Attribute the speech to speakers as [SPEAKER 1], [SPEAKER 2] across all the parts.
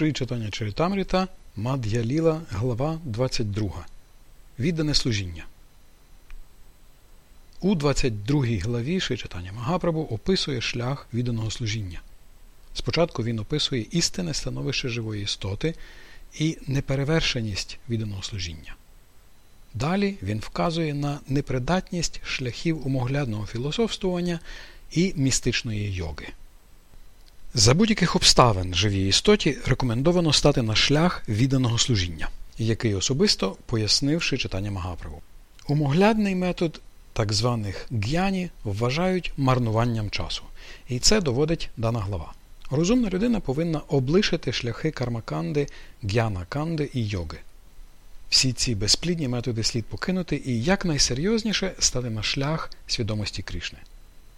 [SPEAKER 1] Читання Чаритамріта, Мад'я Ліла, глава 22. Віддане служіння. У 22 главі Шрі Читання Магапрабу описує шлях відданого служіння. Спочатку він описує істинне становище живої істоти і неперевершеність відданого служіння. Далі він вказує на непридатність шляхів умоглядного філософствування і містичної йоги. За будь-яких обставин живій істоті рекомендовано стати на шлях відданого служіння, який особисто пояснивши читання Магаправу. Умоглядний метод так званих г'яні вважають марнуванням часу, і це доводить дана глава. Розумна людина повинна облишити шляхи кармаканди, г'яна-канди і йоги. Всі ці безплідні методи слід покинути і якнайсерйозніше стати на шлях свідомості Крішни.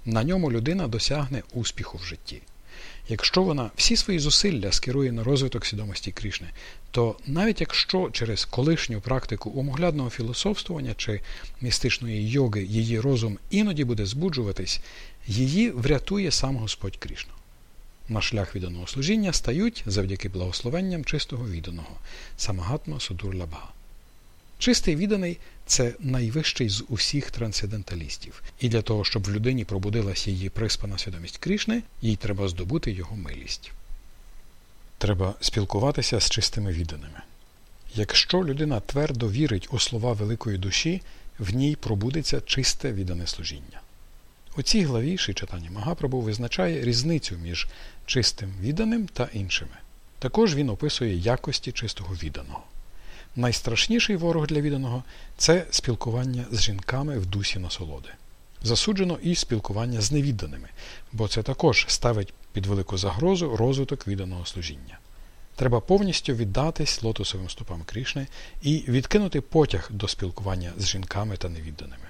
[SPEAKER 1] На ньому людина досягне успіху в житті. Якщо вона всі свої зусилля скерує на розвиток свідомості Крішни, то навіть якщо через колишню практику умоглядного філософствування чи містичної йоги її розум іноді буде збуджуватись, її врятує сам Господь Крішна. На шлях відданого служіння стають завдяки благословенням чистого відданого Самагатма Судурлабха. Чистий відданий це найвищий з усіх трансценденталістів. І для того, щоб в людині пробудилася її приспана свідомість Крішни, їй треба здобути його милість. Треба спілкуватися з чистими відданими. Якщо людина твердо вірить у слова великої душі, в ній пробудеться чисте віддане служіння. У цій главі читання Магапрабу визначає різницю між чистим відданим та іншими. Також він описує якості чистого відданого. Найстрашніший ворог для відданого це спілкування з жінками в дусі насолоди. Засуджено і спілкування з невідданими, бо це також ставить під велику загрозу розвиток відданого служіння. Треба повністю віддатись лотосовим стопам Крішни і відкинути потяг до спілкування з жінками та невідданими.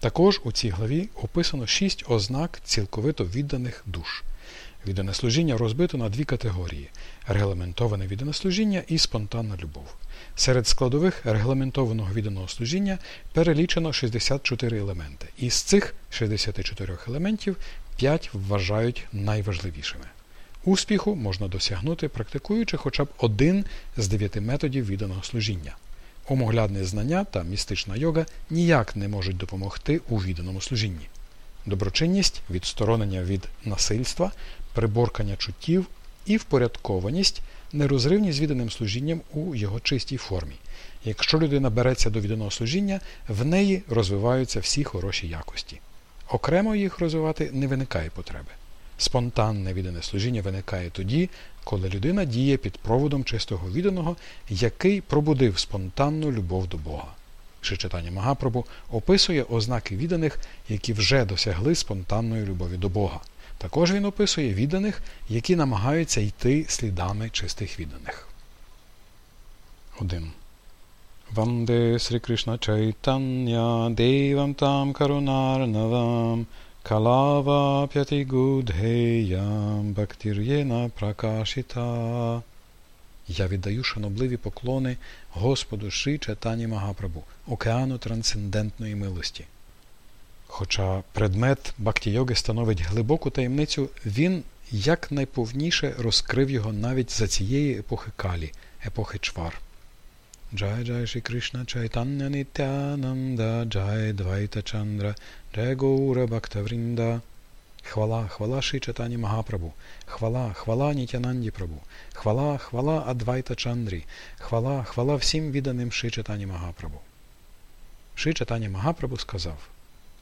[SPEAKER 1] Також у цій главі описано шість ознак цілковито відданих душ. Віддане служіння розбито на дві категорії регламентоване віддане служіння і спонтанна любов. Серед складових регламентованого відданого служіння перелічено 64 елементи, і з цих 64 елементів 5 вважають найважливішими. Успіху можна досягнути, практикуючи хоча б один з дев'яти методів відданого служіння. Омоглядне знання та містична йога ніяк не можуть допомогти у відданому служінні. Доброчинність, відсторонення від насильства, приборкання чуттів і впорядкованість нерозривні з відданим служінням у його чистій формі. Якщо людина береться до відданого служіння, в неї розвиваються всі хороші якості. Окремо їх розвивати не виникає потреби. Спонтанне віддане служіння виникає тоді, коли людина діє під проводом чистого відданого, який пробудив спонтанну любов до Бога. читання Магапрабу описує ознаки відданих, які вже досягли спонтанної любові до Бога. Також він описує відданих, які намагаються йти слідами чистих відданих. 1. Ванде Срі Кришна Чайтання Девам Там Карунарнавам Калава П'ятигудгеям Бактир'єна Пракашіта. Я віддаю шанобливі поклони Господу Шрі Чатані Магапрабу, океану трансцендентної милості. Хоча предмет бхакті-йоги становить глибоку таємницю, він якнайповніше розкрив його навіть за цієї епохи Калі, епохи Чвар. Джай Джай Ші Кришна Чайтання Нітянанда, Джай Двайта Чандра, Джай Гаура Бхактаврінда. Хвала, хвала Ши Чатані Магапрабу, хвала, хвала Нітянанді Прабу, хвала, хвала Адвайта Чандрі, хвала, хвала всім відданим Ши Чатані Магапрабу. Ши Чатані Магапрабу сказав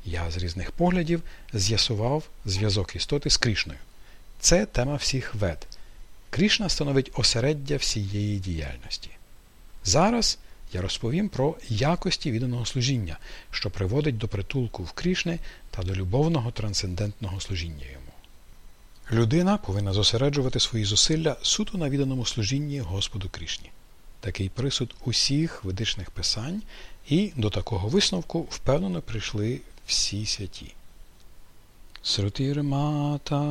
[SPEAKER 1] я з різних поглядів з'ясував зв'язок істоти з Крішною. Це тема всіх вед. Крішна становить осереддя всієї діяльності. Зараз я розповім про якості відданого служіння, що приводить до притулку в Крішни та до любовного трансцендентного служіння йому. Людина повинна зосереджувати свої зусилля суто на відданому служінні Господу Крішні. Такий присуд усіх ведичних писань, і до такого висновку впевнено прийшли всі святі. Срутірмата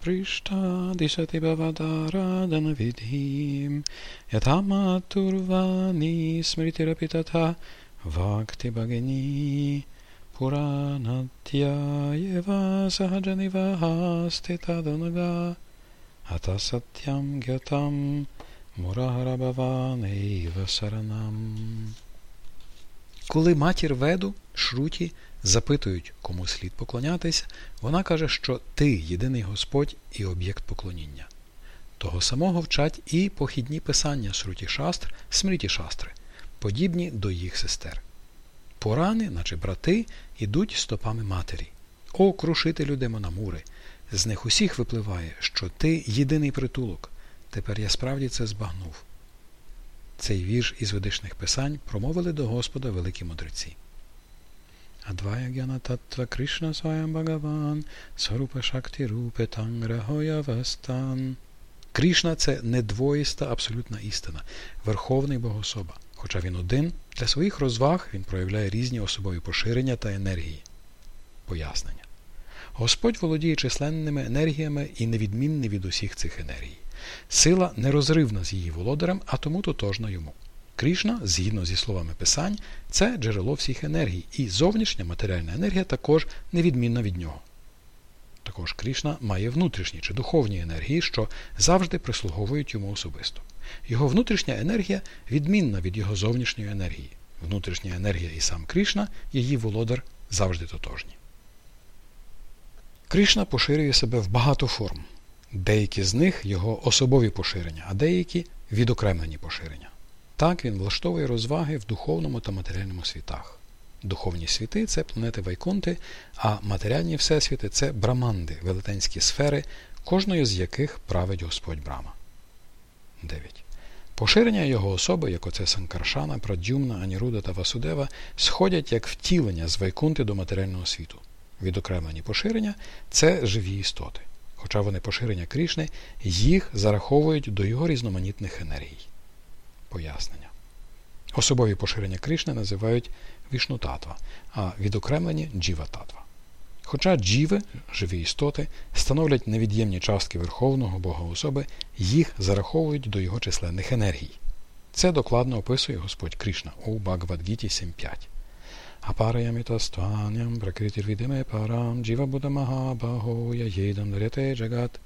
[SPEAKER 1] пришта дишати бавадарадана відгім, ятаматурвані смритирапітата вакти багені, Puranatyaeva sahajaniva haste tadanага, ата сатям гятам Мурагарабаванейва саранам. Коли матір веду, Шруті запитують, кому слід поклонятися, вона каже, що ти єдиний Господь і об'єкт поклоніння. Того самого вчать і похідні писання Шруті Шастр, Смріті Шастри, подібні до їх сестер. Порани, наче брати, ідуть стопами матері. О, крушителю демонамури! З них усіх випливає, що ти єдиний притулок. Тепер я справді це збагнув. Цей вірш із ведичних писань промовили до Господа великі мудреці. Адвая Гяна Таттва Кришна Сваям Бхагаван, Сарупа Шакти Рупе Танграгоя Вастан. Кришна це недвоїста абсолютна істина, верховний богособа. Хоча він один, для своїх розваг він проявляє різні особові поширення та енергії. Пояснення. Господь володіє численними енергіями і невідмінний від усіх цих енергій. Сила нерозривна з її володарем, а тому тотожна йому. Крішна, згідно зі словами Писань, це джерело всіх енергій, і зовнішня матеріальна енергія також невідмінна від нього. Також Крішна має внутрішні чи духовні енергії, що завжди прислуговують йому особисто. Його внутрішня енергія відмінна від його зовнішньої енергії. Внутрішня енергія і сам Крішна, її володар завжди тотожні. Кришна поширює себе в багато форм. Деякі з них його особові поширення, а деякі відокремлені поширення. Так він влаштовує розваги в духовному та матеріальному світах. Духовні світи це планети Вайкунти, а матеріальні всесвіти це браманди, велетенські сфери, кожною з яких править Господь Брама. 9. Поширення його особи, як оце Санкаршана, Прадюмна, Аніруда та Васудева, сходять як втілення з Вайкунти до матеріального світу. Відокремлені поширення це живі істоти. Хоча вони поширення Крішни, їх зараховують до його різноманітних енергій. Пояснення. Особові поширення Кришни називають вішнутатва, а відокремлені джіва-татва. Хоча джіви, живі істоти, становлять невід'ємні частки Верховного Бога особи, їх зараховують до його численних енергій. Це докладно описує Господь Кришна у Багавадгіті 7.5. Апараямітастваням пракритірвідиме парам джіва будамаха єдам наряте джагат.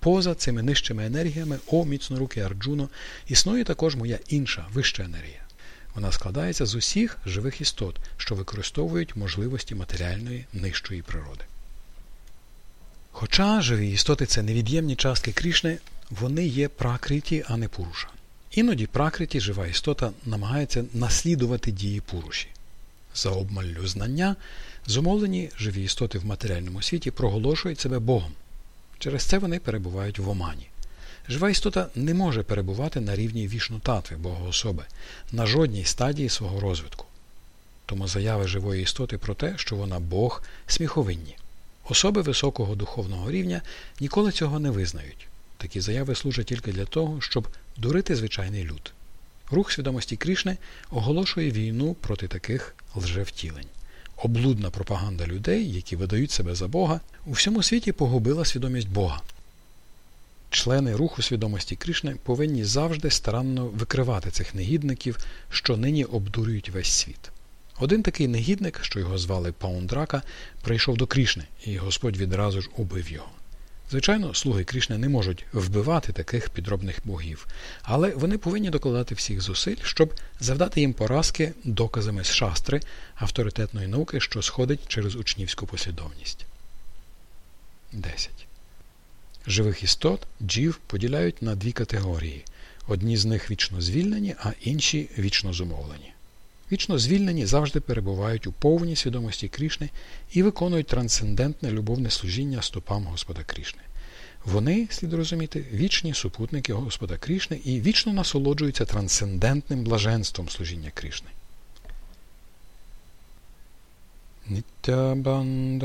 [SPEAKER 1] Поза цими нижчими енергіями, о міцнорукий Арджуно, існує також моя інша вища енергія. Вона складається з усіх живих істот, що використовують можливості матеріальної нижчої природи. Хоча живі істоти це невід'ємні частки Крішни, вони є пракриті, а не пуруша. Іноді пракриті жива істота намагається наслідувати дії пуруші. За обмаллю знання зумовлені живі істоти в матеріальному світі проголошують себе Богом. Через це вони перебувають в омані. Жива істота не може перебувати на рівні вішнотатви Богоособи, на жодній стадії свого розвитку. Тому заяви живої істоти про те, що вона Бог, сміховинні. Особи високого духовного рівня ніколи цього не визнають. Такі заяви служать тільки для того, щоб дурити звичайний люд. Рух свідомості Крішни оголошує війну проти таких лжевтілень. Облудна пропаганда людей, які видають себе за Бога, у всьому світі погубила свідомість Бога. Члени руху свідомості Кришни повинні завжди старанно викривати цих негідників, що нині обдурюють весь світ. Один такий негідник, що його звали Паундрака, прийшов до Крішни, і Господь відразу ж убив його. Звичайно, слуги Крішни не можуть вбивати таких підробних богів, але вони повинні докладати всіх зусиль, щоб завдати їм поразки доказами з шастри авторитетної науки, що сходить через учнівську послідовність. 10. Живих істот джів поділяють на дві категорії. Одні з них вічно звільнені, а інші вічно зумовлені. Вічно звільнені завжди перебувають у повній свідомості Крішни і виконують трансцендентне любовне служіння стопам Господа Крішни. Вони, слід розуміти, вічні супутники Господа Крішни і вічно насолоджуються трансцендентним блаженством служіння Крішни.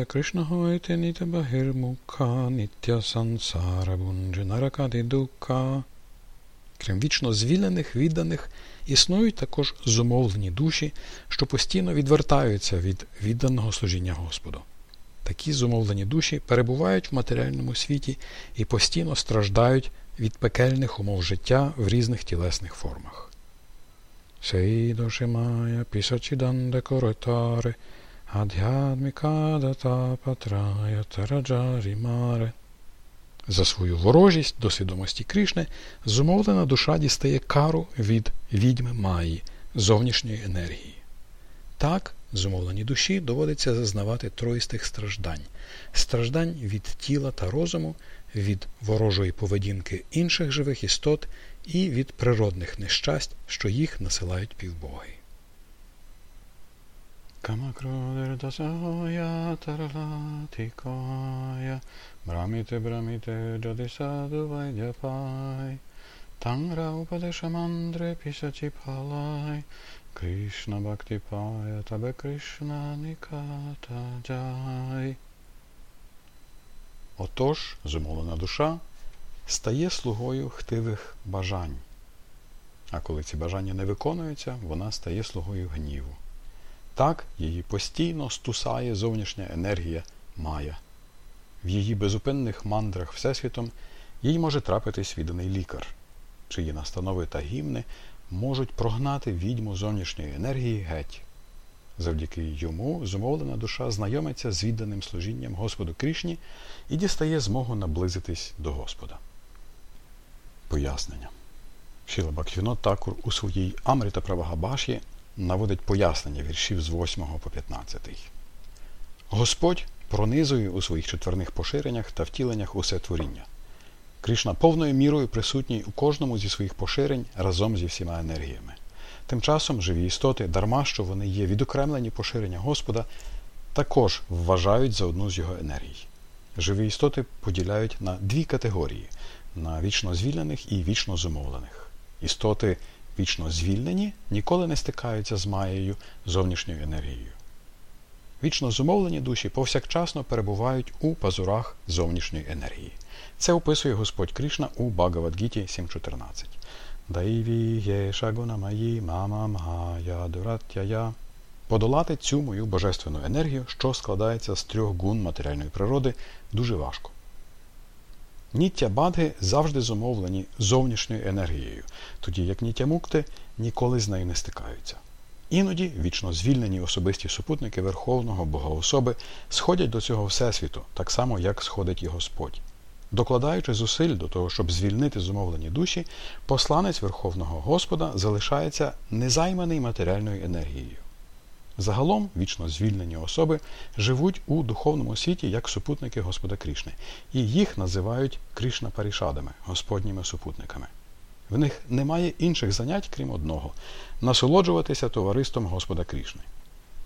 [SPEAKER 1] Кришна гойте ніта багирмука, нітя сансара бунджинаракади дука. Крім вічно звільнених, відданих, існують також зумовлені душі, що постійно відвертаються від відданого служіння Господу. Такі зумовлені душі перебувають в матеріальному світі і постійно страждають від пекельних умов життя в різних тілесних формах. Сей дошимая пісачіданде коротаре, адhyadmika дата патрая тараджарі маре. За свою ворожість до свідомості Кришни зумовлена душа дістає кару від відьми Маї, зовнішньої енергії. Так, зумовленій душі доводиться зазнавати троїстих страждань, страждань від тіла та розуму, від ворожої поведінки інших живих істот і від природних нещасть, що їх насилають півбоги.
[SPEAKER 2] Камакродердасая тарлатикая Брамите брамите джадисаду вайдяпай Тангра упадешамандре писачи палай Кришна бхактипая табе Кришна никата джай Отож, зумовлена душа стає слугою хтивих бажань. А коли ці бажання не виконуються, вона стає слугою гніву. Так її постійно стусає зовнішня енергія Майя. В її безупинних мандрах Всесвітом їй може трапитись відданий лікар, чиї настанови та гімни можуть прогнати відьму зовнішньої енергії геть. Завдяки йому зумовлена душа знайомиться з відданим служінням Господу Крішні і дістає змогу наблизитись до Господа. Пояснення. Шіла Баквінот Такур у своїй Амріта Правагабаші наводить пояснення віршів з 8 по 15. Господь пронизує у своїх четверних поширеннях та втіленнях усе творіння. Кришна повною мірою присутній у кожному зі своїх поширень разом зі всіма енергіями. Тим часом живі істоти, дарма що вони є відокремлені поширення Господа, також вважають за одну з його енергій. Живі істоти поділяють на дві категорії на вічно звільнених і вічно зумовлених. Істоти вічно звільнені ніколи не стикаються з маєю зовнішньою енергією. Вічно зумовлені душі повсякчасно перебувають у пазурах зовнішньої енергії. Це описує Господь Кришна у Багавадгіті 7.14. Дайві є шагунамаї мама мгая дуратяя. Подолати цю мою божественну енергію, що складається з трьох гун матеріальної природи, дуже важко. Ніття бадги завжди зумовлені зовнішньою енергією, тоді як ніття мукти ніколи з нею не стикаються. Іноді вічно звільнені особисті супутники Верховного Богоособи сходять до цього Всесвіту, так само, як сходить і Господь. Докладаючи зусиль до того, щоб звільнити зумовлені душі, посланець Верховного Господа залишається незайманий матеріальною енергією. Загалом вічно звільнені особи живуть у духовному світі як супутники Господа Крішни, і їх називають Кришна Парішадами, Господніми супутниками. В них немає інших занять, крім одного насолоджуватися товариством Господа Крішни.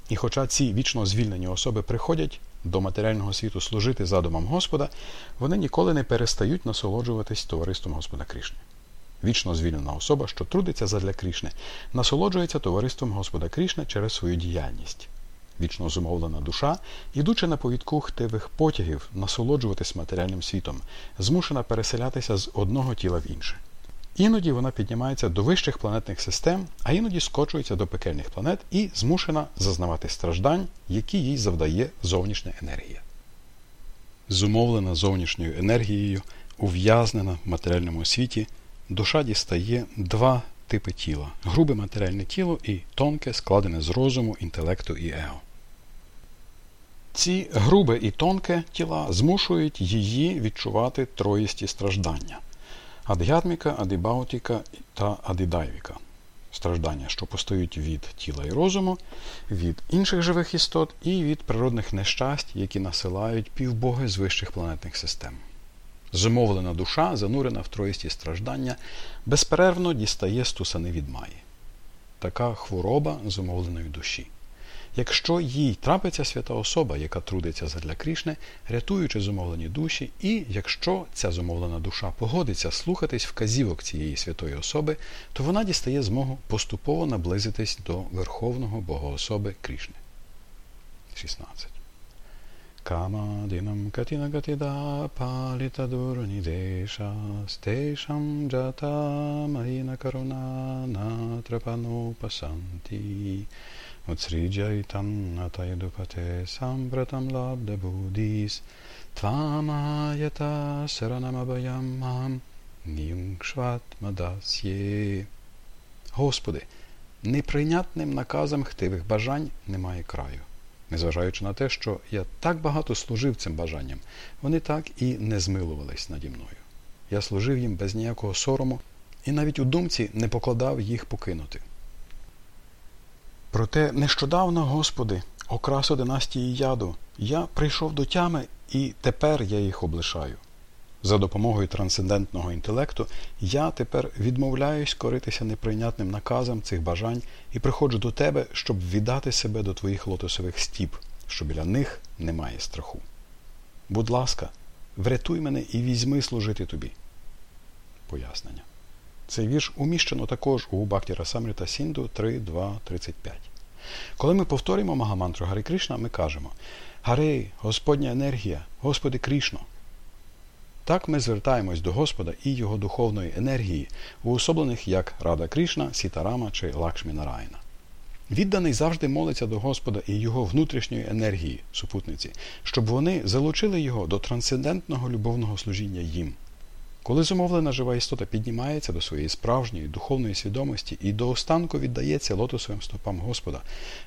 [SPEAKER 2] І хоча ці вічно звільнені особи приходять до матеріального світу служити задумам Господа, вони ніколи не перестають насолоджуватись товариством Господа Крішни. Вічно звільнена особа, що трудиться задля Крішни, насолоджується товариством Господа Крішни через свою діяльність. Вічно зумовлена душа, ідучи на повідку хтивих потягів, насолоджуватись матеріальним світом, змушена переселятися з одного тіла в інше. Іноді вона піднімається до вищих планетних систем, а іноді скочується до пекельних планет і змушена зазнавати страждань, які їй завдає зовнішня енергія. Зумовлена зовнішньою енергією, ув'язнена в матеріальному світі, душа дістає два типи тіла грубе матеріальне тіло і тонке, складене з розуму, інтелекту і его. Ці грубе і тонке тіла змушують її відчувати троїсті страждання адгятміка, адибаутіка та адидайвіка. Страждання, що постають від тіла і розуму, від інших живих істот і від природних нещасть, які насилають півбоги з вищих планетних систем. Зумовлена душа, занурена в троїсті страждання, безперервно дістає стусани від маї. Така хвороба зумовленої душі. Якщо їй трапиться свята особа, яка трудиться задля Крішни, рятуючи зумовлені душі, і якщо ця зумовлена душа погодиться слухатись вказівок цієї святої особи, то вона дістає змогу поступово наблизитись до Верховного Богоособи Крішни. 16. Камадинам катина гатида паліта дурнідеша стешам джата маїна каруна натрапану пасанті Utsrijaitanatayadupate sampratam labda buddhis Tvamayata saranamabayam mam madasye. Господи, неприйнятним наказам хтивих бажань немає краю. незважаючи на те, що я так багато служив цим бажанням, вони так і не змилувались наді мною. Я служив їм без ніякого сорому і навіть у думці не покладав їх покинути. Проте нещодавно, Господи, окрасу династії яду, я прийшов до тями, і тепер я їх облишаю. За допомогою трансцендентного інтелекту я тепер відмовляюсь коритися неприйнятним наказам цих бажань і приходжу до тебе, щоб віддати себе до твоїх лотосових стіп, що біля них немає страху. Будь ласка, врятуй мене і візьми служити тобі. Пояснення. Цей вірш уміщено також у Бактіра Самріта Сінду 3.2.35. Коли ми повторюємо Магамантру Гари Кришна, ми кажемо Гари, Господня енергія, Господи Кришно. Так ми звертаємось до Господа і Його духовної енергії, уособлених як Рада Кришна, Сітарама чи Лакшмі Нарайна. Відданий завжди молиться до Господа і Його внутрішньої енергії, супутниці, щоб вони залучили його до трансцендентного любовного служіння їм. Коли зумовлена жива істота піднімається до своєї справжньої духовної свідомості і до останку віддається лотосовим стопам Господа,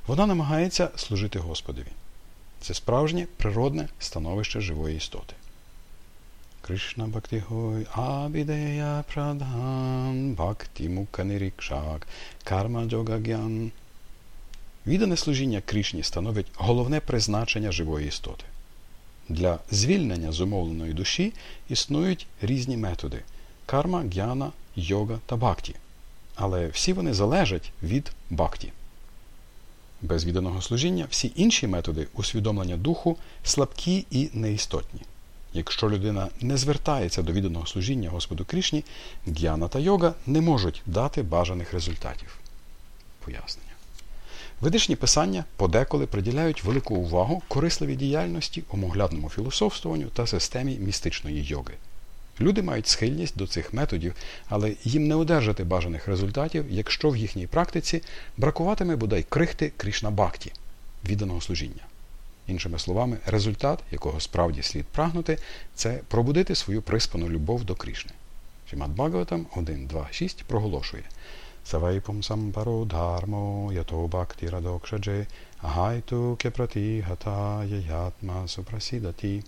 [SPEAKER 2] вона намагається служити Господові. Це справжнє природне становище живої істоти. Кришна Бхактихой Абідея Прадхан Бхакти Муканирікшак Карма Джогагян. Віддане служіння Кришні становить головне призначення живої істоти. Для звільнення зумовленої душі існують різні методи карма, гьяна, йога та бхакті. Але всі вони залежать від бхакті. Без відданого служіння всі інші методи усвідомлення духу слабкі і неістотні. Якщо людина не звертається до відданого служіння Господу Крішні, гьяна та йога не можуть дати бажаних результатів. Пояснення. Ведичні писання подеколи приділяють велику увагу корисливій діяльності, омоглядному філософствуванню та системі містичної йоги. Люди мають схильність до цих методів, але їм не одержати бажаних результатів, якщо в їхній практиці бракуватиме бодай крихти Крішна Бхакті, відданого служіння. Іншими словами, результат, якого справді слід прагнути, це пробудити свою приспану любов до Крішни. Шімат Бхагаватам 1.2.6 проголошує – Савайпум сампаро дharmo ято бхакти радокшадже агайту кепрати гатая супрасідаті.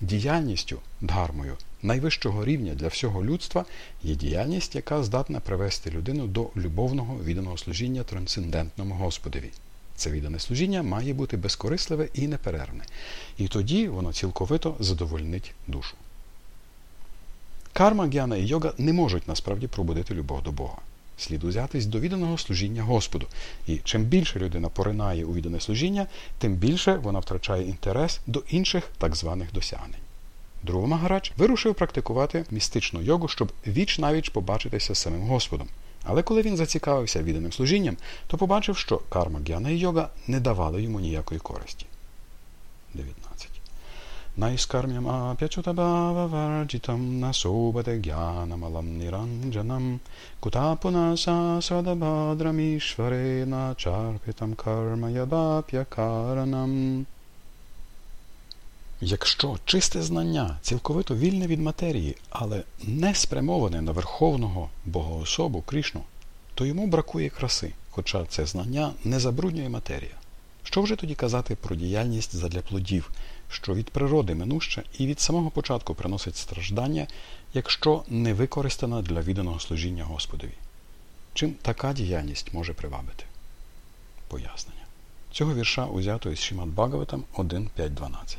[SPEAKER 2] Діяльністю дхармою найвищого рівня для всього людства є діяльність, яка здатна привести людину до любовного відданого служіння трансцендентному Господові. Це віддане служіння має бути безкорисливе і неперервне, і тоді воно цілковито задовольнить душу. Карма, гьяна і йога не можуть насправді пробудити любов до Бога слід узятись до відданого служіння Господу. І чим більше людина поринає у віддане служіння, тим більше вона втрачає інтерес до інших так званих досягнень. Друга Магарач вирушив практикувати містичну йогу, щоб віч навіч побачитися з самим Господом. Але коли він зацікавився відданим служінням, то побачив, що карма гьяна і йога не давали йому ніякої користі. 19. नैष्कर्म्यमाप्यच्युतभाववर्जितं न शोभते ज्ञानमलं निरञ्जनं कुता पुनसा स्वदभाद्रमीश्वरेण चार्पितं कर्म यदाप्यकारणम् Якщо чисте знання цілковито вільне від матерії, але не спрямоване на Верховного Богоособу Крішну, то йому бракує краси, хоча це знання не забруднює матерія. Що вже тоді казати про діяльність задля плодів, що від природи минуще і від самого початку приносить страждання, якщо не використана для відданого служіння Господові? Чим така діяльність може привабити? Пояснення. Цього вірша узято із Шімат Багаватам 1.5.12.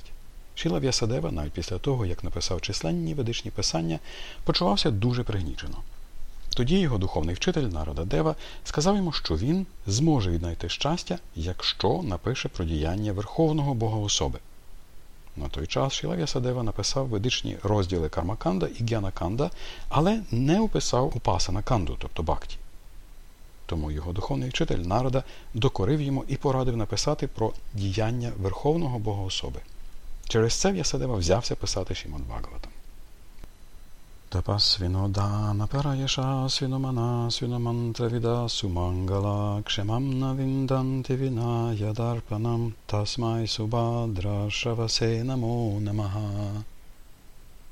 [SPEAKER 2] Шіла В'ясадева, навіть після того, як написав численні ведичні писання, почувався дуже пригнічено. Тоді його духовний вчитель Народа Дева сказав йому, що він зможе віднайти щастя, якщо напише про діяння Верховного Бога особи. На той час Шіла Садева написав ведичні розділи Кармаканда і Гянаканда, але не описав Упасана Канду, тобто Бакті. Тому його духовний вчитель народа докорив йому і порадив написати про діяння Верховного Бога особи. Через це В'ясадева взявся писати Шімон Бхагаватам. Свиномантравида сумангала кшемам навинданти виная дарпанам тасмай субадра шавасе намо намага.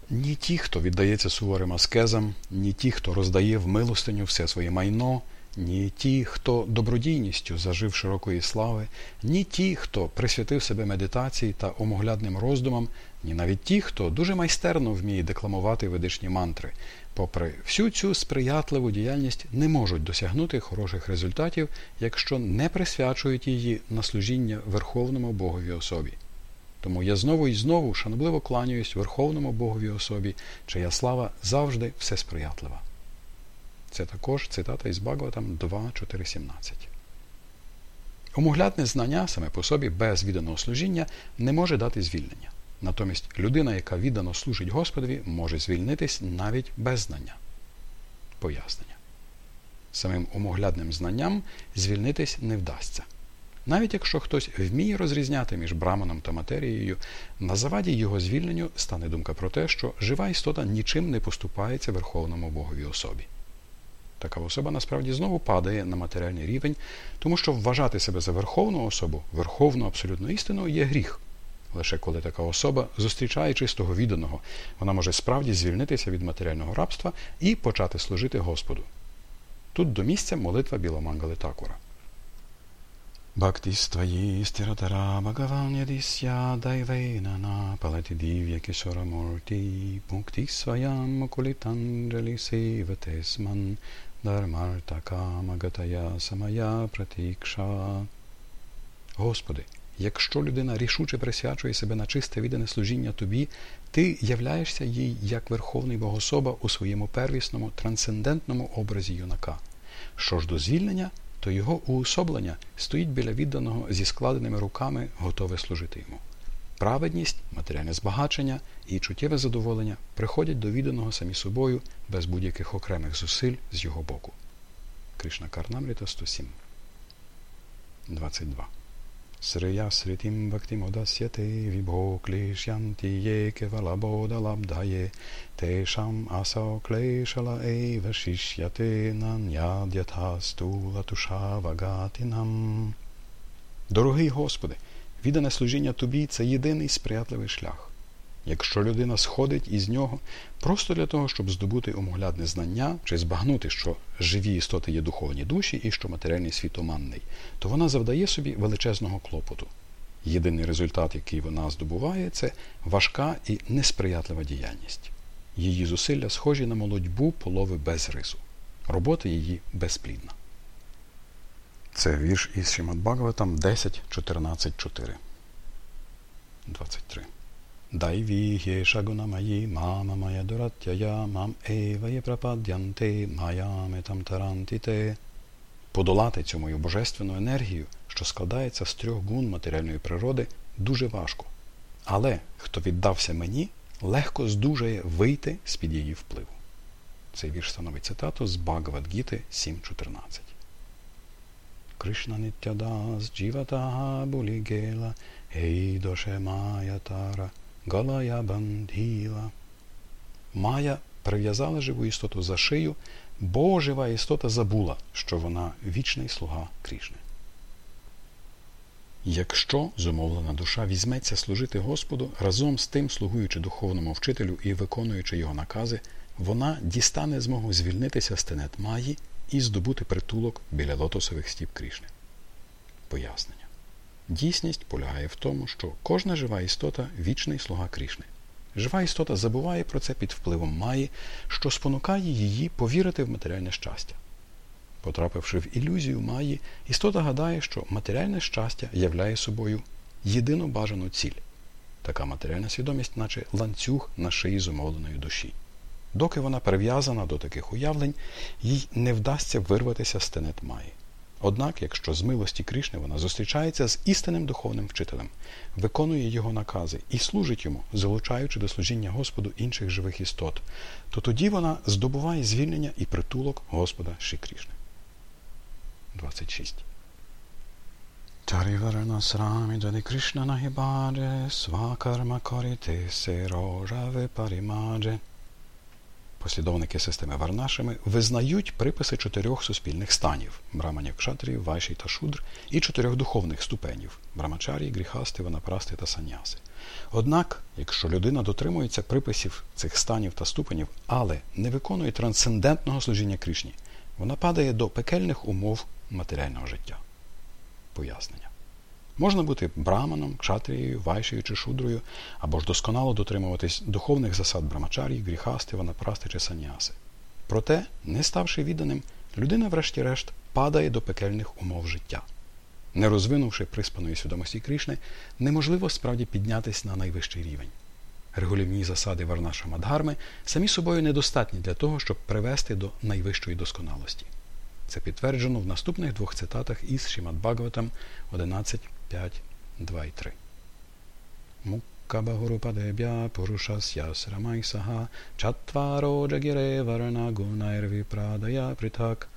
[SPEAKER 2] Ні ті, хто віддається суворим аскезам, ні ті, хто роздає в милостиню все своє майно, ні ті, хто добродійністю зажив широкої слави, ні ті, хто присвятив себе медитації та омоглядним роздумам, ні навіть ті, хто дуже майстерно вміє декламувати ведичні мантри, попри всю цю сприятливу діяльність не можуть досягнути хороших результатів, якщо не присвячують її на служіння Верховному Богові особі. Тому я знову і знову шанобливо кланяюсь Верховному Богові особі, чия слава завжди всесприятлива. Це також цитата із Багаватам 2.4.17. Умоглядне знання саме по собі без відданого служіння не може дати звільнення. Натомість людина, яка віддано служить Господові, може звільнитись навіть без знання. Пояснення. Самим умоглядним знанням звільнитись не вдасться. Навіть якщо хтось вміє розрізняти між браманом та матерією, на заваді його звільненню стане думка про те, що жива істота нічим не поступається Верховному Богові особі. Така особа насправді знову падає на матеріальний рівень, тому що вважати себе за верховну особу, верховну абсолютну істину є гріх. Лише коли така особа зустрічає чистого відданого, вона може справді звільнитися від матеріального рабства і почати служити Господу. Тут до місця молитва Біламангали Такура. Bhaktiстваї стиратара Дharmartakамагатая самая пратикша. Господи, якщо людина рішуче присвячує себе на чисте віддане служіння Тобі, Ти являєшся їй як Верховний Богособа у своєму первісному трансцендентному образі юнака. Що ж до звільнення, то його уособлення стоїть біля відданого зі складеними руками, готове служити йому. Праведність, матеріальне збагачення і чуттєве задоволення приходять до відданого самі собою без будь-яких окремих зусиль з його боку. Кришна Карнамріта 107. 22. Срия сритим бхактимодасяте вібхо клешянти є кевала бода лабдає тешам асо клешала ейва шишяте нанядята стула туша вагатинам. Дорогий Господи! Віддане служіння тобі це єдиний сприятливий шлях. Якщо людина сходить із нього просто для того, щоб здобути умоглядне знання чи збагнути, що живі істоти є духовні душі і що матеріальний світ оманний, то вона завдає собі величезного клопоту. Єдиний результат, який вона здобуває, це важка і несприятлива діяльність. Її зусилля схожі на молодьбу полови без рису. Робота її безплідна. Це вірш із Шимат Бхагаватам 10, 14, 4. 23. Дайві єша гунамаї мама мая дуратяя мам ева є прападянте маяме там тарантите. Подолати цю мою божественну енергію, що складається з трьох гун матеріальної природи, дуже важко. Але хто віддався мені, легко здужає вийти з-під її впливу. Цей вірш становить цитату з Бхагавадгіти 7.14. Кришна Ниттядас Джіватага Булігела Ей доше Майя Галая Банділа. Майя прив'язала живу істоту за шию, бо жива істота забула, що вона вічний слуга Крішни. Якщо зумовлена душа візьметься служити Господу разом з тим, слугуючи духовному вчителю і виконуючи його накази, вона дістане змогу звільнитися з тенет Маї і здобути притулок біля лотосових стіп Крішни. Пояснення. Дійсність полягає в тому, що кожна жива істота вічний слуга Крішни. Жива істота забуває про це під впливом Маї, що спонукає її повірити в матеріальне щастя. Потрапивши в ілюзію Маї, істота гадає, що матеріальне щастя являє собою єдину бажану ціль. Така матеріальна свідомість, наче ланцюг на шиї зумовленої душі. Доки вона прив'язана до таких уявлень, їй не вдасться вирватися з тенет Маї. Однак, якщо з милості Кришни вона зустрічається з істинним духовним вчителем, виконує його накази і служить йому, залучаючи до служіння Господу інших живих істот, то тоді вона здобуває звільнення і притулок Господа Ші Кришни. 26. Чаріварана срамі дади Кришна нагібадже, свакарма коріте се рожаве парімадже послідовники системи Варнашами визнають приписи чотирьох суспільних станів браманів кшатрів, вайші та шудр і чотирьох духовних ступенів брамачарі, гріхасти, ванапрасти та саняси. Однак, якщо людина дотримується приписів цих станів та ступенів, але не виконує трансцендентного служіння Кришні, вона падає до пекельних умов матеріального життя. Пояснення. Можна бути браманом, кшатрією, вайшею чи шудрою, або ж досконало дотримуватись духовних засад брамачарі, гріхасти, ванапрасти чи саняси. Проте, не ставши відданим, людина, врешті-решт, падає до пекельних умов життя. Не розвинувши приспаної свідомості Кришни, неможливо справді піднятися на найвищий рівень. Регулівні засади Варнаша Мадгарми самі собою недостатні для того, щоб привести до найвищої досконалості. Це підтверджено в наступних двох цитатах із Шімад Бхагаватам 11, 5, 2 і 3. Муккабагурупадебя пурушасya срамайсаха чатваро джагіре варна гунайрвіпрадая притак.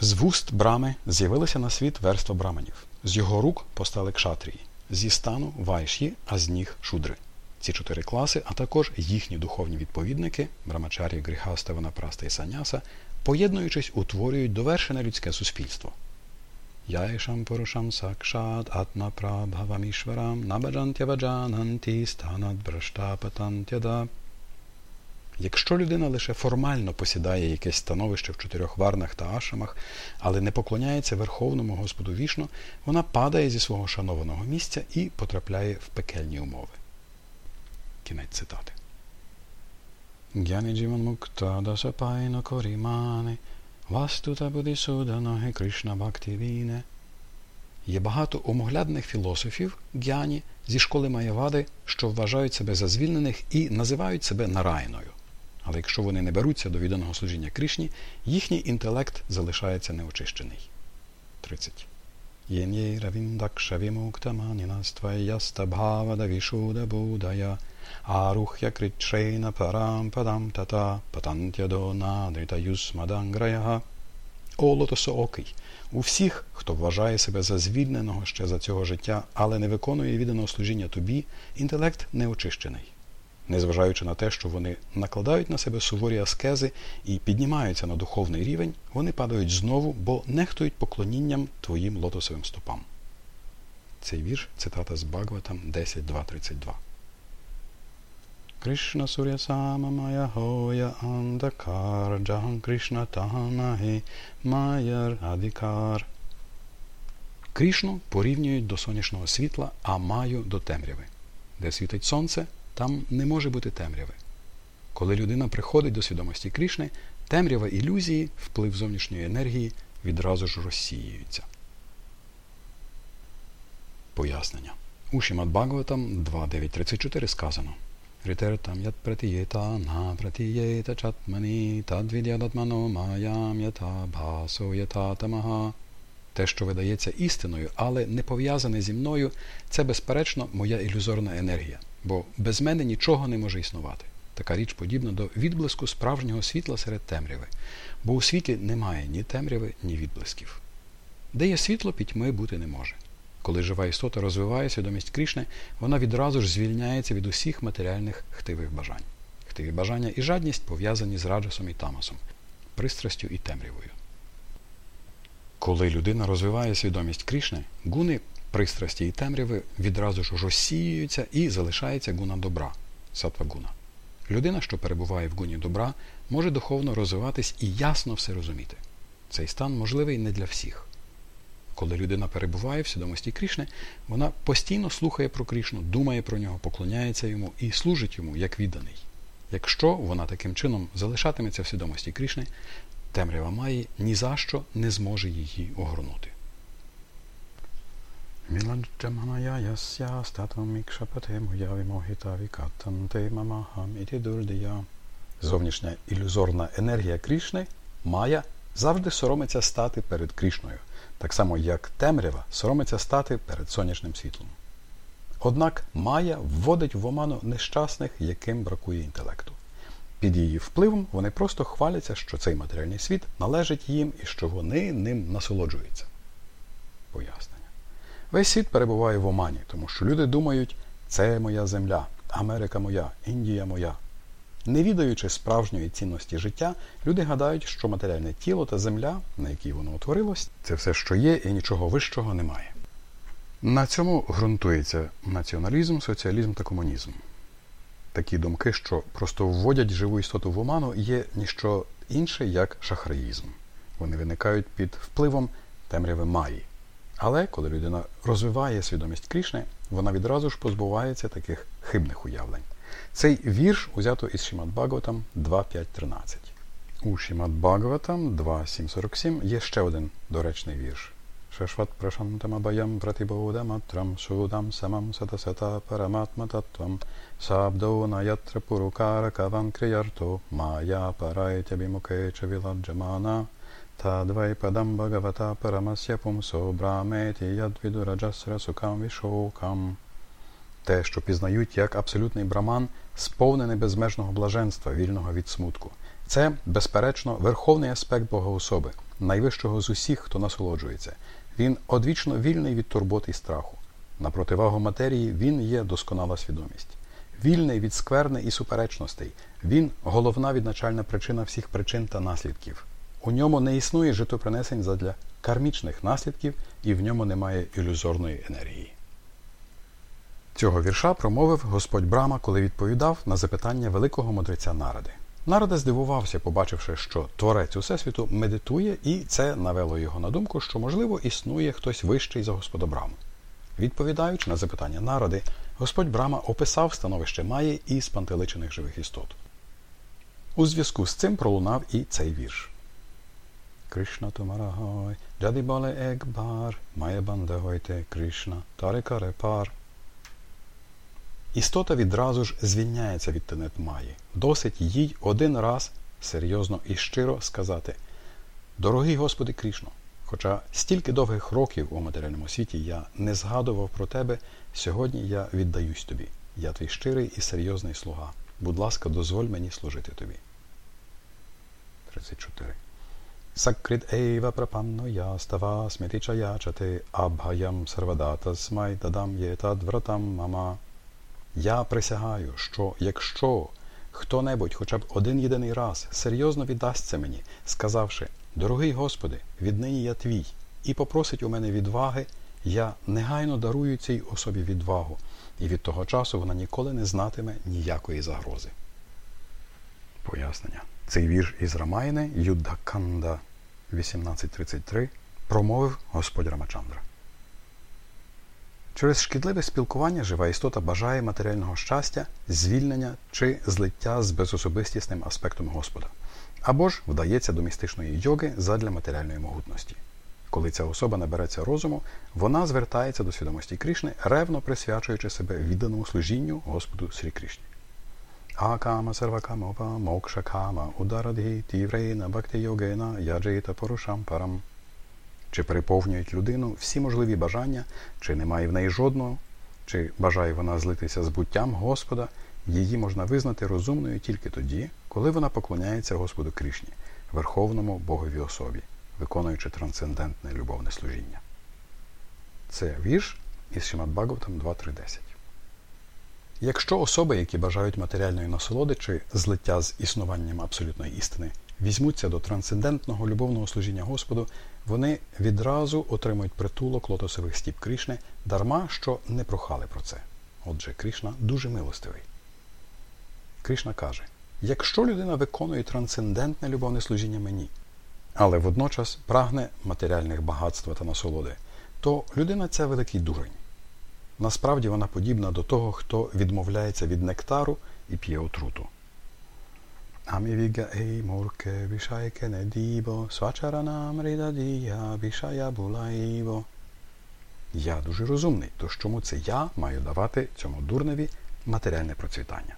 [SPEAKER 2] З вуст брами з'явилися на світ верства браманів. З його рук постали кшатрії, зі стану вайші, а з ніг шудри. Ці чотири класи, а також їхні духовні відповідники Брамачарі, Гріхаста, Ванапраста і Саняса, поєднуючись, утворюють довершене людське суспільство. Яйшам порушам сакшат атма прабхавамішварам набаджантяваджананті станат браштапатантяда. Якщо людина лише формально посідає якесь становище в чотирьох варнах та ашамах, але не поклоняється Верховному Господу вішну, вона падає зі свого шанованого місця і потрапляє в пекельні умови. Кінець цитати. Гяні джіван мукта дасапайна корімане, вастута будисуданаге Кришна Бхактивіне. Є багато умоглядних філософів гяні зі школи Маєвади, що вважають себе за звільнених і називають себе нарайною. Але якщо вони не беруться до відданого служіння Кришні, їхній інтелект залишається неочищений. 30. Єн'єй равіндакша вімуктаманінастваястабхавада вішуда будая Арухя кричейна парам падам тата патантядо надріта юсмаданграяга. О, лотосоокий! У всіх, хто вважає себе за звільненого ще за цього життя, але не виконує відданого служіння тобі, інтелект не очищений. Незважаючи на те, що вони накладають на себе суворі аскези і піднімаються на духовний рівень, вони падають знову, бо нехтують поклонінням твоїм лотосовим стопам. Цей вірш цитата з Багватам 10.2.32. Кришна Суря Сама Мая Хоя Андакар Джахан Кришна Таганахи Майяр Адикар. Кришну порівнюють до сонячного світла, а маю до темряви. Де світить сонце, там не може бути темряви. Коли людина приходить до свідомості Кришни, темрява ілюзії, вплив зовнішньої енергії відразу ж розсіюються. Пояснення. У Шімад Бхагаватам 2.9.34 сказано Ритертам ят пратієта на пратієта чатмані тадвідядатмано маям ята бхасо ята. Те, що видається істиною, але не пов'язане зі мною, це, безперечно, моя ілюзорна енергія, бо без мене нічого не може існувати. Така річ подібна до відблиску справжнього світла серед темряви, бо у світлі немає ні темряви, ні відблисків. Де є світло, пітьми бути не може. Коли жива істота розвиває свідомість Крішни, вона відразу ж звільняється від усіх матеріальних хтивих бажань. Хтиві бажання і жадність пов'язані з раджасом і тамасом, пристрастю і темрявою. Коли людина розвиває свідомість Крішни, гуни пристрасті і темряви відразу ж розсіюються і залишається гуна добра сатвагуна. Людина, що перебуває в гуні добра, може духовно розвиватись і ясно все розуміти. Цей стан можливий не для всіх. Коли людина перебуває в свідомості Крішни, вона постійно слухає про Крішну, думає про нього, поклоняється йому і служить йому як відданий. Якщо вона таким чином залишатиметься в свідомості Крішни, темрява Маї ні за що не зможе її огорнути. Зовнішня ілюзорна енергія Крішни Майя завжди соромиться стати перед Крішною, так само як темрява соромиться стати перед сонячним світлом. Однак Майя вводить в оману нещасних, яким бракує інтелекту. Під її впливом вони просто хваляться, що цей матеріальний світ належить їм і що вони ним насолоджуються. Пояснення. Весь світ перебуває в омані, тому що люди думають, це моя земля, Америка моя, Індія моя. Не відаючи справжньої цінності життя, люди гадають, що матеріальне тіло та земля, на якій воно утворилось, це все, що є, і нічого вищого немає. На цьому ґрунтується націоналізм, соціалізм та комунізм. Такі думки, що просто вводять живу істоту в оману, є ніщо інше як шахраїзм. Вони виникають під впливом темряви Маї. Але коли людина розвиває свідомість Крішни, вона відразу ж позбувається таких хибних уявлень. Цей вірш узято із Шімат Бхагаватам 2.5.13. У Шімат Бхагаватам 2.7.47 є ще один доречний вірш. Шешват прашантамабаям пратибодаматрам судам самам сатасата параматмататвам сабдо наятра пурукара каван криярто мая парайтя бімуке чавіладжамана Тадвай падам Бхагавата Парамасya Пумсо Браметі Ядвідураджасра Сукам Вішокам. Те, що пізнають як абсолютний браман, сповнений безмежного блаженства, вільного від смутку. Це, безперечно, верховний аспект Богоособи, найвищого з усіх, хто насолоджується. Він одвічно вільний від турботи і страху. На противагу матерії він є досконала свідомість. Вільний від скверни і суперечностей. Він головна відначальна причина всіх причин та наслідків. У ньому не існує житопринесень задля кармічних наслідків, і в ньому немає ілюзорної енергії. Цього вірша промовив Господь Брама, коли відповідав на запитання великого мудреця Наради. Нарада здивувався, побачивши, що творець Усесвіту медитує, і це навело його на думку, що, можливо, існує хтось вищий за Господа Браму. Відповідаючи на запитання наради, Господь Брама описав становище Маї і спантеличених живих істот. У зв'язку з цим пролунав і цей вірш. Krishna tumara hoy, jadi bale ek bar, mає банде гойте Кришна, таре каре пар. Істота відразу ж звільняється від тенет Маї. Досить їй один раз серйозно і щиро сказати Дорогий Господи Кришно, хоча стільки довгих років у матеріальному світі я не згадував про тебе, сьогодні я віддаюсь тобі. Я твій щирий і серйозний слуга. Будь ласка, дозволь мені служити тобі. 34 Sakrit eva prapanno yastava smiticha ячати абхаям сарвадатасмай дадам єтад вратам мама. Я присягаю, що якщо хто-небудь хоча б один єдиний раз серйозно віддасться мені, сказавши Дорогий Господи, віднині я твій, і попросить у мене відваги, я негайно дарую цій особі відвагу, і від того часу вона ніколи не знатиме ніякої загрози. Пояснення. Цей вірш із Рамайни Юддаканда 1833 промовив Господь Рамачандра. Через шкідливе спілкування жива істота бажає матеріального щастя, звільнення чи злиття з безособистісним аспектом Господа, або ж вдається до містичної йоги задля матеріальної могутності. Коли ця особа набереться розуму, вона звертається до свідомості Кришни, ревно присвячуючи себе відданому служінню Господу Срі Кришні. Акама сарвакамопа мокшакама ударадхі тіврейна бхакти-йогена яджита порушам парам. Чи переповнюють людину всі можливі бажання, чи немає в неї жодного, чи бажає вона злитися з буттям Господа, її можна визнати розумною тільки тоді, коли вона поклоняється Господу Кришні, Верховному Богові особі, виконуючи трансцендентне любовне служіння. Це вірш із Шимат Бхагаватам 2.3.10. Якщо особи, які бажають матеріальної насолоди чи злиття з існуванням абсолютної істини, візьмуться до трансцендентного любовного служіння Господу, вони відразу отримують притулок лотосових стіп Крішни, дарма що не прохали про це. Отже, Кришна дуже милостивий. Кришна каже: якщо людина виконує трансцендентне любовне служіння мені, але водночас прагне матеріальних багатства та насолоди, то людина ця великий дурень. Насправді вона подібна до того, хто відмовляється від нектару і п'є отруту. Ей мурке вішайке недібо, свачаранам ридадія вішая булаїво. Я дуже розумний, тож чому це я маю давати цьому дурневі матеріальне процвітання?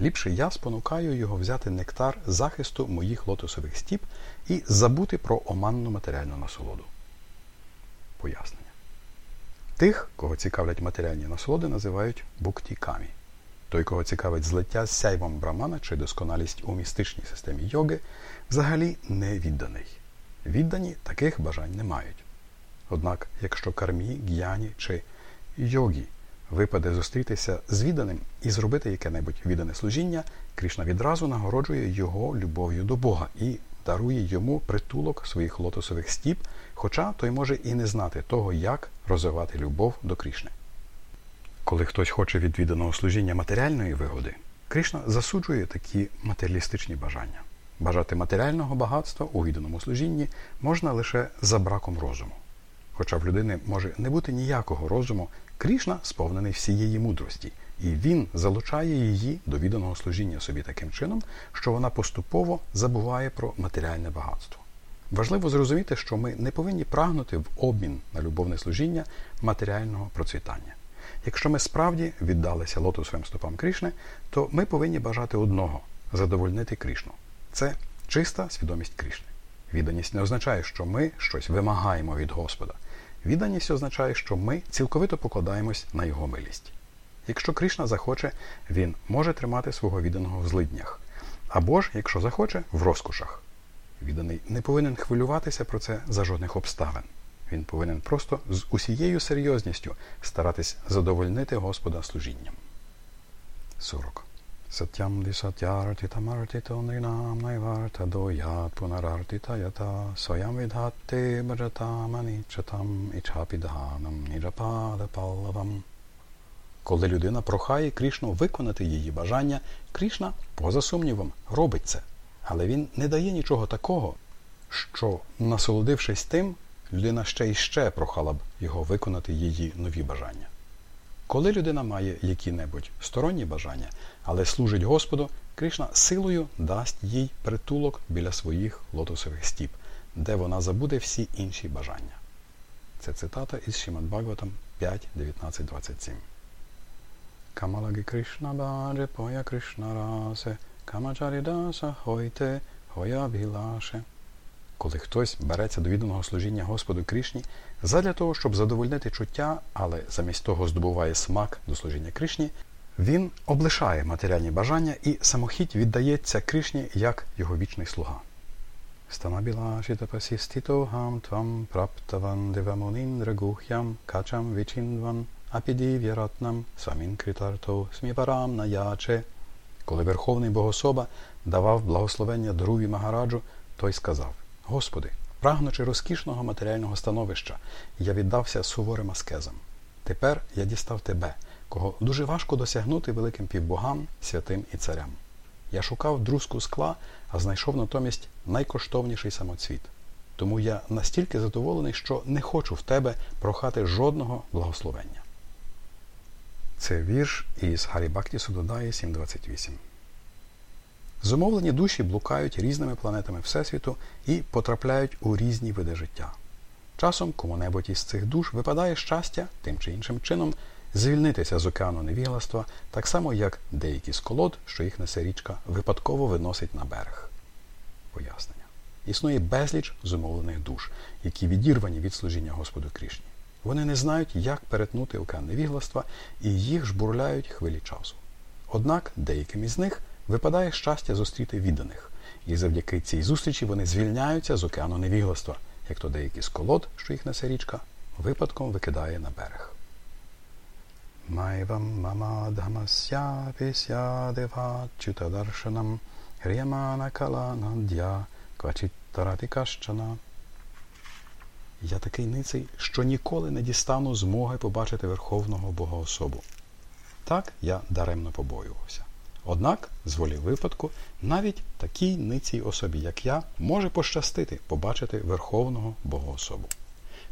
[SPEAKER 2] Ліпше я спонукаю його взяти нектар захисту моїх лотосових стіп і забути про оманну матеріальну насолоду. Пояснення. Тих, кого цікавлять матеріальні насолоди, називають буктікамі. Той, кого цікавить злиття з сяйвом брамана чи досконалість у містичній системі йоги, взагалі не відданий. Віддані таких бажань не мають. Однак, якщо кармі, г'яні чи йогі випаде зустрітися з відданим і зробити яке-небудь віддане служіння, Крішна відразу нагороджує його любов'ю до Бога і дарує йому притулок своїх лотосових стіп, хоча той може і не знати того, як розвивати любов до Крішни. Коли хтось хоче відвіданого служіння матеріальної вигоди, Кришна засуджує такі матеріалістичні бажання. Бажати матеріального багатства у відданому служінні можна лише за браком розуму. Хоча в людини може не бути ніякого розуму, Крішна сповнений всієї мудрості, і він залучає її до відданого служіння собі таким чином, що вона поступово забуває про матеріальне багатство. Важливо зрозуміти, що ми не повинні прагнути в обмін на любовне служіння матеріального процвітання. Якщо ми справді віддалися лотосовим стопам Крішни, то ми повинні бажати одного задовольнити Крішну. Це чиста свідомість Крішни. Відданість не означає, що ми щось вимагаємо від Господа. Відданість означає, що ми цілковито покладаємось на його милість. Якщо Кришна захоче, він може тримати свого відданого в злиднях. Або ж, якщо захоче, в розкошах. Відданий не повинен хвилюватися про це за жодних обставин. Він повинен просто з усією серйозністю старатись задовольнити Господа служінням. 40. Сатям дисатяртитамартито нринам найварта доят пунарартитаята своям відгатти баджатаманічатам ічапідганам ніджапада паллавам. Коли людина прохає Крішну виконати її бажання, Крішна, поза сумнівом, робить це. Але він не дає нічого такого, що, насолодившись тим, людина ще і ще прохала б його виконати її нові бажання. Коли людина має які-небудь сторонні бажання, але служить Господу, Кришна силою дасть їй притулок біля своїх лотосових стіп, де вона забуде всі інші бажання. Це цитата із Шимад Бхагаватам 5, 19, 27. Камалаги Кришна Баджи Поя Кришна Расе Камачарідаса Хойте Хоя Білаше. Коли хтось береться до відданого служіння Господу Кришні, задля того, щоб задовольнити чуття, але замість того здобуває смак до служіння Кришні, він облишає матеріальні бажання і самохідь віддається Кришні як його вічний слуга. Коли Верховний Богособа давав благословення Друві Магараджу, той сказав Господи, прагнучи розкішного матеріального становища, я віддався суворим аскезам. Тепер я дістав тебе, кого дуже важко досягнути великим півбогам, святим і царям. Я шукав друзку скла, а знайшов натомість найкоштовніший самоцвіт. Тому я настільки задоволений, що не хочу в тебе прохати жодного благословення. Це вірш із Харібакті Судодаї 7.28. Зумовлені душі блукають різними планетами Всесвіту і потрапляють у різні види життя. Часом кому-небудь із цих душ випадає щастя тим чи іншим чином звільнитися з океану невігластва, так само, як деякі з колод, що їх несе річка, випадково виносить на берег. Пояснення. Існує безліч зумовлених душ, які відірвані від служіння Господу Крішні. Вони не знають, як перетнути океан невігластва, і їх жбурляють хвилі часу. Однак деяким із них випадає щастя зустріти відданих, і завдяки цій зустрічі вони звільняються з океану невігластва, як то деякі з колод, що їх несе річка, випадком викидає на берег. Майвам мамадхамасya пісядевачутадаршанам гріямана каланадя квачиттаратикащана. Я такий ниций, що ніколи не дістану змоги побачити Верховного Богоособу. Так я даремно побоювався. Однак, з волі випадку, навіть такій ницій особі, як я, може пощастити побачити Верховного Богоособу.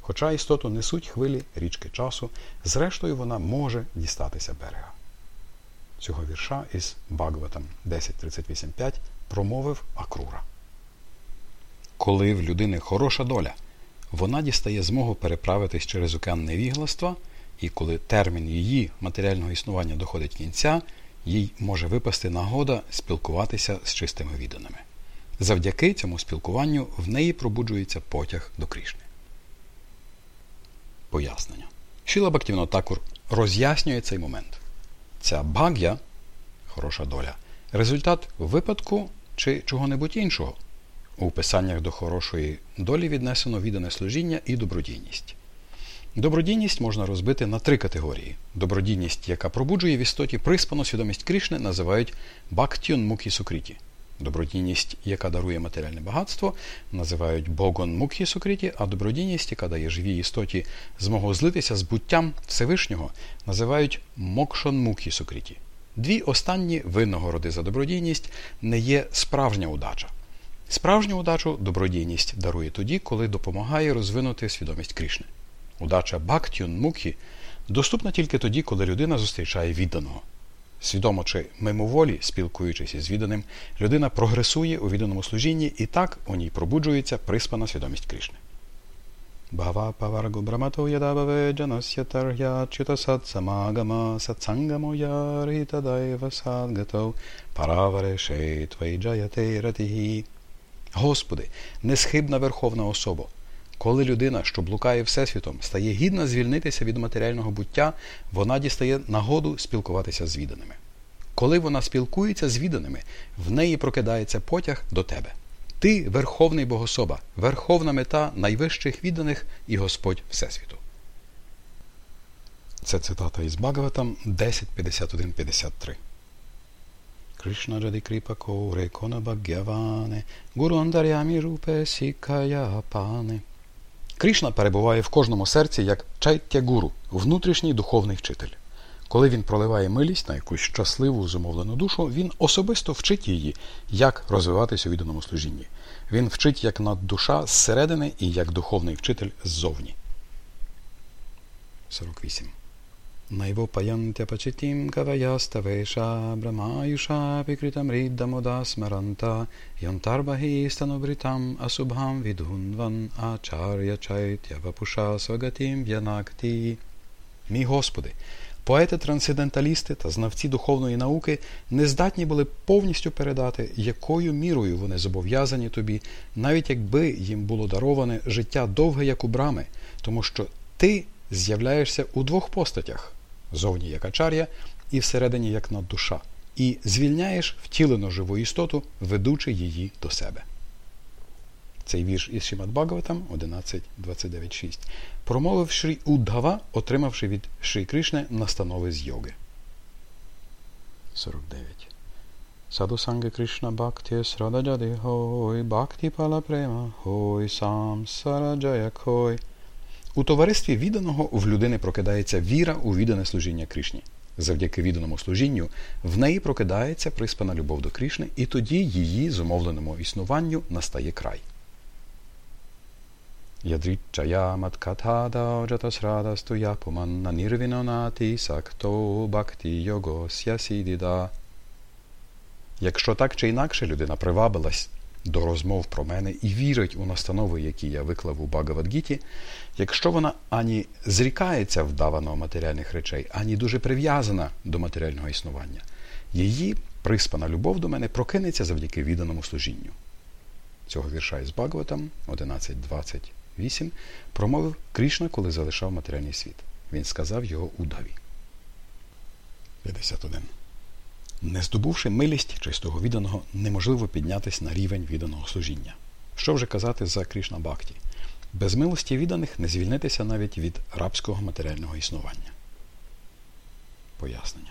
[SPEAKER 2] Хоча істоту несуть хвилі річки часу, зрештою вона може дістатися берега. Цього вірша із Багватам 10.38.5 промовив Акрура. Коли в людини хороша доля, вона дістає змогу переправитись через океан невігластва, і коли термін її матеріального існування доходить кінця, їй може випасти нагода спілкуватися з чистими відданими. Завдяки цьому спілкуванню в неї пробуджується потяг до Крішни. Пояснення. Шіла Бактівно Такур роз'яснює цей момент. Ця баг'я, хороша доля, результат випадку чи чого-небудь іншого. У писаннях до хорошої долі віднесено віддане служіння і добродійність. Добродійність можна розбити на три категорії. Добродійність, яка пробуджує в істоті приспану свідомість Кришни, називають бактюн мукі сукріті. Добродійність, яка дарує матеріальне багатство, називають Богон Мукхі Сукріті, а добродійність, яка дає живій істоті змогу злитися з буттям Всевишнього, називають Мокшон Мукхі Сукріті. Дві останні винагороди за добродійність не є справжня удача. Справжню удачу добродійність дарує тоді, коли допомагає розвинути свідомість Крішни. Удача Бхактюн Мукхі доступна тільки тоді, коли людина зустрічає відданого. Свідомо чи мимоволі, спілкуючись із відданим, людина прогресує у відданому служінні і так у ній пробуджується приспана свідомість Крішни. Бхава паваргу брамато ядабаве джанасya тар'ячюта сатсамагама сатсангамо яритадайва садгато параваре шейтвай джаяте ратигі. Господи, несхибна верховна особа, коли людина, що блукає Всесвітом, стає гідна звільнитися від матеріального буття, вона дістає нагоду спілкуватися з відданими. Коли вона спілкується з відданими, в неї прокидається потяг до тебе. Ти верховний Богособа, верховна мета найвищих відданих і Господь Всесвіту. Це цитата із Багаватам 10.51.53. Кришна Джади Кріпа Коре Кона Бхагяване Гуру Андарямі Рупе Сікая Пане Кришна перебуває в кожному серці як чайтя гуру, внутрішній духовний вчитель. Коли він проливає милість на якусь щасливу зумовлену душу, він особисто вчить її, як розвиватись у відданому служінні. Він вчить як наддуша зсередини і як духовний вчитель ззовні. 48. Смаранта йонтарбагі станобритам асубхам відгунван ачар'я чайтя вапуша свагатім в'янакті. Мій Господи, поети-трансценденталісти та знавці духовної науки не здатні були повністю передати, якою мірою вони зобов'язані тобі, навіть якби їм було дароване життя довге, як у брами, тому що ти з'являєшся у двох постатях зовні як ачар'я і всередині як наддуша, і звільняєш втілену живу істоту, ведучи її до себе. Цей вірш із Шімат Бхагаватам 11.29.6 промовив Шрі Удгава, отримавши від Шрі Кришни настанови з йоги. 49. Саду Санге Кришна Бхакти Срададжади Хой Бхакти Пала Према Хой Сам Сараджая Хой у товаристві відданого в людини прокидається віра у віддане служіння Кришні. Завдяки відданому служінню в неї прокидається приспана любов до Кришни, і тоді її зумовленому існуванню настає край. Ядрічая маткатада оджатасрада стоя поманна нірвінонати сакто бхакти його сясідіда. Якщо так чи інакше людина привабилась до розмов про мене і вірить у настанови, які я виклав у Багавадгіті, якщо вона ані зрікається вдавано матеріальних речей, ані дуже прив'язана до матеріального існування, її приспана любов до мене прокинеться завдяки відданому служінню. Цього вірша із Багаватам 11.28 промовив Крішна, коли залишав матеріальний світ. Він сказав його удаві. 51. Не здобувши милість чистого відданого, неможливо піднятися на рівень відданого служіння. Що вже казати за Крішна Бхакті? Без милості відданих не звільнитися навіть від рабського матеріального існування. Пояснення.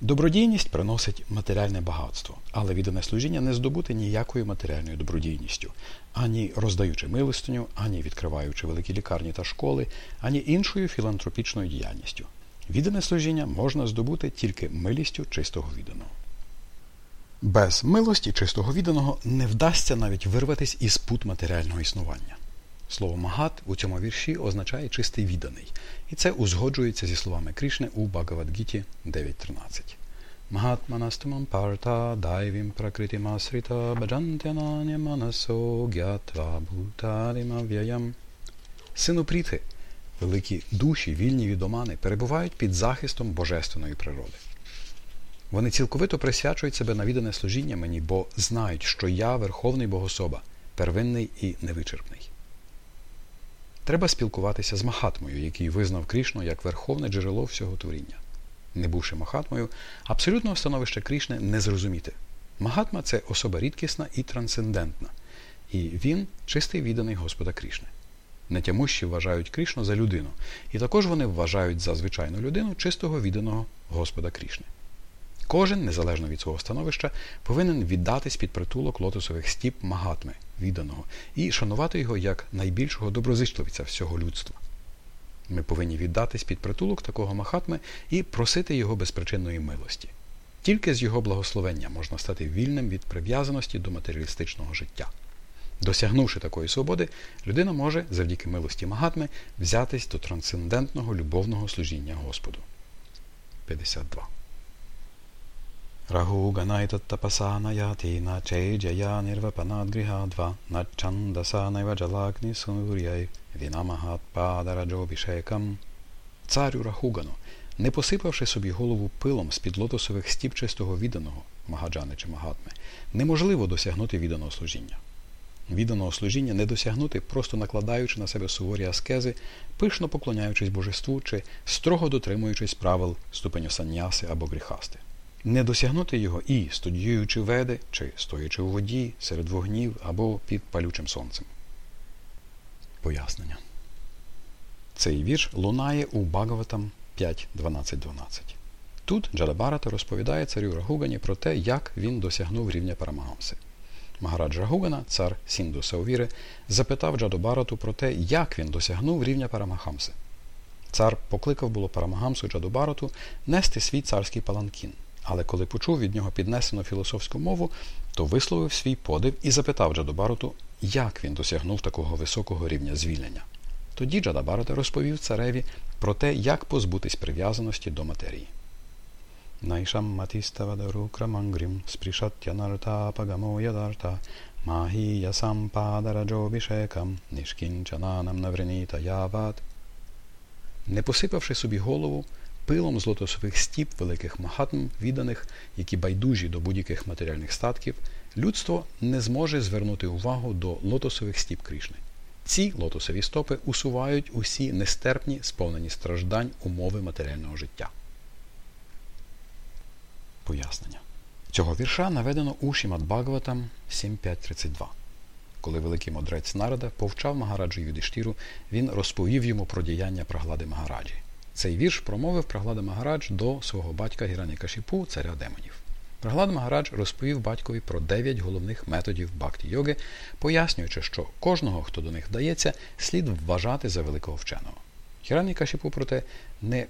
[SPEAKER 2] Добродійність приносить матеріальне багатство, але віддане служіння не здобути ніякою матеріальною добродійністю, ані роздаючи милостиню, ані відкриваючи великі лікарні та школи, ані іншою філантропічною діяльністю. Віддане служіння можна здобути тільки милістю чистого відданого. Без милості чистого відданого не вдасться навіть вирватися із пут матеріального існування. Слово магат у цьому вірші означає чистий відданий, і це узгоджується зі словами Крішни у Багавадгіті 9.13. Магатманастумам парта дайвім пракритимасрита баджантянаня манасо гятва бхуталімав'яям. Сину пріти – великі душі, вільні від омани, перебувають під захистом божественної природи. Вони цілковито присвячують себе на віддане служіння мені, бо знають, що я верховний богособа, первинний і невичерпний. Треба спілкуватися з Махатмою, який визнав Крішну як верховне джерело всього творіння. Не бувши Махатмою, абсолютного становища Крішни не зрозуміти. Магатма це особа рідкісна і трансцендентна, і він чистий відданий Господа Крішни. Нетямущі вважають Крішну за людину, і також вони вважають за звичайну людину чистого відданого Господа Крішни. Кожен, незалежно від свого становища, повинен віддатись під притулок лотосових стіп магатми, відданого, і шанувати його як найбільшого доброзичливця всього людства. Ми повинні віддатись під притулок такого махатми і просити його безпричинної милості. Тільки з його благословення можна стати вільним від прив'язаності до матеріалістичного життя. Досягнувши такої свободи, людина може завдяки милості Магатми взятись до трансцендентного любовного служіння Господу. 52. Рагуганайтаттапасанаяти на чейджая нирвапанадгрihadva на чандасанайва джалагни суряй вінамагат падараджобішекам. Царю Рахугану, не посипавши собі голову пилом з-під лотосових стіп чистого відданого, Магаджани чи Магатми, неможливо досягнути відданого служіння. Відданого служіння не досягнути, просто накладаючи на себе суворі аскези, пишно поклоняючись божеству чи строго дотримуючись правил ступеню санняси або гріхасти. Не досягнути його і студіюючи веди, чи стоячи у воді, серед вогнів або під палючим сонцем. Пояснення. Цей вірш лунає у Багаватам 5.12.12. Тут Джадабарата розповідає царю Рагугані про те, як він досягнув рівня Парамагамси. Магараджа Рагугана, цар Сінду Саувіри, запитав Джадобарату про те, як він досягнув рівня Парамахамси. Цар покликав було Парамагамсу Джадобарату нести свій царський паланкін, але коли почув від нього піднесену філософську мову, то висловив свій подив і запитав Джадобарату, як він досягнув такого високого рівня звільнення. Тоді Джадабарата розповів цареві про те, як позбутись прив'язаності до матерії. Крамангрім спришаттянартапагamo ядарта магія нишкінчананам навриніта яват. Не посипавши собі голову пилом з лотосових стіп великих махатм, відданих, які байдужі до будь-яких матеріальних статків, людство не зможе звернути увагу до лотосових стіп Крішни. Ці лотосові стопи усувають усі нестерпні, сповнені страждань умови матеріального життя. Пояснення. Цього вірша наведено у Шімат Бхагаватам 7.5.32. Коли великий мудрець Нарада повчав Магараджу Юдиштіру, він розповів йому про діяння Праглади Магараджі. Цей вірш промовив Праглада Магарадж до свого батька Гіранікашіпу, царя демонів. Праглад Магарадж розповів батькові про дев'ять головних методів бхакті йоги, пояснюючи, що кожного, хто до них вдається, слід вважати за великого вченого. Гіранікашіпу, проте, не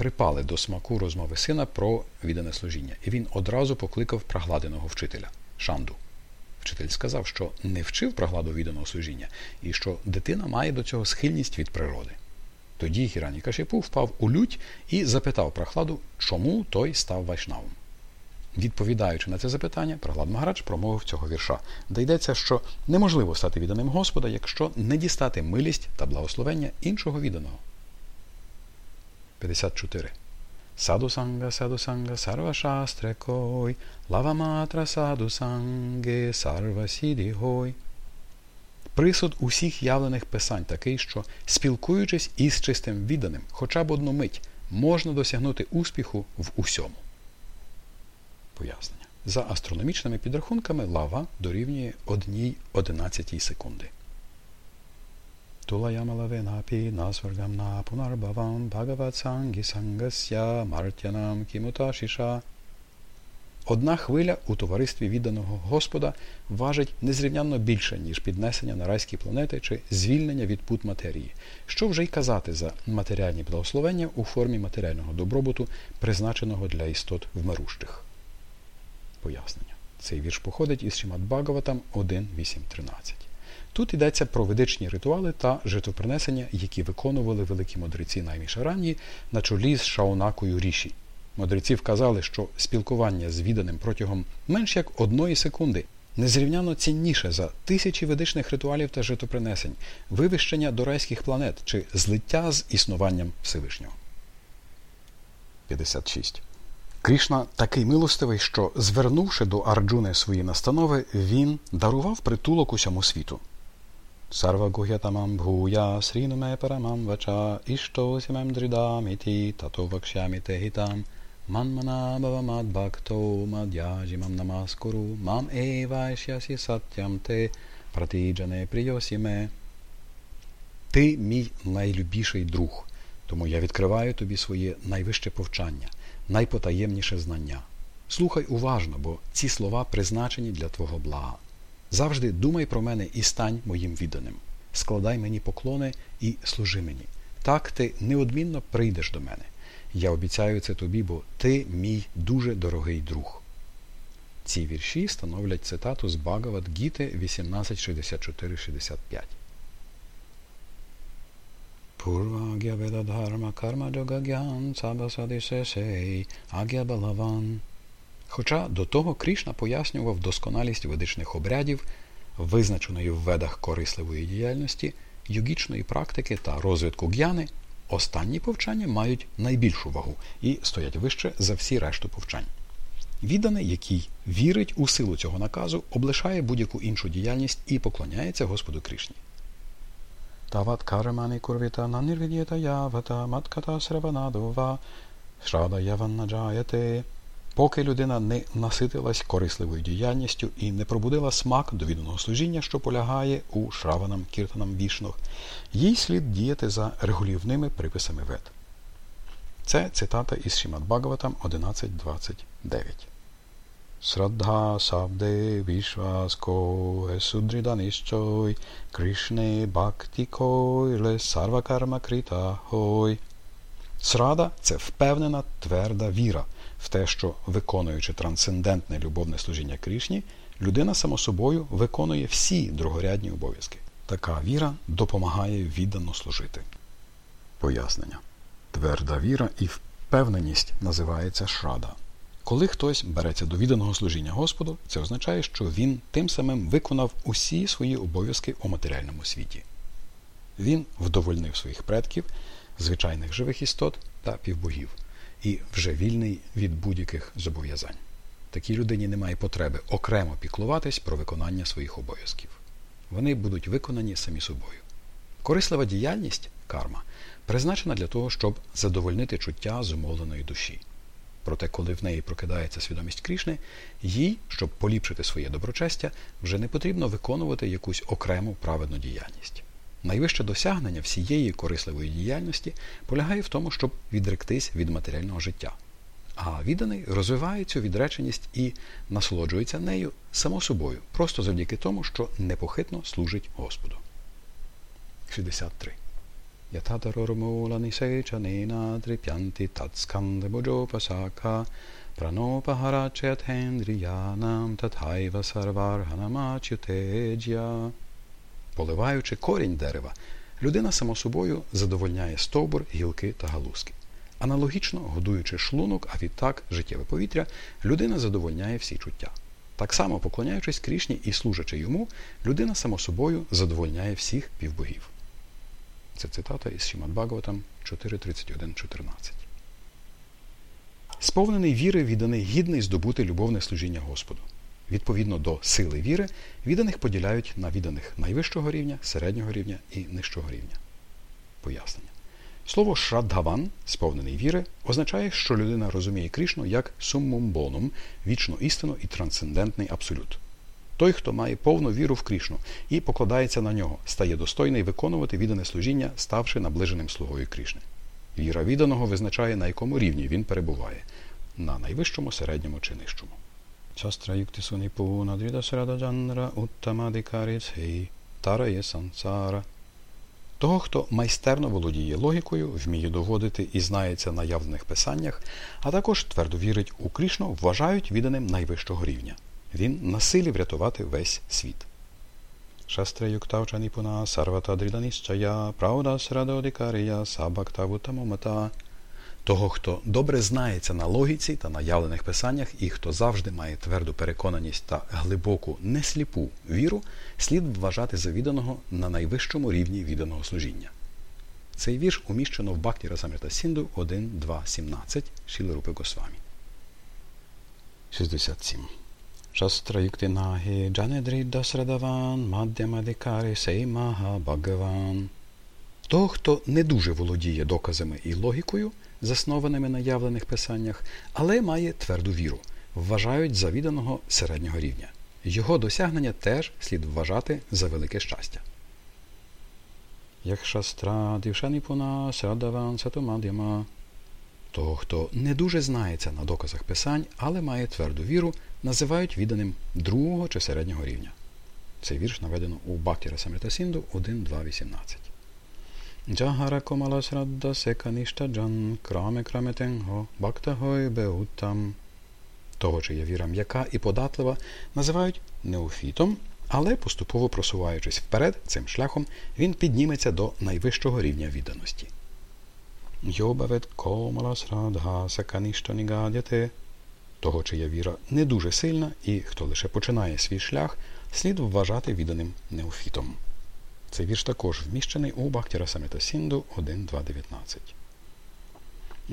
[SPEAKER 2] припали до смаку розмови сина про віддане служіння, і він одразу покликав прагладеного вчителя Шанду. Вчитель сказав, що не вчив прагладу відданого служіння, і що дитина має до цього схильність від природи. Тоді Гірані Кашіпу впав у лють і запитав прахладу, чому той став вайшнавом. Відповідаючи на це запитання, Праглад Магарадж промовив цього вірша, де йдеться, що неможливо стати відданим Господа, якщо не дістати милість та благословення іншого відданого. 54. Саду-санга, саду-санга, сарва-шастре-кой, лава-матра саду-санге, сарва-сіді-гой. Присуд усіх явлених писань такий, що, спілкуючись із чистим відданим, хоча б одну мить, можна досягнути успіху в усьому. Пояснення. За астрономічними підрахунками лава дорівнює 1,11 секунди. Насваргам на пунарбавам бхагават сангі сангасya мартянам кімуташіша. Одна хвиля у товаристві відданого Господа важить незрівнянно більше, ніж піднесення на райські планети чи звільнення від пут матерії, що вже й казати за матеріальні благословення у формі матеріального добробуту, призначеного для істот вмирущих. Пояснення. Цей вірш походить із Шимат Бхагаватам 1.8.13. Тут йдеться про ведичні ритуали та житвопринесення, які виконували великі мудреці Наймішаранії на чолі з Шаонакою Ріші. Мудреці вказали, що спілкування з відданим протягом менш як одної секунди незрівняно цінніше за тисячі ведичних ритуалів та житопринесень, вивищення до райських планет чи злиття з існуванням Всевишнього. 56. Крішна такий милостивий, що, звернувши до Арджуни свої настанови, він дарував притулок усьому світу. Sarvagухятамам бхуя срінуме парамам вача іштосімем дридаміті тато вакшямі техітам манмана бавамад бхакто мадяжімам намаскуру мам евайшясі саттям те пратіджане прийосіме. Ти мій найлюбіший друг, тому я відкриваю тобі своє найвище повчання, найпотаємніше знання. Слухай уважно, бо ці слова призначені для твого блага. Завжди думай про мене і стань моїм відданим. Складай мені поклони і служи мені. Так ти неодмінно прийдеш до мене. Я обіцяю це тобі, бо ти мій дуже дорогий друг. Ці вірші становлять цитату з Багават Гіти 1864-65. Purvagya Vedadharma Karma Jogagyan Sabasадисесей Агя Балаван. Хоча до того Крішна пояснював досконалість ведичних обрядів, визначеної в ведах корисливої діяльності, йогічної практики та розвитку г'яни, останні повчання мають найбільшу вагу і стоять вище за всі решту повчань. Відданий, який вірить у силу цього наказу, облишає будь-яку іншу діяльність і поклоняється Господу Кришні. Тават кармани курвіта на нірвідєта явата матката сраванадова шрада яваннаджаяте. Поки людина не наситилась корисливою діяльністю і не пробудила смак до відданого служіння, що полягає у шраванам кіртанам вішнох, їй слід діяти за регулівними приписами вед. Це цитата із Шімат Багаватам 11.29. Срадха сабде вішваско есудриданищой Кришне бхактикой ле сарвакарма критахой. Срада це впевнена тверда віра в те, що, виконуючи трансцендентне любовне служіння Кришні, людина само собою виконує всі другорядні обов'язки. Така віра допомагає віддано служити. Пояснення. Тверда віра і впевненість називається шрада. Коли хтось береться до відданого служіння Господу, це означає, що він тим самим виконав усі свої обов'язки у матеріальному світі. Він вдовольнив своїх предків, звичайних живих істот та півбогів і вже вільний від будь-яких зобов'язань. Такій людині немає потреби окремо піклуватись про виконання своїх обов'язків. Вони будуть виконані самі собою. Корислива діяльність карма призначена для того, щоб задовольнити чуття зумовленої душі. Проте, коли в неї прокидається свідомість Крішни, їй, щоб поліпшити своє доброчестя, вже не потрібно виконувати якусь окрему праведну діяльність. Найвище досягнення всієї корисливої діяльності полягає в тому, щоб відректись від матеріального життя. А відданий розвиває цю відреченість і насолоджується нею само собою, просто завдяки тому, що непохитно служить Господу. 63. Ятатарормула трип'янти тацкандебоджопасака пранопагарачетхендріянам татайва сарварганамачютеджя. Поливаючи корінь дерева, людина само собою задовольняє стовбур, гілки та галузки. Аналогічно, годуючи шлунок, а відтак життєве повітря, людина задовольняє всі чуття. Так само, поклоняючись Крішні і служачи йому, людина само собою задовольняє всіх півбогів. Це цитата із Шімад Бхагаватам 4.31.14. Сповнений віри відданий гідний здобути любовне служіння Господу. Відповідно до сили віри, відданих поділяють на відданих найвищого рівня, середнього рівня і нижчого рівня. Пояснення. Слово шрадгаван, сповнений віри, означає, що людина розуміє Крішну як суммумбоном, вічну істину і трансцендентний абсолют. Той, хто має повну віру в Крішну і покладається на нього, стає достойний виконувати віддане служіння, ставши наближеним слугою Крішни. Віра відданого визначає, на якому рівні він перебуває на найвищому, середньому чи нижчому. Частраюкти суніпуна дрідасрададжанра уттамадикаріцей тарає сансара. Того, хто майстерно володіє логікою, вміє доводити і знається на явлених писаннях, а також твердо вірить у Крішну, вважають відданим найвищого рівня. Він насилів врятувати весь світ. Шастраюктавчаніпуна сарвата дріданищая, правда срадодикарія сабактавутамомата – того, хто добре знається на логіці та на явлених писаннях, і хто завжди має тверду переконаність та глибоку, несліпу віру, слід вважати завіданого на найвищому рівні відданого служіння. Цей вірш уміщено в Бакті Расамрита Сінду 1.2.17 Шіли Рупи Госвамі. 67. Шастраюктинаги Джанедрідда Срадаван Маддямадикарі Сеймага Бхагаван. Того, хто не дуже володіє доказами і логікою, заснованими на явлених писаннях, але має тверду віру, вважають за відданого середнього рівня. Його досягнення теж слід вважати за велике щастя. Як шастра дівшаніпуна сатумадяма. Того, хто не дуже знається на доказах писань, але має тверду віру, називають відданим другого чи середнього рівня. Цей вірш наведено у Бактіра Самритасінду 1.2.18. Jahara Komala Shraddha Sekanishta Jan Krame Krametengho Bhakta Hoi Beuttam. Того, чия віра м'яка і податлива, називають неофітом, але поступово просуваючись вперед цим шляхом, він підніметься до найвищого рівня відданості. Йобавет комалас радга саканіштонігадяте. Того, чия віра не дуже сильна, і хто лише починає свій шлях, слід вважати відданим неофітом. Цей вірш також вміщений у Бахтіра Сінду 1.2.19.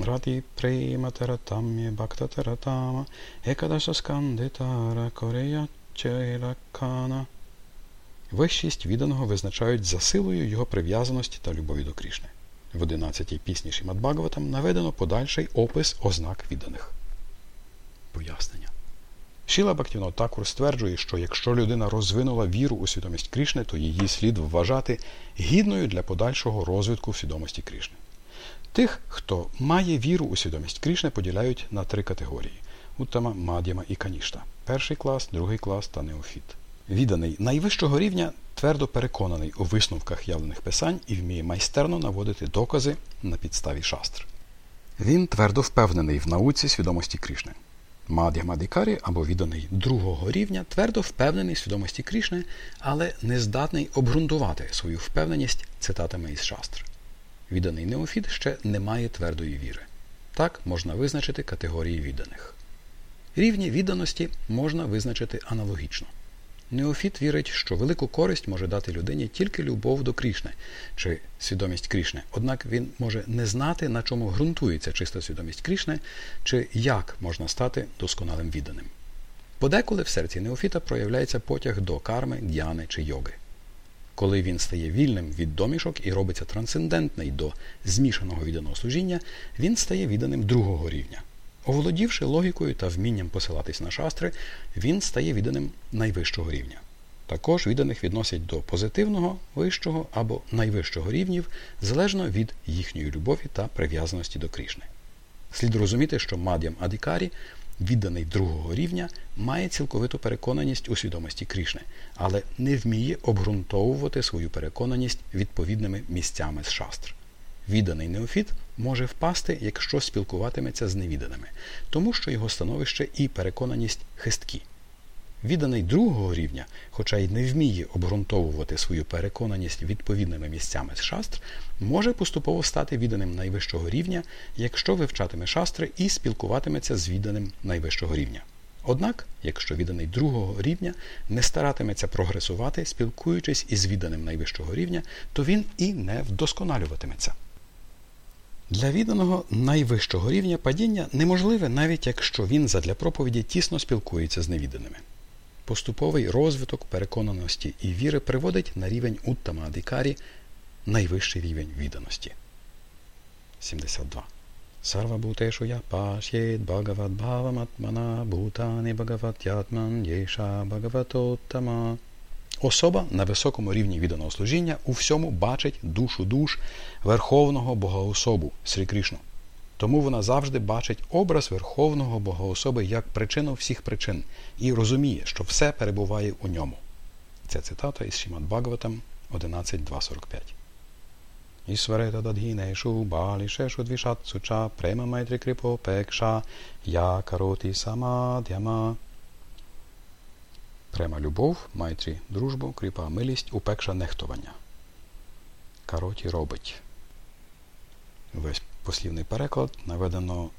[SPEAKER 2] Раді прейма таратам'є бхакта таратама, екадаша скандитара корея черакана. Вищість відданого визначають за силою його прив'язаності та любові до Крішни. В 11-й пісні Шімадбагаватам наведено подальший опис ознак відданих. Пояснення. Шіла Бактіно Такур стверджує, що якщо людина розвинула віру у свідомість Крішни, то її слід вважати гідною для подальшого розвитку в свідомості Крішни. Тих, хто має віру у свідомість Крішни, поділяють на три категорії Уттама, Мад'яма і Канішта. Перший клас, другий клас та неофіт. Відданий найвищого рівня твердо переконаний у висновках явлених писань і вміє майстерно наводити докази на підставі шастр. Він твердо впевнений в науці свідомості Крішни. Мад'ямадикарі або відданий другого рівня твердо впевнений в свідомості Крішни, але не здатний обґрунтувати свою впевненість цитатами із шастр. Відданий неофіт ще не має твердої віри. Так можна визначити категорії відданих. Рівні відданості можна визначити аналогічно. Неофіт вірить, що велику користь може дати людині тільки любов до Крішни чи свідомість Крішни. Однак він може не знати, на чому ґрунтується чиста свідомість Крішни, чи як можна стати досконалим відданим. Подеколи в серці Неофіта проявляється потяг до карми, д'яни чи йоги. Коли він стає вільним від домішок і робиться трансцендентний до змішаного відданого служіння, він стає відданим другого рівня. Оволодівши логікою та вмінням посилатись на шастри, він стає відданим найвищого рівня. Також відданих відносять до позитивного, вищого або найвищого рівнів, залежно від їхньої любові та прив'язаності до Крішни. Слід розуміти, що Мад'ям Адікарі, відданий другого рівня, має цілковиту переконаність у свідомості Крішни, але не вміє обґрунтовувати свою переконаність відповідними місцями з шастр. Відданий неофіт може впасти, якщо спілкуватиметься з невіданими, тому що його становище і переконаність хисткі. Відданий другого рівня, хоча й не вміє обґрунтовувати свою переконаність відповідними місцями з шастр, може поступово стати відданим найвищого рівня, якщо вивчатиме шастри і спілкуватиметься з відданим найвищого рівня. Однак, якщо відданий другого рівня не старатиметься прогресувати, спілкуючись із відданим найвищого рівня, то він і не вдосконалюватиметься. Для відданого найвищого рівня падіння неможливе, навіть якщо він задля проповіді тісно спілкується з невіданими. Поступовий розвиток переконаності і віри приводить на рівень Уттама Адикарі найвищий рівень відданості. 72. Сарва Бутешу я пашєд Бхагават Бхаваматмана Бхутани Бхагаватятман Єша Бхагаватоттама Особа на високому рівні відданого служіння у всьому бачить душу душ Верховного Богоособу Срі Кришну. Тому вона завжди бачить образ Верховного Богоособи як причину всіх причин і розуміє, що все перебуває у ньому. Це цитата із Шімад Бхагаватам 11.2.45. Ісварета дадгінешу балішешу двішатсуча према майтрі крипопекша я кароті самадяма Према любов, майтрі дружбу, кріпа милість, упекша нехтування. Кароті робить. Весь послівний переклад наведено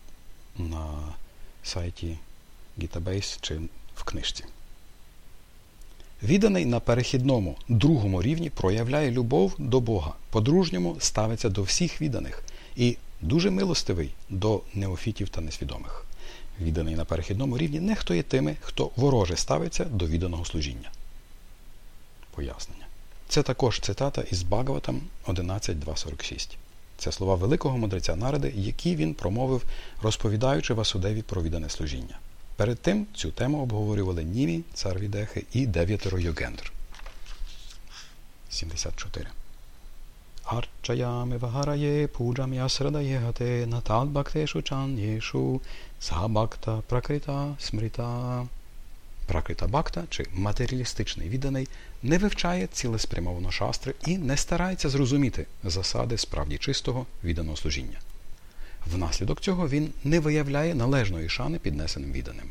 [SPEAKER 2] на сайті Gitabase чи в книжці. Відданий на перехідному другому рівні проявляє любов до Бога, по-дружньому ставиться до всіх відданих і дуже милостивий до неофітів та несвідомих відданий на перехідному рівні, нехтує тими, хто вороже ставиться до відданого служіння. Пояснення. Це також цитата із Багаватам 11.2.46. Це слова великого мудреця Наради, які він промовив, розповідаючи Васудеві про віддане служіння. Перед тим цю тему обговорювали Німі, цар Відехи і дев'ятеро Йогендр. 74. Арчаями вагарає пуджам ясрадає гате натад бактешу чан єшу Сабакта пракрита смрита. Пракрита бакта чи матеріалістичний відданий не вивчає цілеспрямовано шастри і не старається зрозуміти засади справді чистого відданого служіння. Внаслідок цього він не виявляє належної шани піднесеним відданим.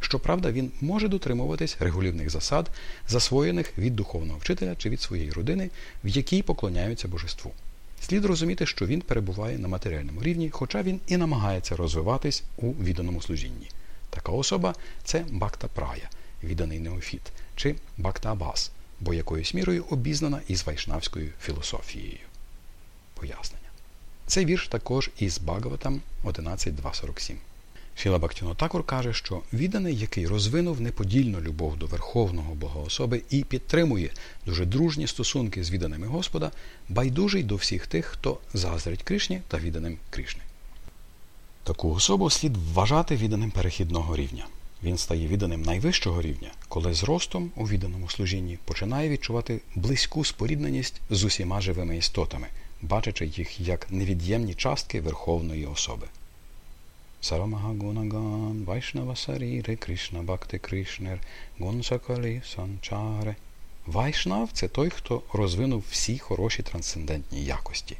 [SPEAKER 1] Щоправда, він може дотримуватись регулівних засад, засвоєних від духовного вчителя чи від своєї родини, в якій поклоняються божеству. Слід розуміти, що він перебуває на матеріальному рівні, хоча він і намагається розвиватись у відданому служінні. Така особа це бакта прая, відданий неофіт, чи бакта абас, бо якоюсь мірою обізнана із вайшнавською філософією. Пояснення. Цей вірш також із Багаватам 11.247. Шіла Бактіно Такур каже, що відданий, який розвинув неподільну любов до Верховного Бога особи і підтримує дуже дружні стосунки з відданими Господа, байдужий до всіх тих, хто заздрить Кришні та відданим Кришни. Таку особу слід вважати відданим перехідного рівня. Він стає відданим найвищого рівня, коли з ростом у відданому служінні починає відчувати близьку спорідненість з усіма живими істотами, бачачи їх як невід'ємні частки Верховної особи. Вайшнава Саріри Кришна Бхакти Кришнер Гунсакалі Санчаре. Вайшнав це той, хто розвинув всі хороші трансцендентні якості.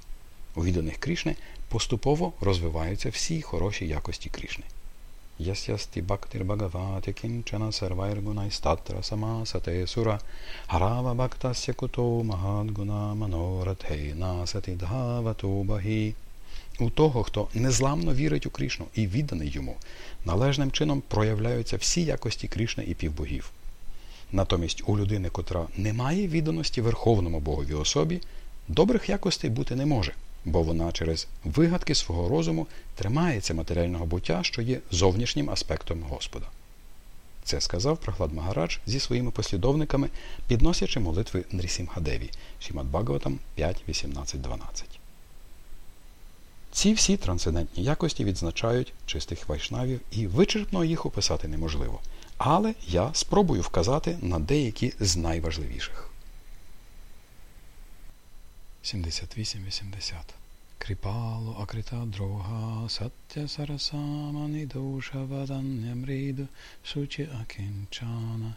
[SPEAKER 1] У відданих Кришни поступово розвиваються всі хороші якості Кришни. Ясясті Бхактир Бхагавати Кінчана Сарвайргунай Статра Самасате Сура Харава Бхактасya Kuto Mahadguna Manorathe Насати Дхавату Багі у того, хто незламно вірить у Крішну і відданий йому, належним чином проявляються всі якості Крішни і півбогів. Натомість у людини, котра не має відданості Верховному Богові особі, добрих якостей бути не може, бо вона через вигадки свого розуму тримається матеріального буття, що є зовнішнім аспектом Господа. Це сказав Прохлад Магарадж зі своїми послідовниками, підносячи молитви Нрісім Хадеві, Шімат Бхагаватам 5, 18, 12. Ці всі трансцендентні якості відзначають чистих вайшнавів, і вичерпно їх описати неможливо. Але я спробую вказати на деякі з найважливіших. 78-80 Кріпало акрита дрога саття сарасамани душа вадання мриду сучі акінчана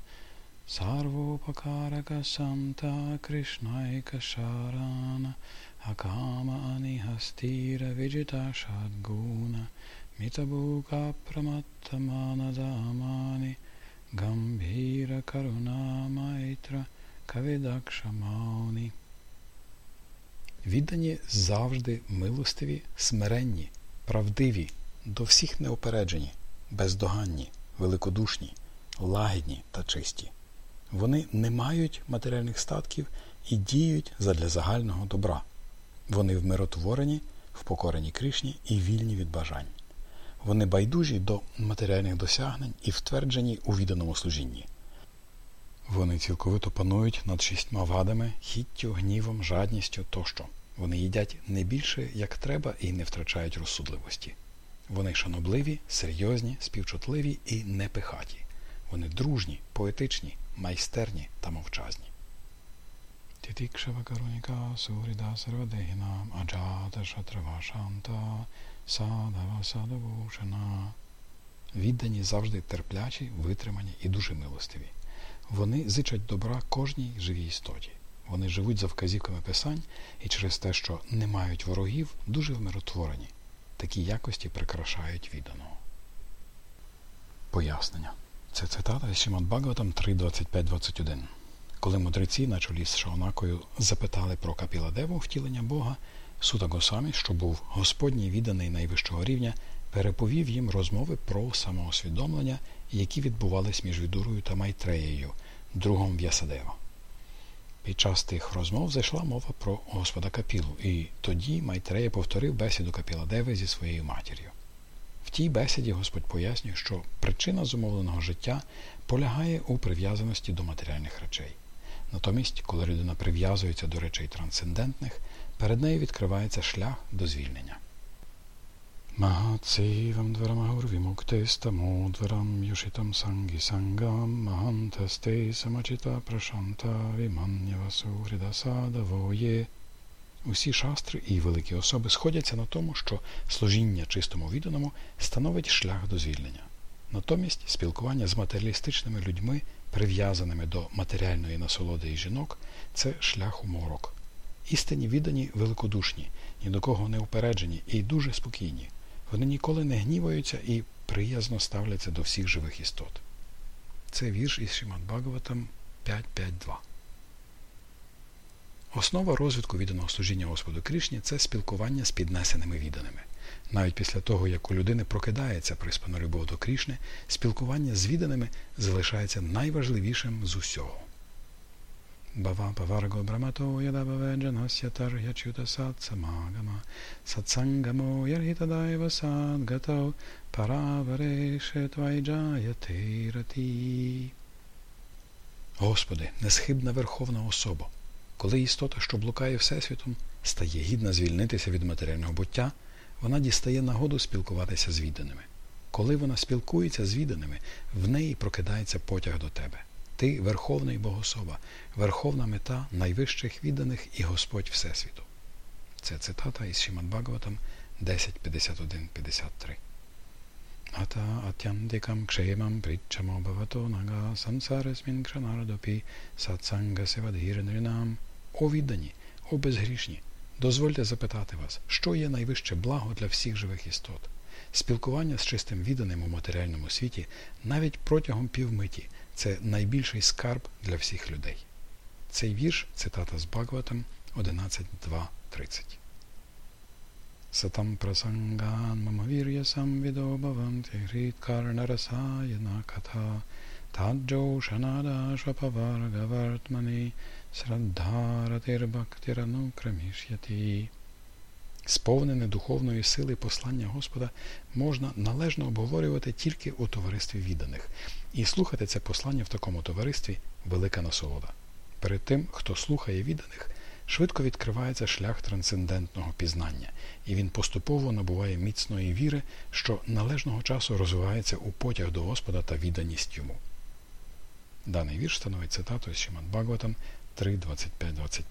[SPEAKER 1] Сарвопакарака санта Кришнайка шарана Akama anihastira vijita shadguna mitabuka pramattamana gambhira karuna maitra кавідакшамауні. Віддані завжди милостиві, смиренні, правдиві, до всіх неопереджені, бездоганні, великодушні, лагідні та чисті. Вони не мають матеріальних статків і діють задля загального добра. Вони вмиротворені, впокорені Кришні і вільні від бажань. Вони байдужі до матеріальних досягнень і втверджені у відданому служінні. Вони цілковито панують над шістьма вадами, хіттю, гнівом, жадністю тощо. Вони їдять не більше, як треба, і не втрачають розсудливості. Вони шанобливі, серйозні, співчутливі і непихаті. Вони дружні, поетичні, майстерні та мовчазні. Суріда сарвадегінам аджата шатравашанта садава садовушана. Віддані завжди терплячі, витримані і дуже милостиві. Вони зичать добра кожній живій істоті. Вони живуть за вказівками писань і через те, що не мають ворогів, дуже вмиротворені. Такі якості прикрашають відданого. Пояснення. Це цитата Шимат Бхагаватам 3.25.21. Коли мудреці на чолі з Шаонакою запитали про Капіладеву втілення Бога, Сута Госамі, що був Господній відданий найвищого рівня, переповів їм розмови про самоусвідомлення, які відбувались між Відурою та Майтреєю, другом В'ясадева. Під час тих розмов зайшла мова про Господа Капілу, і тоді Майтрея повторив бесіду Капіладеви зі своєю матір'ю. В тій бесіді Господь пояснює, що причина зумовленого життя полягає у прив'язаності до матеріальних речей. Натомість, коли людина прив'язується до речей трансцендентних, перед нею відкривається шлях до звільнення. Магацивам дверамагурвімуктистамудверам юшитам сангі сангам махантасте самачита прашанта віманнявасурідасадавоє. Усі шастри і великі особи сходяться на тому, що служіння чистому відданому становить шлях до звільнення. Натомість спілкування з матеріалістичними людьми прив'язаними до матеріальної насолоди і жінок, це шлях морок. Істинні віддані великодушні, ні до кого не упереджені і дуже спокійні. Вони ніколи не гніваються і приязно ставляться до всіх живих істот. це вірш із Шимат Бхагаватам 5.5.2. Основа розвитку відданого служіння Господу Кришні це спілкування з піднесеними відданими. Навіть після того, як у людини прокидається приспана любов до Крішни, спілкування з відданими залишається найважливішим з усього. Бава Брамато Ядабаведжанасya Тар'ячута Сатсамагама Сатсангамо Яргітадайва Садгатау Паравареше Твайджаятирати. Господи, несхибна Верховна особа, коли істота, що блукає Всесвітом, стає гідна звільнитися від матеріального буття, вона дістає нагоду спілкуватися з відданими. Коли вона спілкується з відданими, в неї прокидається потяг до тебе. Ти Верховний Богособа, верховна мета найвищих відданих і Господь Всесвіту. Це цитата із Шимат Бхагаватам 10.51.53. Ата атяндикам кшемам притчамо бхавато нага сансарасмін кшанардопі сатсанга севадгірнрінам. О віддані, о безгрішні, дозвольте запитати вас, що є найвище благо для всіх живих істот. Спілкування з чистим відданим у матеріальному світі навіть протягом півмиті це найбільший скарб для всіх людей. Цей вірш цитата з Бхагаватам 11.2.30. Сатам прасанган мамавір'я самвідо баванти гріткарнарасаяна катha таджо шанада швапаваргавартмани сраддаратирбактиранукраміш'яти. Сповнене духовної сили послання Господа можна належно обговорювати тільки у товаристві відданих, і слухати це послання в такому товаристві велика насолода. Перед тим, хто слухає відданих, швидко відкривається шлях трансцендентного пізнання, і він поступово набуває міцної віри, що належного часу розвивається у потяг до Господа та відданість йому. Даний вірш становить цитату з Шиман Бхагаватам 3.25.25.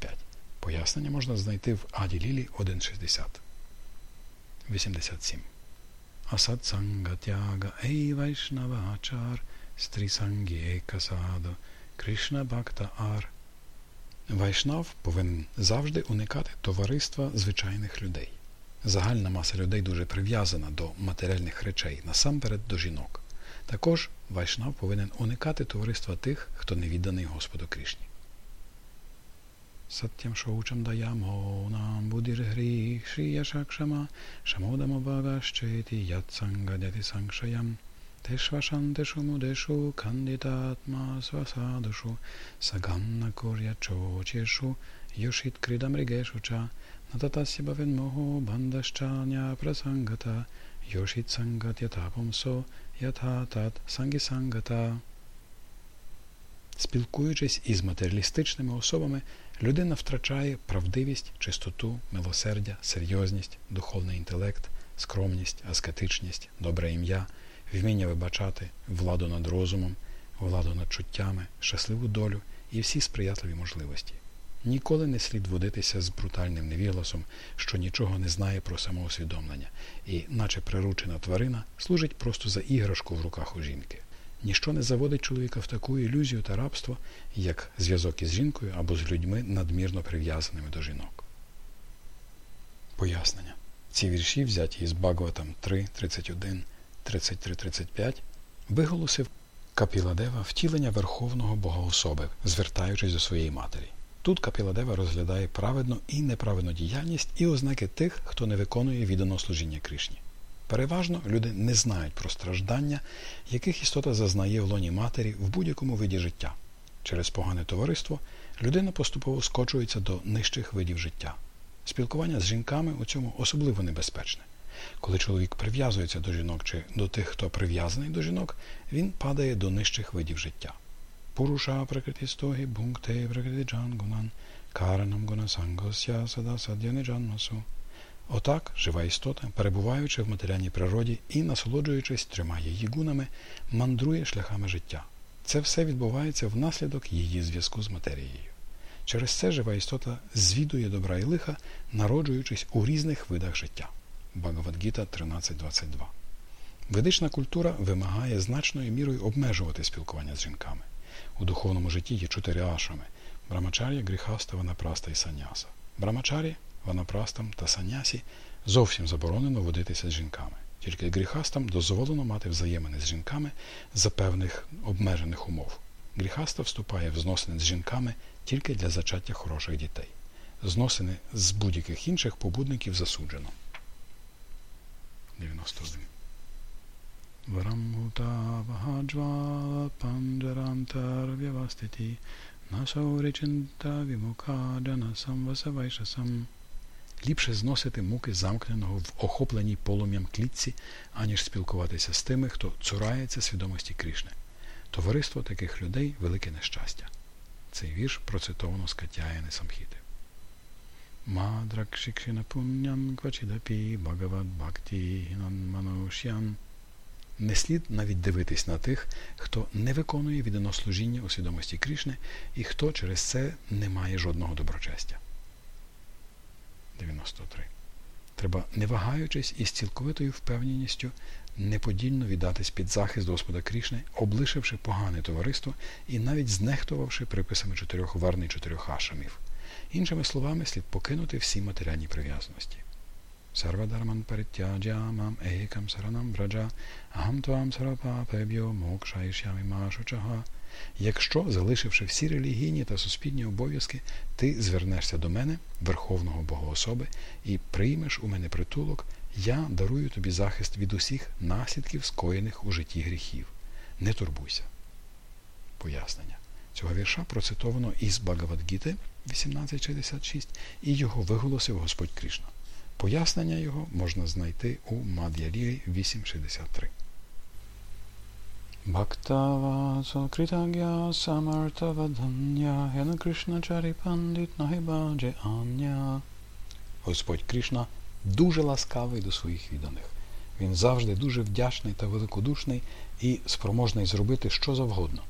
[SPEAKER 1] Пояснення можна знайти в Аді Лілі 1.60. 87. Асадсангатяга ей вайшнавачар стрісангі екасадо Кришна Бхакта Ар. Вайшнав повинен завжди уникати товариства звичайних людей. Загальна маса людей дуже прив'язана до матеріальних речей, насамперед до жінок. Також вайшнав повинен уникати товариства тих, хто не відданий Господу Кришні. Сатям шоучам даямо нам будиргрі шия шакшама шамодамо багащеті ятсангадяти санкшаям Тешвашантешу мудешу кандидатма свасадушу саганна коря чочешу йошит кридамригешу ча нататасya бавенмого бандащаня прасангата йошит сангат ятапомсо ята тат сангісангата. Спілкуючись із матеріалістичними особами, людина втрачає правдивість, чистоту, милосердя, серйозність, духовний інтелект, скромність, аскетичність, добре ім'я, вміння вибачати, владу над розумом, владу над чуттями, щасливу долю і всі сприятливі можливості. Ніколи не слід водитися з брутальним невігласом, що нічого не знає про самоусвідомлення, і, наче приручена тварина, служить просто за іграшку в руках у жінки. Ніщо не заводить чоловіка в таку ілюзію та рабство, як зв'язок із жінкою або з людьми надмірно прив'язаними до жінок. Пояснення. Ці вірші, взяті із Багватам 3, 31, 33-35, виголосив Капіладева втілення Верховного Богоособи, звертаючись до своєї матері. Тут Капіладева розглядає праведну і неправедну діяльність і ознаки тих, хто не виконує відданого служіння Кришні. Переважно люди не знають про страждання, яких істота зазнає в лоні матері в будь-якому виді життя. Через погане товариство людина поступово скочується до нижчих видів життя. Спілкування з жінками у цьому особливо небезпечне. Коли чоловік прив'язується до жінок чи до тих, хто прив'язаний до жінок, він падає до нижчих видів життя. Пуруша пракритистогі бункте пракритиджан каранам гуна сангосya сада садяниджанмасу. Отак, жива істота, перебуваючи в матеріальній природі і насолоджуючись трьома її гунами, мандрує шляхами життя. Це все відбувається внаслідок її зв'язку з матерією. Через це жива істота звідує добра і лиха, народжуючись у різних видах життя. Багавадгіта 13.22. Ведична культура вимагає значною мірою обмежувати спілкування з жінками. У духовному житті є чотири ашами Брамачар'я, Гріхаста, Ванапраста і Саняса. Брамачарі, Ванапрастам та Санясі зовсім заборонено водитися з жінками.
[SPEAKER 2] Тільки гріхастам дозволено мати взаємини з жінками за певних обмежених умов. Гріхаста вступає в зносини з жінками тільки для зачаття хороших дітей. Зносини з будь-яких інших побудників засуджено. 91. Варамута Вагаджва Панджарантарв'яваститі Нашауричинта Вімукаджана Самвасавайшасам Ліпше зносити муки замкненого в охопленій полум'ям клітці, аніж спілкуватися з тими, хто цурається свідомості Крішни. Товариство таких людей велике нещастя. Цей вірш процитовано з Катяяни Самхіти. Не слід навіть дивитись на тих, хто не виконує відданослужіння у свідомості Крішни і хто через це не має жодного доброчестя. 93. Треба, не вагаючись і з цілковитою впевненістю, неподільно віддатись під захист Господа Крішни, облишивши погане товариство і навіть знехтувавши приписами чотирьох варни чотирьох ашамів. Іншими словами, слід покинути всі матеріальні прив'язаності. Parityaja mam ekam saranam vraja, aham твам sarapapebyo mokshayishyami машучага. Якщо, залишивши всі релігійні та суспільні обов'язки, ти звернешся до мене, Верховного Богоособи, і приймеш у мене притулок, я дарую тобі захист від усіх наслідків, скоєних у житті гріхів. Не турбуйся. Пояснення. Цього вірша процитовано із Багавадгіти 1866, і його виголосив Господь Кришна. Пояснення його можна знайти у Мад'ялірі 863. Критагя самартавадання Гена Кришна чарі пандит нахибаджи ання. Господь Кришна дуже ласкавий до своїх відданих. Він завжди дуже вдячний та великодушний і спроможний зробити що завгодно.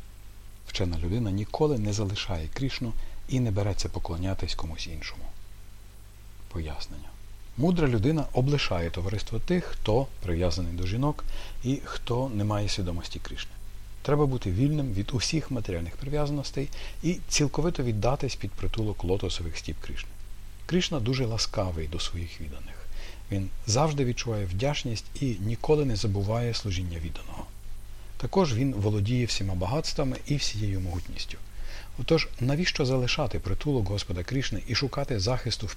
[SPEAKER 2] Вчена людина ніколи не залишає Кришну і не береться поклонятись комусь іншому. Пояснення. Мудра людина облишає товариство тих, хто прив'язаний до жінок і хто не має свідомості Кришни. Треба бути вільним від усіх матеріальних прив'язаностей і цілковито віддатись під притулок лотосових стіп Кришни. Кришна дуже ласкавий до своїх відданих. Він завжди відчуває вдячність і ніколи не забуває служіння відданого. Також він володіє всіма багатствами і всією могутністю. Отож, навіщо залишати притулок Господа Кришни і шукати захисту в?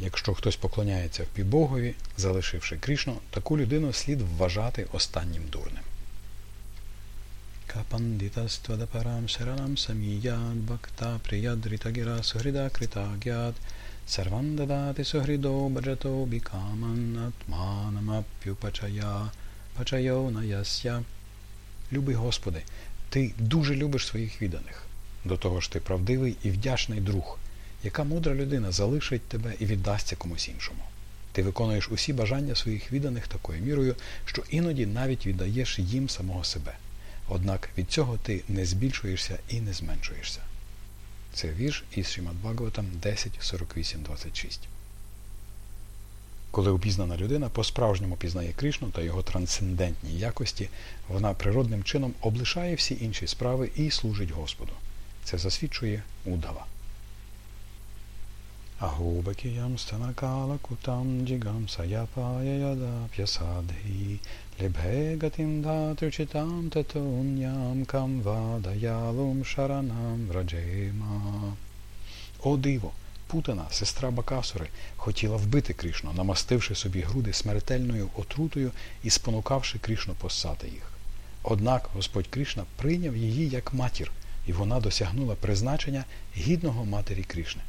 [SPEAKER 2] Якщо хтось поклоняється впівбогові, залишивши Кришну, таку людину слід вважати останнім дурним. Капандитаствадапарам шаранам саміяд бхакта приядритагіра сугрида критагяд сарвандадати сугридо баджато бікаман атманамапюпачая пачайо наяся. Любий Господи, Ти дуже любиш своїх відданих. До того ж ти правдивий і вдячний друг яка мудра людина залишить тебе і віддасться комусь іншому. Ти виконуєш усі бажання своїх відданих такою мірою, що іноді навіть віддаєш їм самого себе. Однак від цього ти не збільшуєшся і не зменшуєшся. Це вірш із Шімат Бхагаватам 10.48.26. Коли обізнана людина по-справжньому пізнає Кришну та його трансцендентні якості, вона природним чином облишає всі інші справи і служить Господу. Це засвідчує удава. Ahobakiyam stanakala kutam jigam sayapaya yadapyasadhi libhe gatim dhatrichitam tatonyam kam vadayalum sharanam vraджема. О диво! Путана, сестра Бакасури, хотіла вбити Кришну, намастивши собі груди смертельною отрутою і спонукавши Кришну поссати їх. Однак Господь Кришна прийняв її як матір, і вона досягнула призначення гідного матері Кришни.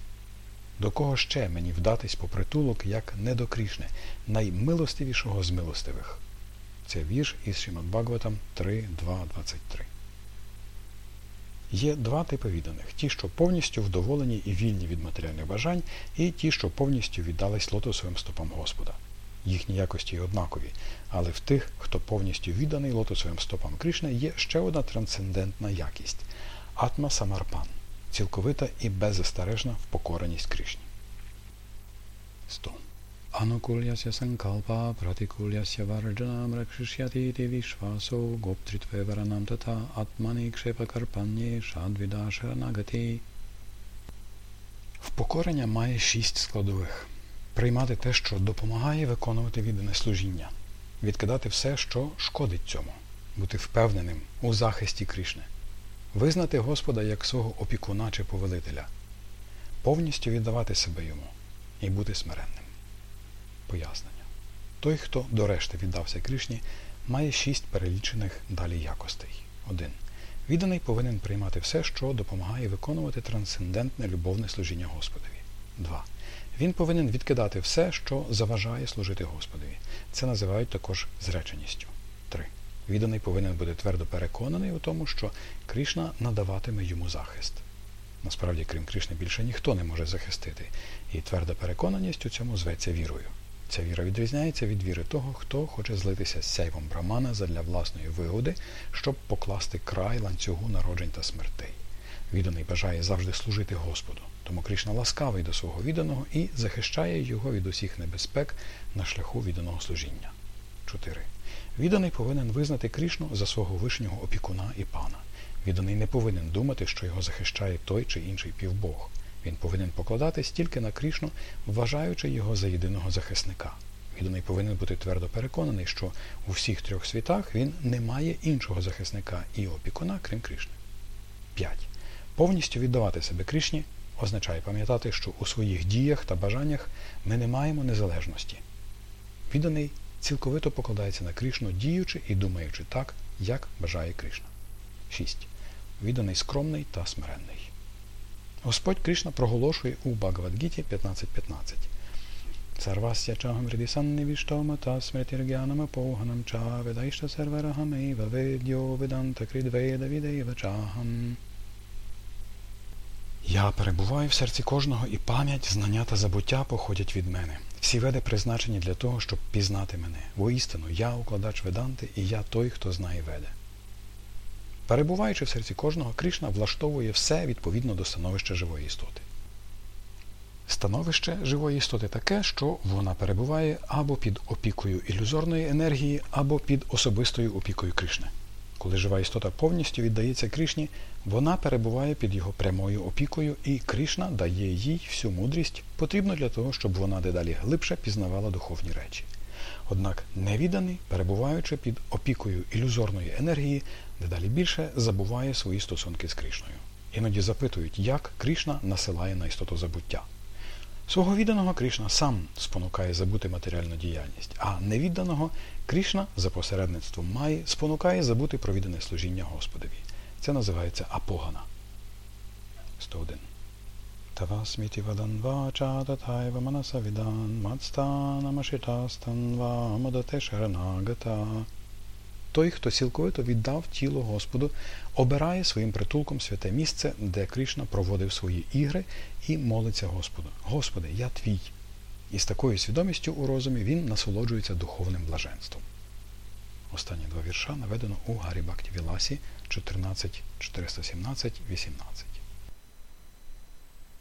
[SPEAKER 2] До кого ще мені вдатись по притулок, як не до Крішни, наймилостивішого з милостивих? Це вірш із Шимат Бхагаватам 3, 2, 23. Є два типи відданих: ті, що повністю вдоволені і вільні від матеріальних бажань, і ті, що повністю віддались лотосовим стопам Господа. Їхні якості однакові, але в тих, хто повністю відданий лотосовим стопам Кришни, є ще одна трансцендентна якість атма самарпан цілковита і беззастережна впокореність Кришні. 100. Анукульяся санкалпа пратикульяся варджанам ракшишятіти вішвасо гоптритве варанам тата атмани кшепа карпанні шадвіда шаранагати. Впокорення має шість складових. Приймати те, що допомагає виконувати віддане служіння.
[SPEAKER 1] відкидати все, що шкодить цьому, бути впевненим у захисті Кришни, визнати Господа як свого опікуна чи повелителя, повністю віддавати себе йому і бути смиренним. Пояснення. Той, хто до решти віддався Кришні, має шість перелічених далі якостей. 1. Відданий повинен приймати все, що допомагає виконувати трансцендентне любовне служіння Господові. 2. Він повинен відкидати все, що заважає служити Господові. Це називають також зреченістю. 3. Відданий повинен бути твердо переконаний у тому, що Кришна надаватиме йому захист. Насправді, крім Кришни, більше ніхто не може захистити, і тверда переконаність у цьому зветься вірою. Ця віра відрізняється від віри того, хто хоче злитися з сяйвом брамана задля власної вигоди, щоб покласти край ланцюгу народжень та смертей. Відданий бажає завжди служити Господу, тому Кришна ласкавий до свого відданого і захищає його від усіх небезпек на шляху відданого служіння. 4. Відданий повинен визнати Кришну за свого вишнього опікуна і пана. Відданий не повинен думати, що його захищає той чи інший півбог. Він повинен покладатись тільки на Крішну, вважаючи його за єдиного захисника. Відданий повинен бути твердо переконаний, що у всіх трьох світах він не має іншого захисника і опікуна, крім Крішни. 5. Повністю віддавати себе Крішні означає пам'ятати, що у своїх діях та бажаннях ми не маємо незалежності. Відданий цілковито покладається на Крішну, діючи і думаючи так, як бажає Кришна. 6. Відданий скромний та смиренний. Господь Кришна проголошує у Багавадгіті 15.15. Сарвасya чагам ридисаннивіштомата смритіргянам апоганам ча ведайшта серверахамейва ведьо веданта кридведа відейва чагам. Я перебуваю в серці кожного, і пам'ять, знання та забуття походять від мене. Всі веди призначені для того, щоб пізнати мене. Воістину, я укладач веданти, і я той, хто знає веде. Перебуваючи в серці кожного, Кришна влаштовує все відповідно до становища живої істоти. Становище живої істоти таке, що вона перебуває або під опікою ілюзорної енергії, або під особистою опікою Кришни. Коли жива істота повністю віддається Кришні, вона перебуває під його прямою опікою, і Кришна дає їй всю мудрість, потрібну для того, щоб вона дедалі глибше пізнавала духовні речі. Однак невіданий, перебуваючи під опікою ілюзорної енергії, дедалі більше забуває свої стосунки з Кришною. Іноді запитують, як Кришна насилає на істоту забуття. Свого відданого Кришна сам спонукає забути матеріальну діяльність, а невідданого Кришна за посередництвом Маї спонукає забути про віддане служіння Господові. Це називається апогана. 101. Тавасміті вадан вача татайва манаса відан мацтанамашитастан мадате шаранагата. Той, хто цілковито віддав тіло Господу, обирає своїм притулком святе місце, де Кришна проводив свої ігри і молиться Господу. Господи, я твій. І з такою свідомістю у розумі він насолоджується духовним блаженством. Останні два вірша наведено у Гарі Бакті Віласі 14, 417, 18.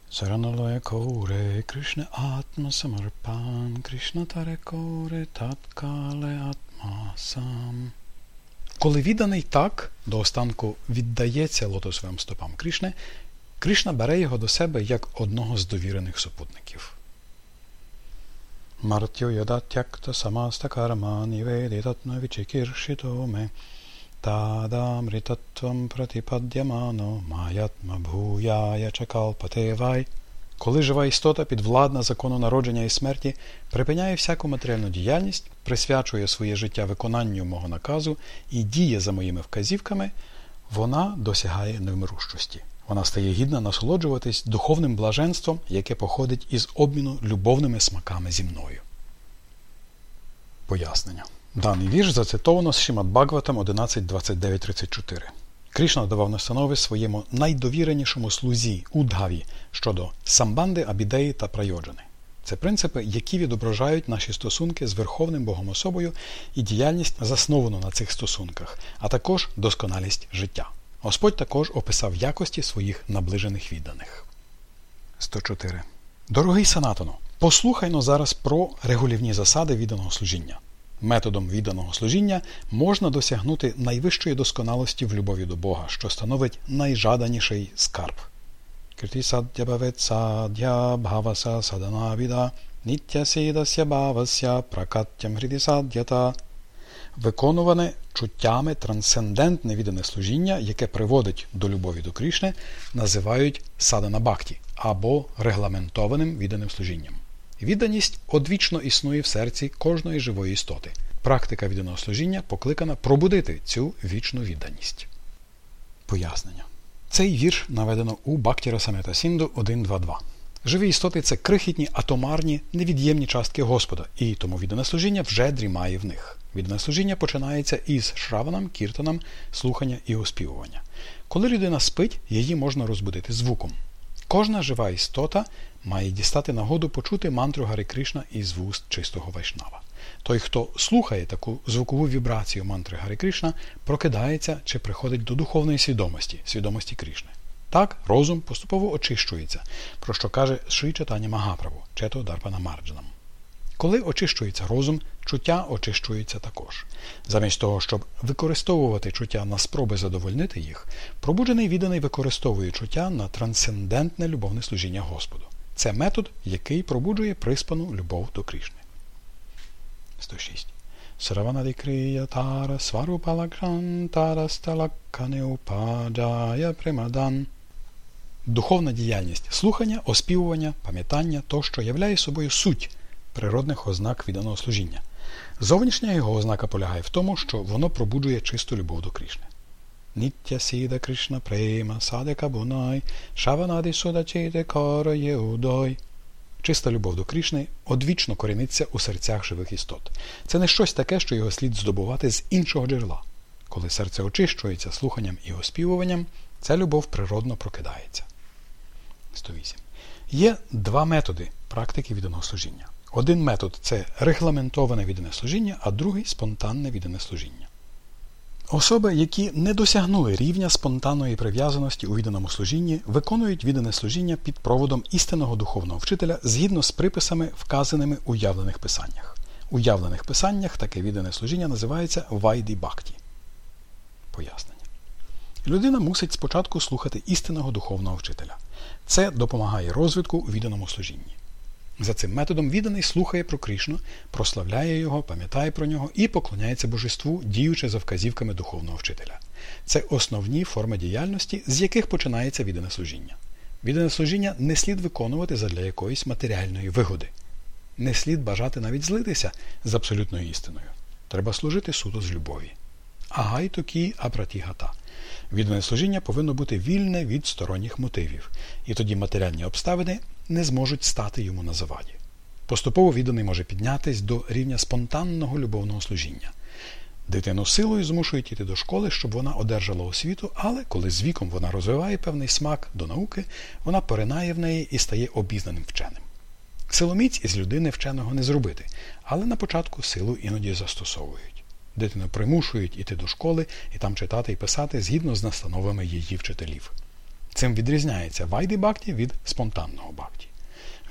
[SPEAKER 1] Сараналоя коре Кришна Атма Самарпан Кришна Таре коре Таткале Атма Сам. Коли відданий так до останку віддається лотосовим стопам Кришни, Кришна бере його до себе як одного з довірених супутників. Мартю ядатякта самаста карма ніведитатна вічикіршито ме тадамритатвам пратипадямано маятма бхуяя чакалпатевай – коли жива істота підвладна закону народження і смерті припиняє всяку матеріальну діяльність, присвячує своє життя виконанню мого наказу і діє за моїми вказівками, вона досягає невмирущості. Вона стає гідна насолоджуватись духовним блаженством, яке походить із обміну любовними смаками зі мною. Пояснення. Даний вірш зацитовано з Шимат Бхагаватам 11.29.34. Кришна давав настанови своєму найдовіренішому слузі Удгаві щодо самбанди, абідеї та прайоджани. Це принципи, які відображають наші стосунки з Верховним Богом особою і діяльність засновану на цих стосунках, а також досконалість життя. Господь також описав якості своїх наближених відданих. 104. Дорогий Санатону, послухайно зараз про регулівні засади відданого служіння. Методом відданого служіння можна досягнути найвищої досконалості в любові до Бога, що становить найжаданіший скарб. Віда ниття сідася бавася пракаттям гридисаддята.
[SPEAKER 2] Виконуване чуттями трансцендентне віддане служіння, яке приводить до любові до Крішни, називають садана бхакті або регламентованим відданим служінням. Відданість одвічно існує в серці кожної живої істоти. Практика відданого служіння покликана пробудити цю вічну відданість. Пояснення. Цей вірш наведено у Бактіра Самета Сінду 1.2.2. Живі істоти це крихітні, атомарні, невід'ємні частки Господа, і тому віддане служіння вже дрімає в них. Віддане служіння починається із шраваном, кіртаном, слухання і оспівування. Коли людина спить, її можна розбудити звуком. Кожна жива істота має дістати нагоду почути мантру Гари Кришна із вуст чистого вайшнава. Той, хто слухає таку звукову вібрацію мантри Гари Кришна, прокидається чи приходить до духовної свідомості, свідомості Кришни. Так, розум поступово очищується, про що каже Шри Читання Магаправу, Чето Дарпана Марджанам. Коли очищується розум, чуття очищується також. Замість того, щоб використовувати чуття на спроби задовольнити їх, пробуджений відданий використовує чуття на трансцендентне любовне служіння Господу. Це метод, який пробуджує приспану любов до Крішни. 106. Сраванадикрия тара сварупалакшан тара сталакканеупаджая примадан. Духовна діяльність слухання, оспівування, пам'ятання тощо являє собою суть природних ознак відданого служіння. Зовнішня його ознака полягає в тому, що воно пробуджує чисту любов до Крішни. Нітя сіда Кришна према садека бунай, шаванади судачите кара єудой. Чиста любов до Крішни одвічно коріниться у серцях живих істот. Це не щось таке, що його слід здобувати з іншого джерела. Коли серце очищується слуханням і оспівуванням, ця любов природно прокидається. 108. Є два методи практики відданого служіння. Один метод це регламентоване віддане служіння, а другий спонтанне віддане служіння. Особи, які не досягнули рівня спонтанної прив'язаності у відданому служінні, виконують віддане служіння під проводом істинного духовного вчителя згідно з приписами, вказаними у явлених писаннях. У явлених писаннях таке віддане служіння називається вайді бакті. Пояснення. Людина мусить спочатку слухати істинного духовного вчителя. Це допомагає розвитку у відданому служінні. За цим методом відданий слухає про Кришну, прославляє його, пам'ятає про нього і поклоняється божеству, діючи за вказівками духовного вчителя. Це основні форми діяльності, з яких починається віддане служіння. Віддане служіння не слід виконувати задля якоїсь матеріальної вигоди. Не слід бажати навіть злитися з абсолютною істиною. Треба служити суто з любові. Агай токі абратігата. Віддане служіння повинно бути вільне від сторонніх мотивів, і тоді матеріальні обставини не зможуть стати йому на заваді. Поступово відданий може піднятись до рівня спонтанного любовного служіння. Дитину силою змушують йти до школи, щоб вона одержала освіту, але коли з віком вона розвиває певний смак до науки, вона поринає в неї і стає обізнаним вченим. Силоміць із людини вченого не зробити, але на початку силу іноді застосовують. Дитину примушують іти до школи і там читати і писати згідно з настановами її вчителів. Цим відрізняється вайди бакті від спонтанного бакті.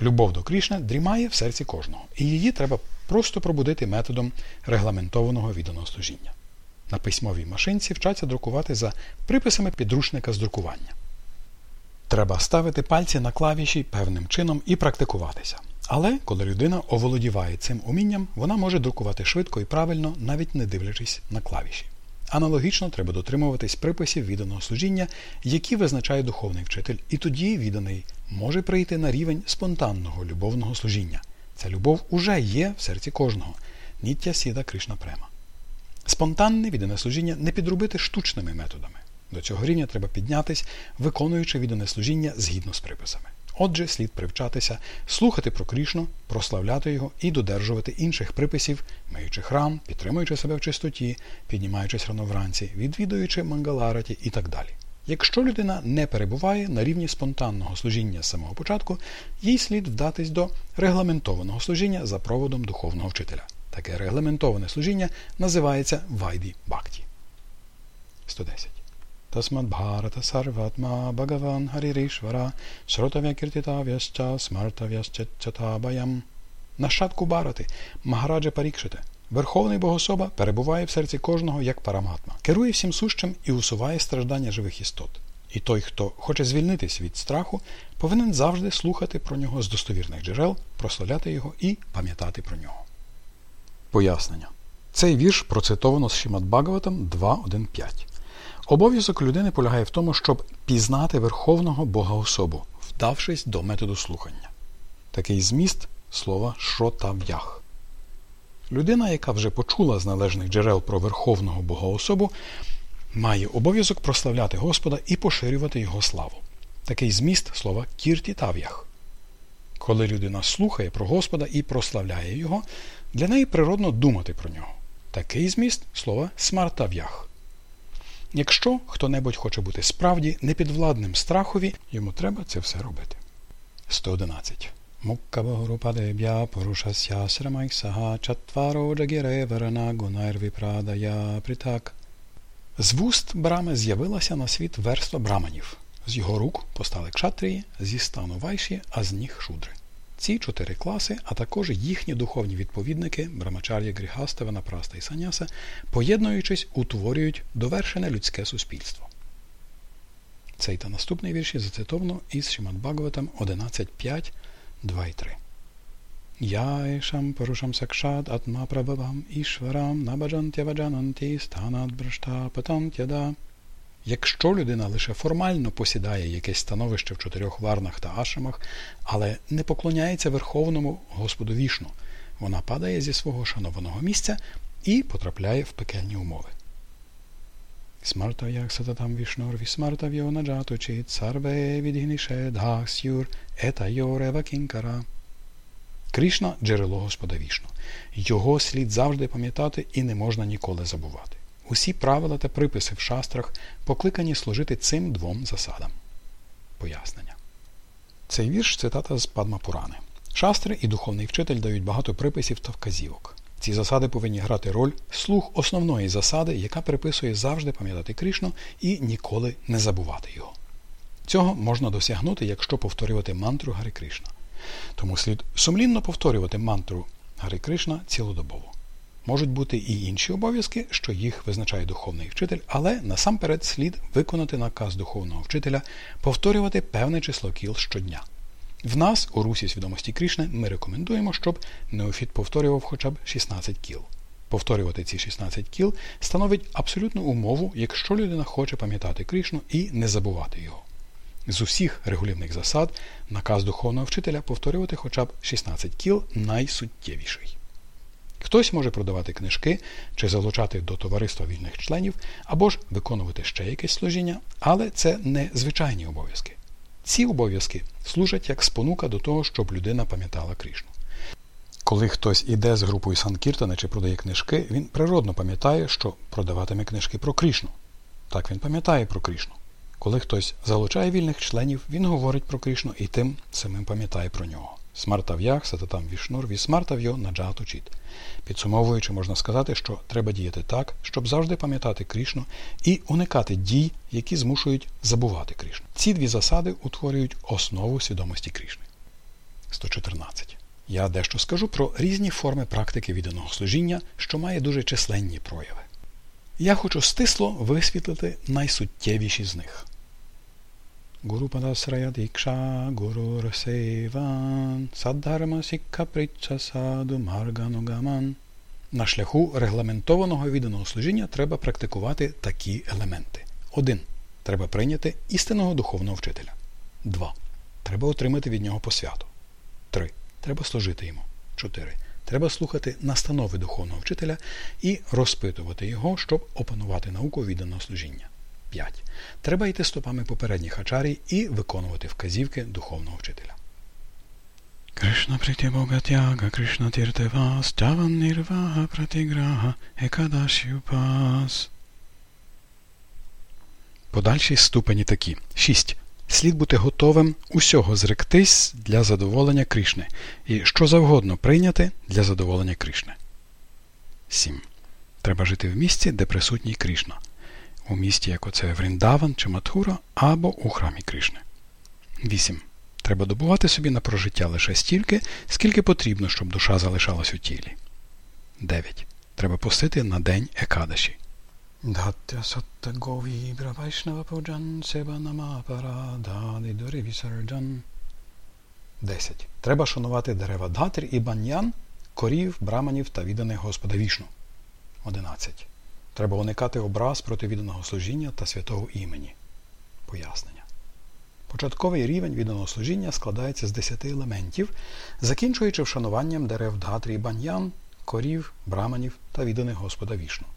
[SPEAKER 2] Любов до Крішна дрімає в серці кожного, і її треба просто пробудити методом регламентованого відданого служіння. На письмовій машинці вчаться друкувати за приписами підручника з друкування. Треба ставити пальці на клавіші певним чином і практикуватися. Але коли людина оволодіває цим умінням, вона може друкувати швидко і правильно, навіть не дивлячись на клавіші. Аналогічно треба дотримуватись приписів відданого служіння, які визначає духовний вчитель, і тоді відданий може прийти на рівень спонтанного любовного служіння. Ця любов уже є в серці кожного. Ніття сіда Кришна Према. Спонтанне віддане служіння не підробити штучними методами. До цього рівня треба піднятись, виконуючи віддане служіння згідно з приписами. Отже, слід привчатися, слухати про Крішну, прославляти його і додержувати інших приписів, миючи храм, підтримуючи себе в чистоті, піднімаючись рано вранці, відвідуючи мангалараті і так далі. Якщо людина не перебуває на рівні спонтанного служіння з самого початку, їй слід вдатись до регламентованого служіння за проводом духовного вчителя. Таке регламентоване служіння називається Вайді Бакті. 110. Тасмадбхарата Сарватма Бхагаван Харірішвара Сротав'якіртитав'ясча смартав'ясчатабаям. Нащадку Барати, Магараджа Парікшите, Верховний Богособа перебуває в серці кожного як параматма, керує всім сущим і усуває страждання живих істот. І той, хто хоче звільнитись від страху, повинен завжди слухати про нього з достовірних джерел, прославляти його і пам'ятати про нього. Пояснення. Цей вірш процитовано з Шімат Багаватам 2.1.5. Обов'язок людини полягає в тому, щоб пізнати Верховного Бога особу, вдавшись до методу слухання. Такий зміст слова шротав'ях. Людина, яка вже почула з належних джерел про Верховного Бога особу, має обов'язок прославляти Господа і поширювати Його славу. Такий зміст слова кіртітав'ях. Коли людина слухає про Господа і прославляє Його, для неї природно думати про нього. Такий зміст слова смартав'ях. Якщо хто-небудь хоче бути справді непідвладним страхові, йому треба це все робити. 111. Муккабагурупадеб'я порушася срамайсага чатваро джагіре варана гунайрвіпрадая притак. З вуст брами з'явилася на світ верства браманів. З його рук постали кшатрії, зі стану вайші, а з ніг шудри. Ці чотири класи, а також їхні духовні відповідники Брамачар'я, Грігаста, Ванапраста і Саняса, поєднуючись, утворюють довершене людське суспільство. Цей та наступний вірші зацитовано із Шимат Бхагаватам 11.5, 2 і 3. Я ешам порушам сакшат атма прабавам ішварам набаджантяваджананті станат брошта патантяда. Якщо людина лише формально посідає якесь становище в чотирьох варнах та ашамах, але не поклоняється Верховному Господу вішну, вона падає зі свого шанованого місця і потрапляє в пекельні умови. Смартав'ях сататам вішнур вісмартав'йо наджатучит сарве відгніше дхасюр ета йорева кінкара. Кришна – джерело Господа вішну. Його слід завжди пам'ятати і не можна ніколи забувати. Усі правила та приписи в шастрах покликані служити цим двом засадам. Пояснення. Цей вірш цитата з Падмапурани. Шастри і духовний вчитель дають багато приписів та вказівок. Ці засади повинні грати роль слух основної засади, яка приписує завжди пам'ятати Кришну і ніколи не забувати його. Цього можна досягнути, якщо повторювати мантру Гари Кришна. Тому слід сумлінно повторювати мантру Гари Кришна цілодобово. Можуть бути і інші обов'язки, що їх визначає духовний вчитель, але насамперед слід виконати наказ духовного вчителя повторювати певне число кіл щодня. В нас, у Русі свідомості Крішни, ми рекомендуємо, щоб неофіт повторював хоча б 16 кіл. Повторювати ці 16 кіл становить абсолютну умову, якщо людина хоче пам'ятати Крішну і не забувати його. З усіх регулівних засад наказ духовного вчителя повторювати хоча б 16 кіл найсуттєвіший. Хтось може продавати книжки чи залучати до товариства вільних членів, або ж виконувати ще якесь служіння, але це не звичайні обов'язки. Ці обов'язки служать як спонука до того, щоб людина пам'ятала Кришну. Коли хтось іде з групою Санкіртани чи продає книжки, він природно пам'ятає, що продаватиме книжки про Кришну. Так він пам'ятає про Кришну. Коли хтось залучає вільних членів, він говорить про Кришну і тим самим пам'ятає про нього. Смартав'ях, сататам вішнур, вісмартав'йо наджату чіт. Підсумовуючи, можна сказати, що треба діяти так, щоб завжди пам'ятати Крішну і уникати дій, які змушують забувати Крішну. Ці дві засади утворюють основу свідомості Крішни. 114. Я дещо скажу про різні форми практики відданого служіння, що має дуже численні прояви. Я хочу стисло висвітлити найсуттєвіші з них. Гурупадасрая дікша, гуру сейван, саддарма сікха притча саду. На шляху регламентованого відданого служіння треба практикувати такі елементи. 1. Треба прийняти істинного духовного вчителя. 2. Треба отримати від нього посвяту. 3. Треба служити йому. 4. Треба слухати настанови духовного вчителя і розпитувати його, щоб опанувати науку відданого служіння. 5. Треба йти стопами попередніх ачарій і виконувати вказівки духовного вчителя. Кришна Притябогатяга, Кришна Тіртевас, Таван Нірвага Пратиграха, Екадашюпас. Подальші ступені такі. 6. Слід бути готовим усього зректись для задоволення Кришни і що завгодно прийняти для задоволення Кришни. 7. Треба жити в місці, де присутній Кришна у місті, як оце Вріндаван чи Матхура, або у храмі Кришни. 8. Треба добувати собі на прожиття лише стільки, скільки потрібно, щоб душа залишалась у тілі. 9. Треба постити на день Екадаші. 10. Треба шанувати дерева Датр і баньян, корів, браманів та відданих Господа вішну.
[SPEAKER 1] 11. Треба уникати образ проти відданого служіння та святого імені. Пояснення. Початковий рівень відданого служіння складається з 10 елементів, закінчуючи вшануванням дерев Дгатрі баньян, корів, браманів та відданих Господа вішну.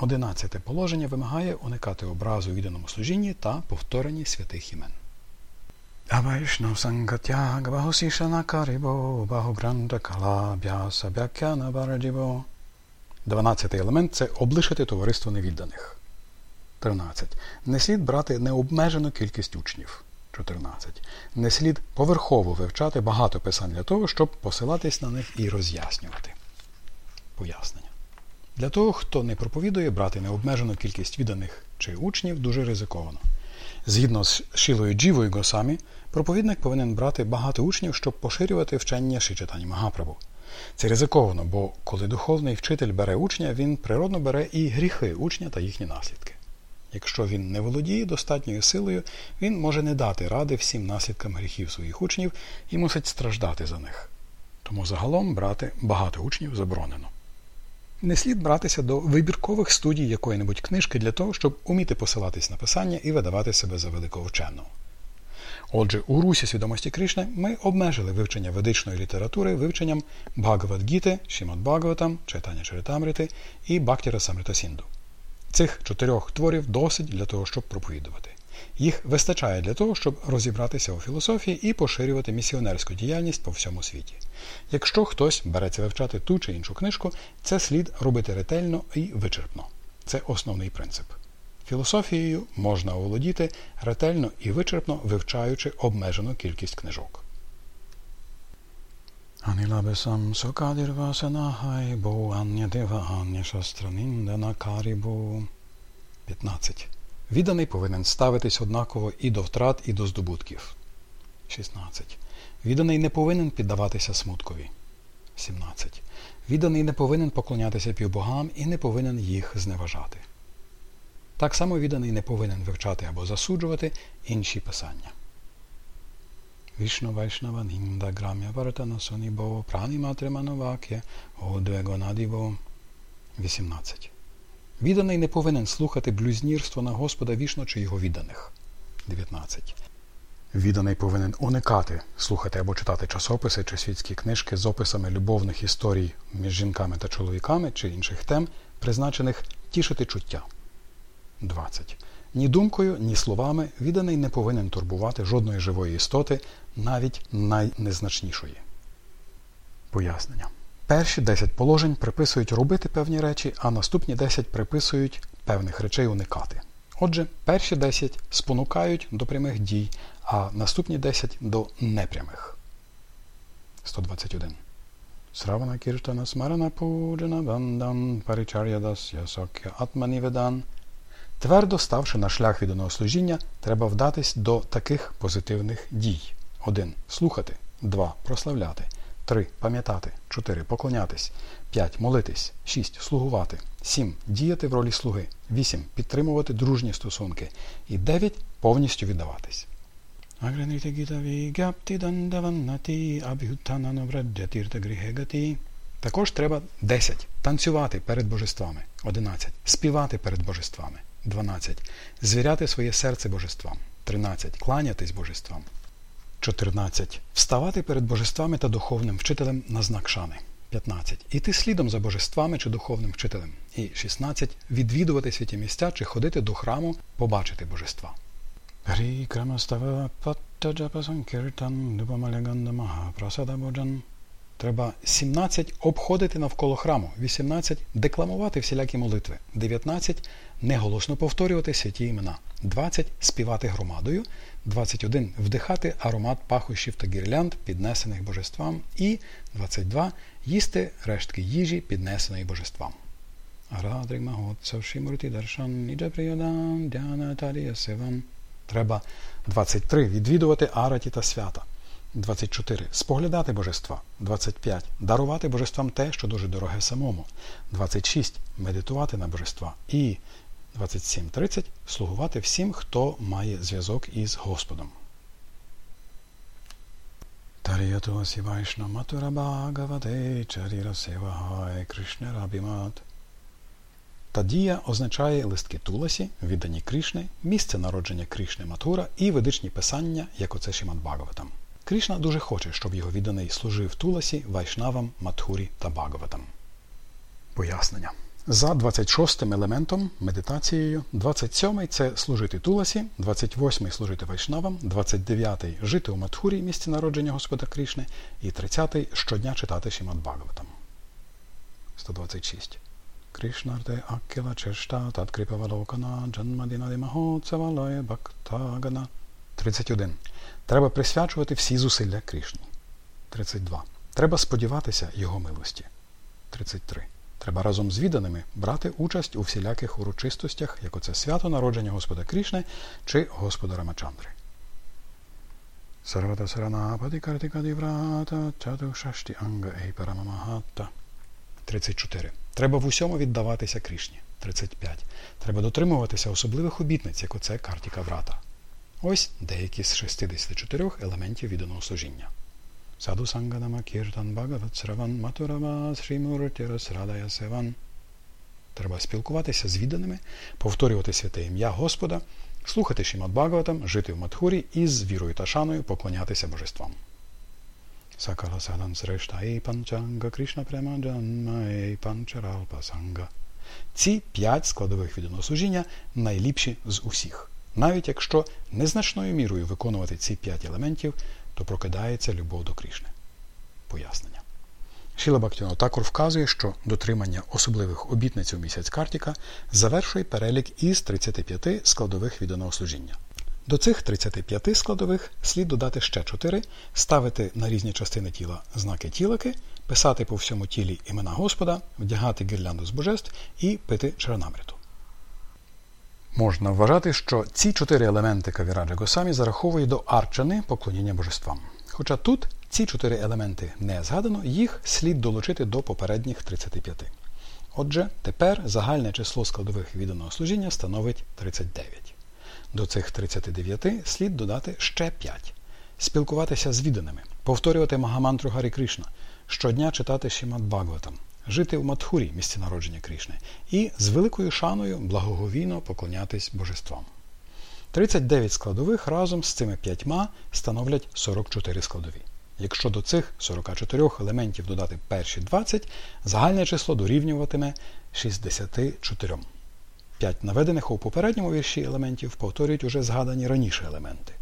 [SPEAKER 1] Одинадцяте положення вимагає уникати образу відданому служінні та повторенні святих імен. Авайшнав Сангатяг Багусішана Карібо Багогранта Кала Бясабякяна Бараджібо. Дванадцятий елемент це облишити товариство невідданих. 13. Не слід брати необмежену кількість учнів. 14. Не слід поверхово вивчати багато писань для того, щоб посилатись на них і роз'яснювати. Пояснення. Для того, хто не проповідує, брати необмежену кількість відданих чи учнів дуже ризиковано. Згідно з Шілою Джівою Госамі, проповідник повинен брати багато учнів, щоб поширювати вчення Шичатані Магапрабу. Це ризиковано, бо коли духовний вчитель бере учня, він природно бере і гріхи учня та їхні наслідки. Якщо він не володіє достатньою силою, він може не дати ради всім наслідкам гріхів своїх учнів і мусить страждати за них. Тому загалом брати багато учнів заборонено. Не слід братися до вибіркових студій якої-небудь книжки для того, щоб уміти посилатись на писання і видавати себе за великого вченого. Отже, у русі свідомості Кришни ми обмежили вивчення ведичної літератури вивченням Бхагавадгіти, Шімад Бхагаватам, Чайтання Чаритамрити і Бхактіра Самрита Сінду. Цих чотирьох творів досить для того, щоб проповідувати. Їх вистачає для того, щоб розібратися у філософії і поширювати місіонерську діяльність по всьому світі. Якщо хтось береться вивчати ту чи іншу книжку, це слід робити ретельно і вичерпно. Це основний принцип. Філософією можна оволодіти ретельно і вичерпно вивчаючи обмежену кількість книжок. Анілабесам сокадірвасанахай бо аннядева анняшастраніндана карібо. 15. Відданий повинен ставитись однаково і до втрат, і до здобутків. 16. Відданий не повинен піддаватися смуткові. 17. Відданий не повинен поклонятися півбогам і не повинен їх зневажати. Так само відданий не повинен вивчати або засуджувати інші писання. Вайшнава Нінда Грам'я Вартана Сонібо Праніматримановакє Одвегонадіво 18. Відданий не повинен слухати блюзнірство на Господа вішно чи його відданих. 19. Відданий повинен уникати слухати або читати часописи чи світські книжки з описами любовних історій між жінками та чоловіками чи інших тем, призначених тішити чуття. 20. Ні думкою, ні словами відданий не повинен турбувати жодної живої істоти, навіть найнезначнішої. Пояснення. Перші 10 положень приписують робити певні речі, а наступні 10 приписують певних речей уникати. Отже, перші 10 спонукають до прямих дій, а наступні 10 до непрямих. 121. Сравана кіртана смарана пуджана вандан паричар'ядасya сокя атманіведан. Твердо ставши на шлях відданого служіння, треба вдатись до таких позитивних дій. 1. Слухати. 2. Прославляти. 3. Пам'ятати. 4. Поклонятись. 5. Молитись. 6. Слугувати. 7. Діяти в ролі слуги. 8. Підтримувати дружні стосунки. І 9. Повністю віддаватись. Також треба 10. Танцювати перед божествами. 11. Співати перед божествами. 12. Звіряти своє серце божествам. 13. Кланятись божествам. 14. Вставати перед божествами та духовним вчителем на знак шани. 15. Іти слідом за божествами чи духовним вчителем. І 16. Відвідувати святі місця чи ходити до храму, побачити божества. Треба 17 обходити навколо храму, 18 декламувати всілякі молитви, 19 неголосно повторювати святі імена, 20 співати громадою, 21 вдихати аромат пахощів та гірлянд, піднесених божествам, і 22 їсти рештки їжі, піднесеної божествам. Треба 23 відвідувати араті та свята. 24. Споглядати божества. 25. Дарувати божествам те, що дуже дороге самому. 26. Медитувати на божества. І 27.30. Слугувати всім, хто має зв'язок із Господом. Таріятуасі Вайшна Матура Бхагавате Чаріра Севахай Кришна Рабімат.
[SPEAKER 2] Тадія означає листки Туласі, віддані Кришни, місце народження Кришни Матура і ведичні писання, як оце Шімад Багаватам. Кришна дуже хоче, щоб його відданий служив Туласі, Вайшнавам, Матхурі та Багаватам. Пояснення. За 26 елементом медитацією, 27-й це служити Туласі, 28-й служити Вайшнавам, 29-й жити у Матхурі, місці народження Господа Кришни, і 30-й щодня читати Шімад Багаватам. 126. Кришнарте Аккіла Чешта Таткріпавалокана Джанмадінаді Магоцавалає Бактагана. 31. Треба присвячувати всі зусилля Кришні. 32. Треба сподіватися Його милості. 33. Треба разом з відданими брати участь у всіляких урочистостях, як оце свято народження Господа Крішни чи Господа Рамачандри. Сарвата Саранападі Картикаді Врата Чатушашті Анга Ейпарамамагата. 34. Треба в усьому віддаватися Крішні. 35. Треба дотримуватися особливих обітниць, як оце Картіка Врата. Ось деякі з 64 елементів відданого служіння. Саду Санганама Кіртан Бхагават Сраван Матурава Срімуртіра Срадая Севан. Треба спілкуватися з відданими, повторювати святе ім'я Господа, слухати Шімат Бхагаватам, жити в Матхурі і з вірою та шаною поклонятися божествам. Сакала Садан Срешта і Панчанга Кришна Премаджанма і Панчаралпа Санга. Ці п'ять складових відданого найліпші з усіх. Навіть якщо незначною мірою виконувати ці п'ять елементів, то прокидається любов до Крішни. Пояснення. Шіла Бактіно також вказує, що дотримання особливих обітниць у місяць Картіка завершує перелік із 35 складових відданого служіння. До цих 35 складових слід додати ще 4, ставити на різні частини тіла знаки тілики, писати по всьому тілі імена Господа, вдягати гірлянду з божеств і пити чаранамриту. Можна вважати, що ці чотири елементи Кавіраджа Госамі зараховують до арчани поклоніння божествам. Хоча тут ці чотири елементи не згадано, їх слід долучити до попередніх 35. Отже, тепер загальне число складових відданого служіння становить 39. До цих 39 слід додати ще 5. Спілкуватися з відданими, повторювати Магамантру Гарі Кришна, щодня читати Шімат Бхагаватам, жити в Матхурі, місці народження Кришни, і з великою шаною благоговійно поклонятись божествам. 39 складових разом з цими п'ятьма становлять 44 складові. Якщо до цих 44 елементів додати перші 20, загальне число дорівнюватиме 64. П'ять наведених у попередньому вірші елементів повторюють уже згадані раніше елементи.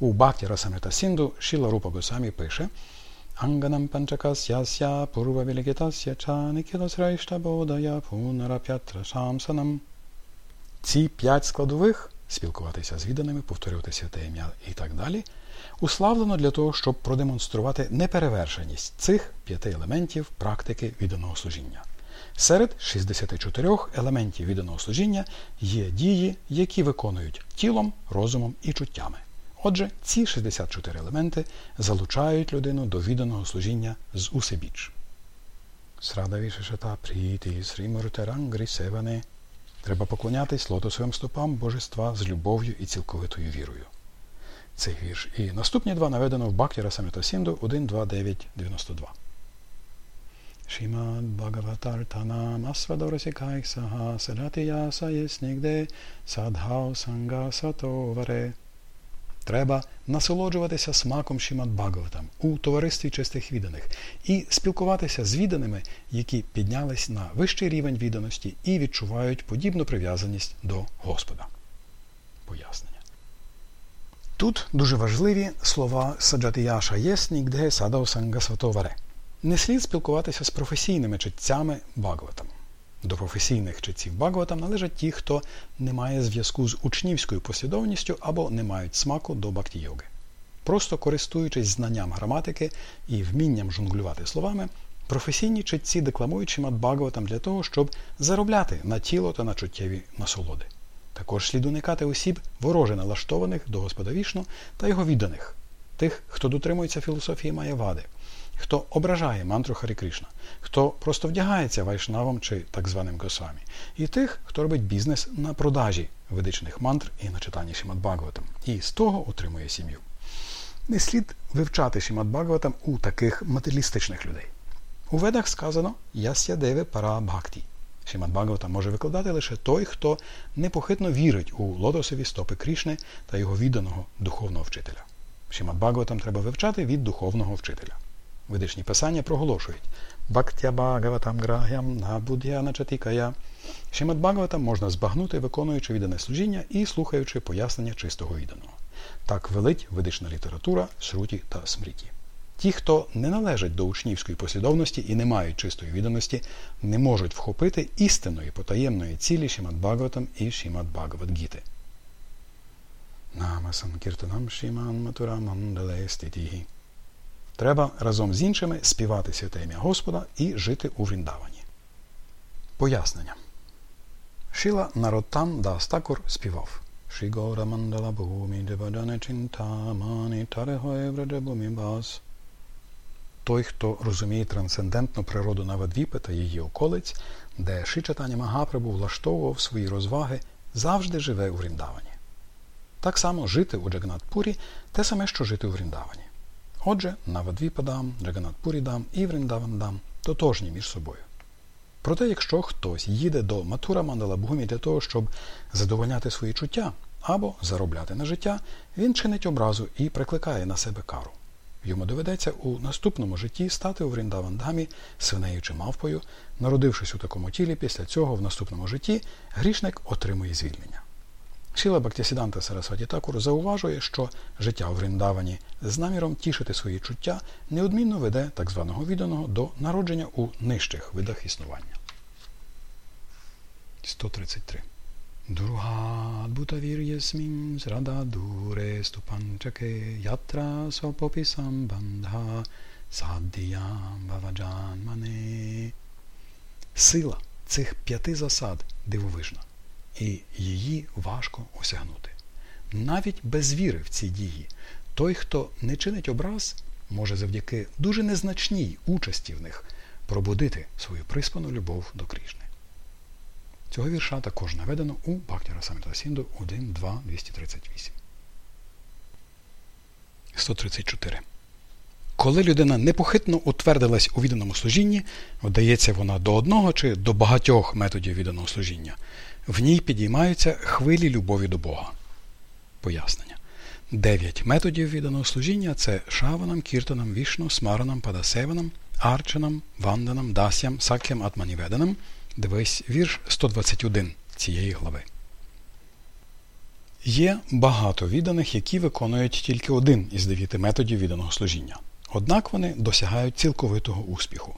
[SPEAKER 2] У Бхакті Расамрита Сінду Шіла Рупа Госамі пише Анганам панчакасяся пурва вілігітасya ча никіласрайшта бодая пунарап'ятра шамсанам. Ці п'ять складових спілкуватися з відданими, повторювати святе ім'я і так далі, уславлено для того, щоб продемонструвати неперевершеність цих п'яти елементів практики відданого служіння. Серед 64 елементів відданого служіння є дії, які виконують тілом, розумом і чуттями. Отже, ці 64 елементи залучають людину до відданого служіння з усебіч. Срадавішешата пріті срімуртерангрі севане. Треба поклонятись лотосовим стопам божества з любов'ю і цілковитою вірою. Цей вірш. І наступні два наведено в Бактіра Самрита Сінду 1, 2, 9, 92. Шімад Бхагаватартанам Асвадорасікайсаха Садатияса єснігде Садхау Санга Сатоваре. Треба насолоджуватися смаком Шімат Бхагаватам у товаристві чистих відданих і спілкуватися з відданими, які піднялись на вищий рівень відданості і відчувають подібну прив'язаність до Господа. Пояснення. Тут дуже важливі слова Саджатияша Єснігде Садау Санга Сватоваре. Не слід спілкуватися з професійними читцями Бхагаватам. До професійних читців Багаватам належать ті, хто не має зв'язку з учнівською послідовністю або не мають смаку до бакті-йоги. Просто користуючись знанням граматики і вмінням жонглювати словами, професійні читці декламують Шимат Багаватам для того, щоб заробляти на тіло та на чуттєві насолоди. Також слід уникати осіб, вороже налаштованих до Господа Вішну та його відданих, тих, хто дотримується філософії Маєвади, хто ображає мантру Харі Кришна, хто просто вдягається вайшнавом чи так званим госвамі, і тих, хто робить бізнес на продажі ведичних мантр і на читанні Шімат Бхагаватам, і з того утримує сім'ю. Не слід вивчати Шімат Бхагаватам у таких матеріалістичних людей. У ведах сказано Ясya Деве Пара Бхакти. Шімат може викладати лише той, хто непохитно вірить у лотосові стопи Крішни та його відданого духовного вчителя. Шімат Бхагаватам треба вивчати від духовного вчителя. Ведичні писання проголошують Бхактя Бхагаватам грахям на буд'яна чатікая. Бхагаватам можна збагнути, виконуючи віддане служіння і слухаючи пояснення чистого відданого. Так велить ведична література, шруті та смріті. Ті, хто не належать до учнівської послідовності і не мають чистої відданості, не можуть вхопити істинної потаємної цілі Шімат Бхагаватам і Шімат Бхагавадгіти. Нама Санкіртанам Шіман Матура Мандале Ститігі. Треба разом з іншими співати святе ім'я Господа і жити у Вріндавані. Пояснення. Шіла Наротам Дастакур співав. Шігора Мандала Бхумі Девадане Чинтамані Враджабумі Бас. Той, хто розуміє трансцендентну природу Навадвіпи та її околиць, де Шичатані Магапрабу влаштовував свої розваги, завжди живе у Вріндавані. Так само жити у Джаганатпурі те саме, що жити у Вріндавані. Отже, Навадвіпадам, Джаганатпурідам і Вріндавандам тотожні між собою. Проте, якщо хтось їде до Матура Мандалабгумі для того, щоб задовольняти свої чуття або заробляти на життя, він чинить образу і прикликає на себе кару. Йому доведеться у наступному житті стати у Вріндавандамі свинею чи мавпою, народившись у такому тілі, після цього в наступному житті грішник отримує звільнення. Шіла Бактісіданта Сарасваті Такур зауважує, що життя у Вріндавані з наміром тішити свої чуття неодмінно веде так званого відданого до народження у нижчих видах існування. 133. Durhadbhutavīryasmin sradadure stupanchake yatra svapopi sambandha saddhiyam bhavajanmane. Сила цих п'яти засад дивовижна, і її важко осягнути. Навіть без віри в ці дії, той, хто не чинить образ, може завдяки дуже незначній участі в них пробудити свою приспану любов до Крішни. Цього вірша також наведено у Бхактіра Саміта Сінду 1.2.238. 134. Коли людина непохитно утвердилась у відданому служінні, вдається вона до одного чи до багатьох методів відданого служіння, в ній підіймаються хвилі любові до Бога. Пояснення. Дев'ять методів відданого служіння це шаванам, кіртанам, вішну, смаранам, падасеванам, арчанам, ванданам, дасям, сакям, атманіведанам – Дивись вірш 121 цієї глави. Є багато відданих, які виконують тільки один із дев'яти методів відданого служіння. Однак вони досягають цілковитого успіху.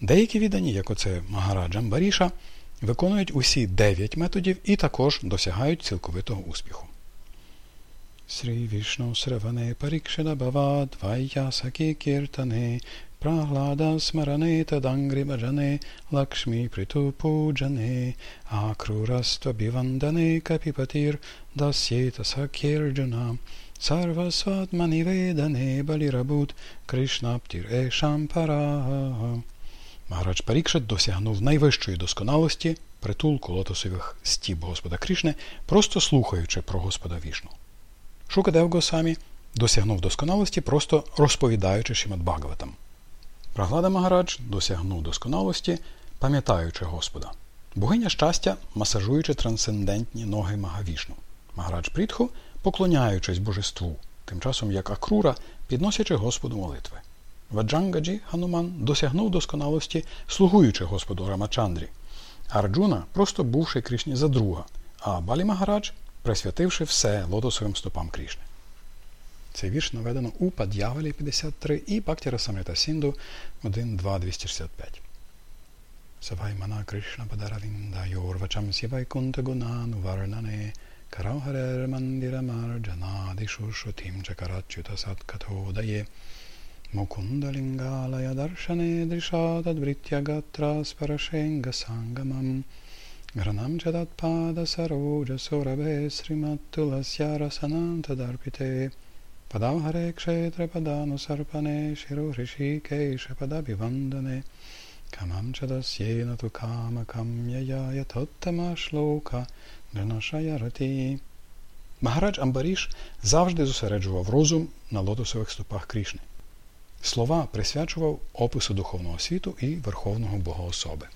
[SPEAKER 2] Деякі віддані, як оце Магараджам Баріша, виконують усі дев'ять методів і також досягають цілковитого успіху. Срі Вішну Сраване Парікшена Бавад Вайясакі Кіртане Prahlada smarane tadangri bhajane Lakshmi pritu pujane Akrurastva bivandane kapipatir Dasyeta sakyarjuna Sarvasvatmani vedane balirabut Krishnaптір ешам пара. Магарадж Парікшат досягнув найвищої досконалості притулку лотосових стіб Господа Крішни, просто слухаючи про Господа Вішну. Шукадев Госамі досягнув досконалості, просто розповідаючи Шимат Бхагаватам. Праглада Магарадж досягнув досконалості, пам'ятаючи Господа. Богиня щастя, масажуючи трансцендентні ноги Магавішну. Магарадж Прітху, поклоняючись божеству, тим часом як Акрура, підносячи Господу молитви. Ваджангаджі Хануман досягнув досконалості, слугуючи Господу Рамачандрі. Арджуна просто бувши Крішні за друга, а Балі Магарадж присвятивши все лотосовим стопам Крішни. Цей вірш наведено у Пад'явалі 53 і Бактіра Самрита Сінду 1.2.265. Савай мана Кришна Падаравінда Йорвачам Сівай Кунта Гунану Варнане Караухарер Мандіра Марджанадишу Шутім Чакарачюта Саткатодає Мукундалінгалая Сароджа Сорабе Сриматтуласяра Санантадарпите Падавгаре Кшетра Паданусарпане Широ Ришикейша Падабівандане Камам Чадасєна ту кама кам'яя ятоттама шлока Джанашая рати. Магарадж Амбаріш завжди зосереджував розум на лотосових стопах Крішни. Слова присвячував опису духовного світу і Верховного Бога особи.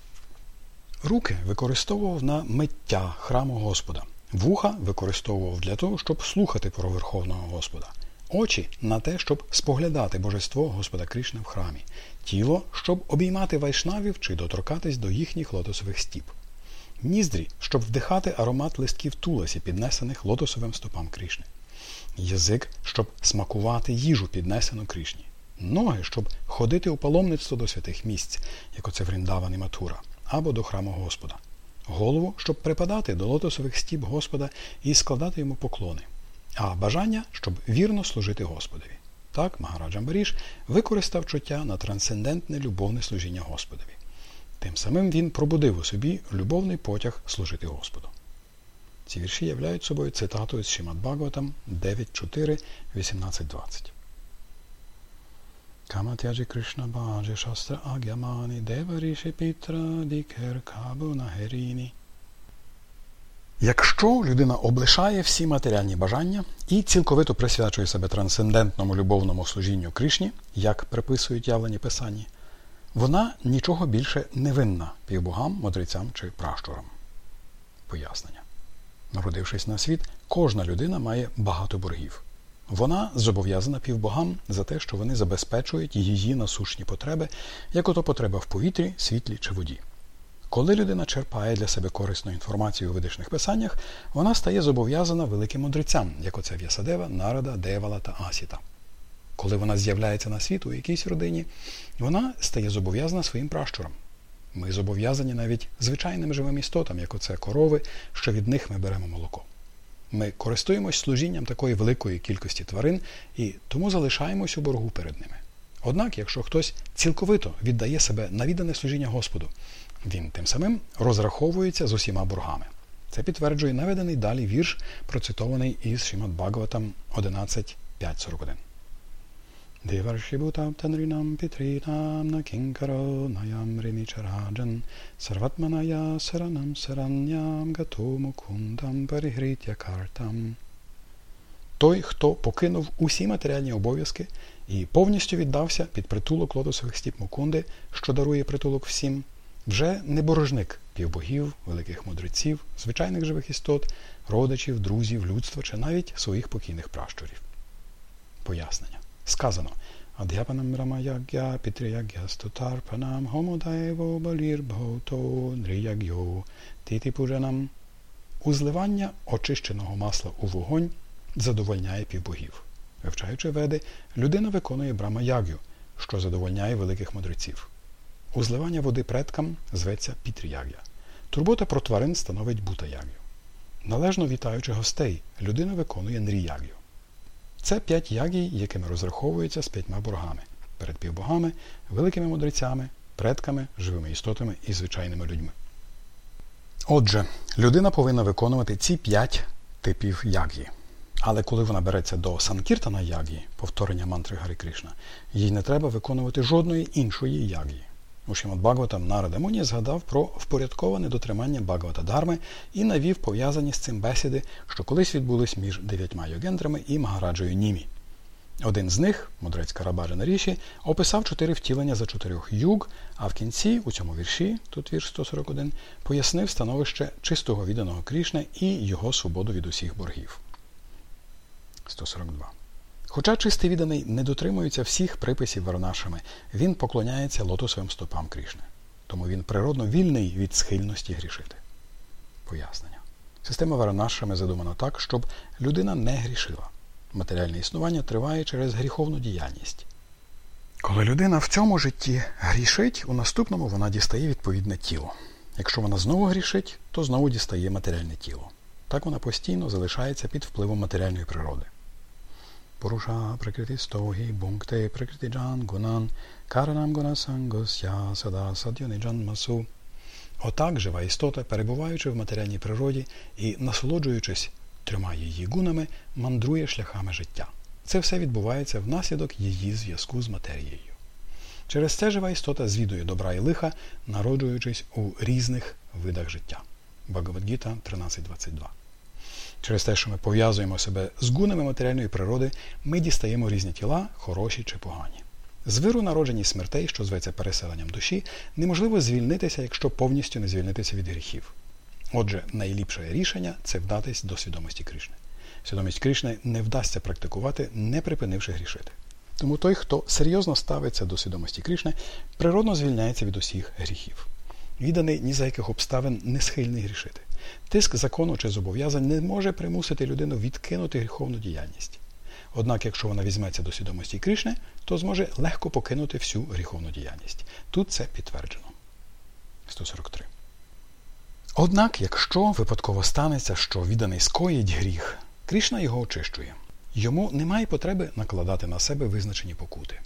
[SPEAKER 2] Руки використовував на миття храму Господа. Вуха використовував для того, щоб слухати про Верховного Господа. Очі на те, щоб споглядати божество Господа Кришна в храмі, тіло, щоб обіймати вайшнавів чи доторкатись до їхніх лотосових стіп, ніздрі, щоб вдихати аромат листків туласі, піднесених лотосовим стопам Кришни, язик, щоб смакувати їжу, піднесену Кришні, ноги, щоб ходити у паломництво до святих місць, як оце Вріндаван Матура, або до храму Господа, голову, щоб припадати до лотосових стіп Господа і складати йому поклони а бажання, щоб вірно служити Господові. Так, Магараджа Амбаріш використав чуття на трансцендентне любовне служіння Господові. Тим самим він пробудив у собі любовний потяг служити Господу. Ці вірші являють собою цитатою з Шимат Бхагаватам 9.4, 18.20. Каматяджі Кришна Баджі Шастра Агямани Деваріші Пітра Дікер Кабу Нагеріні Якщо людина облишає всі матеріальні бажання і цілковито присвячує себе трансцендентному любовному служінню Кришні, як приписують явлені писання, вона нічого більше не винна півбогам, мудрецям чи пращурам. Пояснення. Народившись на світ, кожна людина має багато боргів. Вона зобов'язана півбогам за те, що вони забезпечують її насушні потреби, як ото потреба в повітрі, світлі чи воді. Коли людина черпає для себе корисну інформацію у ведичних писаннях, вона стає зобов'язана великим мудрецям, як оце В'ясадева, Нарада, Девала та Асіта. Коли вона з'являється на світ у якійсь родині, вона стає зобов'язана своїм пращурам. Ми зобов'язані навіть звичайним живим істотам, як оце корови, що від них ми беремо молоко. Ми користуємось служінням такої великої кількості тварин і тому залишаємось у боргу перед ними. Однак, якщо хтось цілковито віддає себе на віддане служіння Господу, він тим самим розраховується з усіма боргами. Це підтверджує наведений далі вірш, процитований із Шимат Бхагаватам 11.5.41. Деваршибутаптанрінам пітрінам на кінкаро наям ринічараджан сарватманая саранам саранням гатому кундам парігрітя картам. Той, хто покинув усі матеріальні обов'язки і повністю віддався під притулок лотосових стіп Мукунди, що дарує притулок всім, вже не борожник півбогів, великих мудреців, звичайних живих істот, родичів, друзів, людства чи навіть своїх покійних пращурів. Пояснення. Сказано Ад'япанам Рамаягя Пітріягя Стутарпанам Гомодайво Балір Бхото Нріягйо Тітіпуджанам. Узливання очищеного масла у вогонь задовольняє півбогів. Вивчаючи веди, людина виконує брама ягю, що задовольняє великих мудреців. Узливання води предкам зветься пітріяг'я. Турбота про тварин становить бутаяг'ю. Належно вітаючи гостей, людина виконує нріяг'ю. Це п'ять ягій, якими розраховується з п'ятьма боргами перед півбогами, великими мудрецями, предками, живими істотами і звичайними людьми. Отже, людина повинна виконувати ці п'ять типів яг'ї. Але коли вона береться до санкіртана яг'ї, повторення мантри Гарі Кришна, їй не треба виконувати жодної іншої яг'ї. У Шимат Бхагаватам Нарада Муні згадав про впорядковане дотримання Бхагавата Дарми і навів пов'язані з цим бесіди, що колись відбулись між дев'ятьма йогендрами і Магараджою Німі. Один з них, мудрець Карабаджа Наріші, описав чотири втілення за чотирьох юг, а в кінці, у цьому вірші, тут вірш 141, пояснив становище чистого відданого Крішна і його свободу від усіх боргів. 142 Хоча чистий відданий не дотримується всіх приписів Варнашами, він поклоняється лотосовим стопам Крішни. Тому він природно вільний від схильності грішити. Пояснення. Система Варанашами задумана так, щоб людина не грішила. Матеріальне існування триває через гріховну діяльність. Коли людина в цьому житті грішить, у наступному вона дістає відповідне тіло. Якщо вона знову грішить, то знову дістає матеріальне тіло. Так вона постійно залишається під впливом матеріальної природи. Пуруша Пракритистогі Бункте Пракритиджан Гунан Каранам Гунасангосya Сада Садьониджан Масу. Отак жива істота, перебуваючи в матеріальній природі і насолоджуючись трьома її гунами, мандрує шляхами життя. Це все відбувається внаслідок її зв'язку з матерією. Через це жива істота звідує добра і лиха, народжуючись у різних видах життя. Бхагавадгіта 13.22 Через те, що ми пов'язуємо себе з гунами матеріальної природи, ми дістаємо різні тіла, хороші чи погані. З виру народжені смертей, що зветься переселенням душі, неможливо звільнитися, якщо повністю не звільнитися від гріхів. Отже, найліпше рішення це вдатись до свідомості Кришни. Свідомість Кришни не вдасться практикувати, не припинивши грішити. Тому той, хто серйозно ставиться до свідомості Кришни, природно звільняється від усіх гріхів. Відданий ні за яких обставин не схильний грішити. Тиск закону чи зобов'язань не може примусити людину відкинути гріховну діяльність. Однак, якщо вона візьметься до свідомості Кришни, то зможе легко покинути всю гріховну діяльність. Тут це підтверджено. 143. Однак, якщо випадково станеться, що відданий скоїть гріх, Кришна його очищує. Йому немає потреби накладати на себе визначені покути.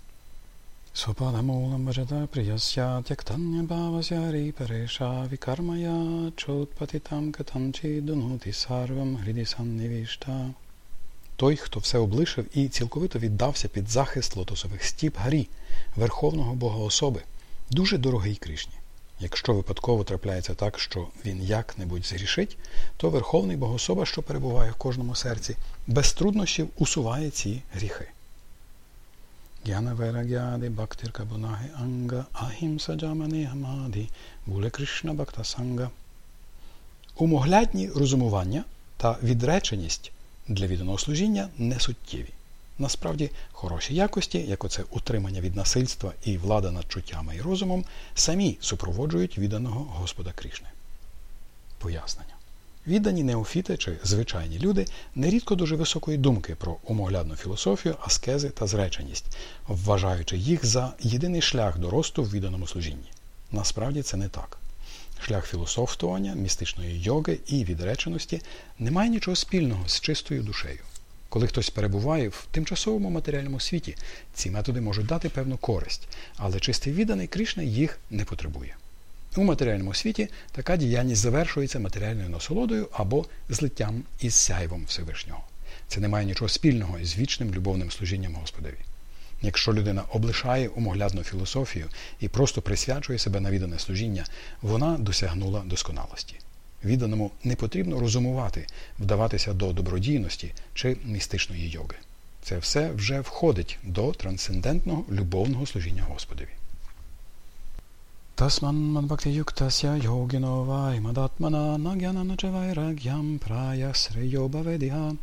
[SPEAKER 2] Баджата прияся тяктання бавася ріпереша вікармая чотпатитам катанчі донути сарвам гріді саннівішта. Той, хто все облишив і цілковито віддався під захист лотосових стіп Гарі, Верховного Бога особи, дуже дорогий Кришні. Якщо випадково трапляється так, що він як-небудь згрішить, то Верховний Богособа, що перебуває в кожному серці, без труднощів усуває ці гріхи. Кабунаги Анга Ахімса Джамани Хамаді Буле Кришна Бхакта Санга. Умоглядні розумування та відреченість для відданого служіння не суттєві. Насправді, хороші якості, як оце утримання від насильства і влада над чуттями і розумом, самі супроводжують відданого Господа Крішни. Пояснення. Віддані неофіти чи звичайні люди нерідко дуже високої думки про умоглядну філософію, аскези та зреченість, вважаючи їх за єдиний шлях до росту в відданому служінні. Насправді це не так. Шлях філософствування, містичної йоги і відреченості не має нічого спільного з чистою душею. Коли хтось перебуває в тимчасовому матеріальному світі, ці методи можуть дати певну користь, але чистий відданий Кришна їх не потребує. У матеріальному світі така діяльність завершується матеріальною насолодою або злиттям із сяйвом Всевишнього. Це не має нічого спільного із вічним любовним служінням Господові. Якщо людина облишає умоглядну філософію і просто присвячує себе на віддане служіння, вона досягнула досконалості. Відданому не потрібно розумувати, вдаватися до добродійності чи містичної йоги. Це все вже входить до трансцендентного любовного служіння Господові. Тасман мадбакти юктася йогіно ваймадатмана нагянана чавайрагям прая срейобаведіга.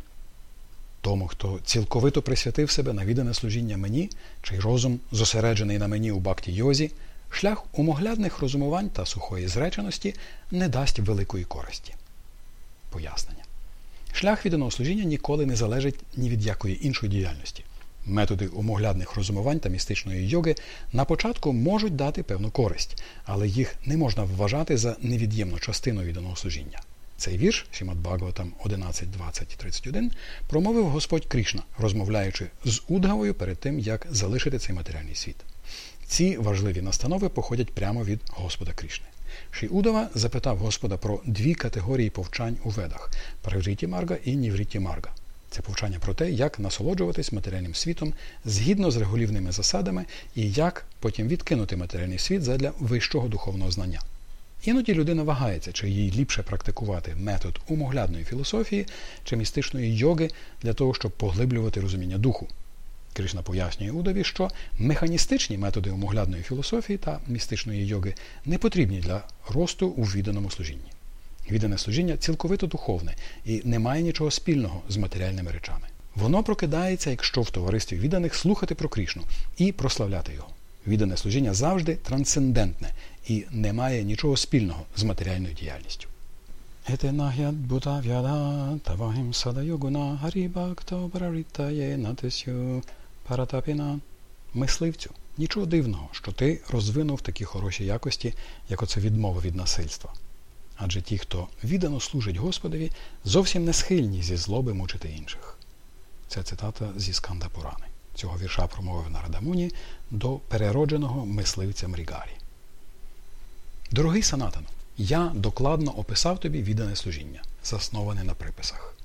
[SPEAKER 2] Тому, хто цілковито присвятив себе на віддане служіння мені, чий розум зосереджений на мені у бакті йозі, шлях умоглядних розумувань та сухої зреченості не дасть великої користі. Пояснення. Шлях відданого служіння ніколи не залежить ні від якої іншої діяльності. Методи умоглядних розумувань та містичної йоги на початку можуть дати певну користь, але їх не можна вважати за невід'ємну частину відданого служіння. Цей вірш, Шімат Бхагаватам 11, 20, 31, промовив Господь Крішна, розмовляючи з Удгавою перед тим, як залишити цей матеріальний світ. Ці важливі настанови походять прямо від Господа Крішни. Ші Удава запитав Господа про дві категорії повчань у ведах правріті Марга і Нівріті Марга. Це повчання про те, як насолоджуватись матеріальним світом згідно з регулівними засадами і як потім відкинути матеріальний світ задля вищого духовного знання. Іноді людина вагається, чи їй ліпше практикувати метод умоглядної філософії чи містичної йоги для того, щоб поглиблювати розуміння духу. Кришна пояснює Удові, що механістичні методи умоглядної філософії та містичної йоги не потрібні для росту у відданому служінні. Віддане служіння цілковито духовне і не має нічого спільного з матеріальними речами. Воно прокидається, якщо в товаристві відданих слухати про Крішну і прославляти його. Віддане служіння завжди трансцендентне і не має нічого спільного з матеріальною діяльністю. Мисливцю, нічого дивного, що ти розвинув такі хороші якості, як оце відмова від насильства. Адже ті, хто віддано служить Господові, зовсім не схильні зі злоби мучити інших. Це цитата зі Сканда Пурани. Цього вірша промовив на Радамуні до переродженого мисливця Мрігарі. Дорогий Санатану, я докладно описав тобі віддане служіння, засноване на приписах.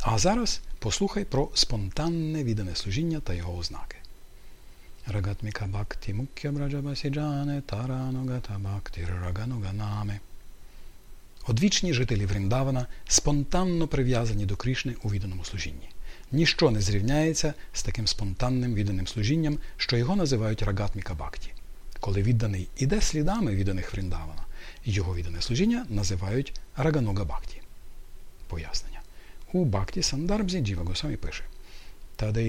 [SPEAKER 2] А зараз послухай про спонтанне віддане служіння та його ознаки. Рагатміка бхакти мукya браджабасіджане тараногата бхакти рагануганаме. Одвічні жителі Вріндавана спонтанно прив'язані до Крішни у відданому служінні.
[SPEAKER 1] ніщо не зрівняється з таким спонтанним відданим служінням, що його називають рагатміка бакті. Коли відданий іде слідами відданих Вріндавана, його віддане служіння називають раганога бакті. Пояснення. У Бакті Сандарбзі Джіва Госамі пише Пада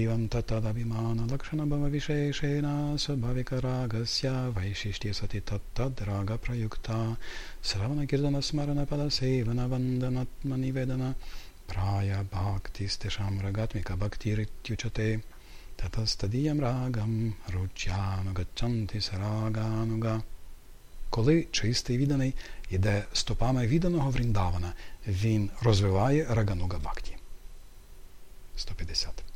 [SPEAKER 1] сейвана ванданатма ніведана прая бхакти стешам рагатміка бхактиритючате татастадіям рагам ручяну гачанти сарагануга коли чистий відданий йде стопами відданого Вріндавана, він розвиває рагануга бхакті. 150.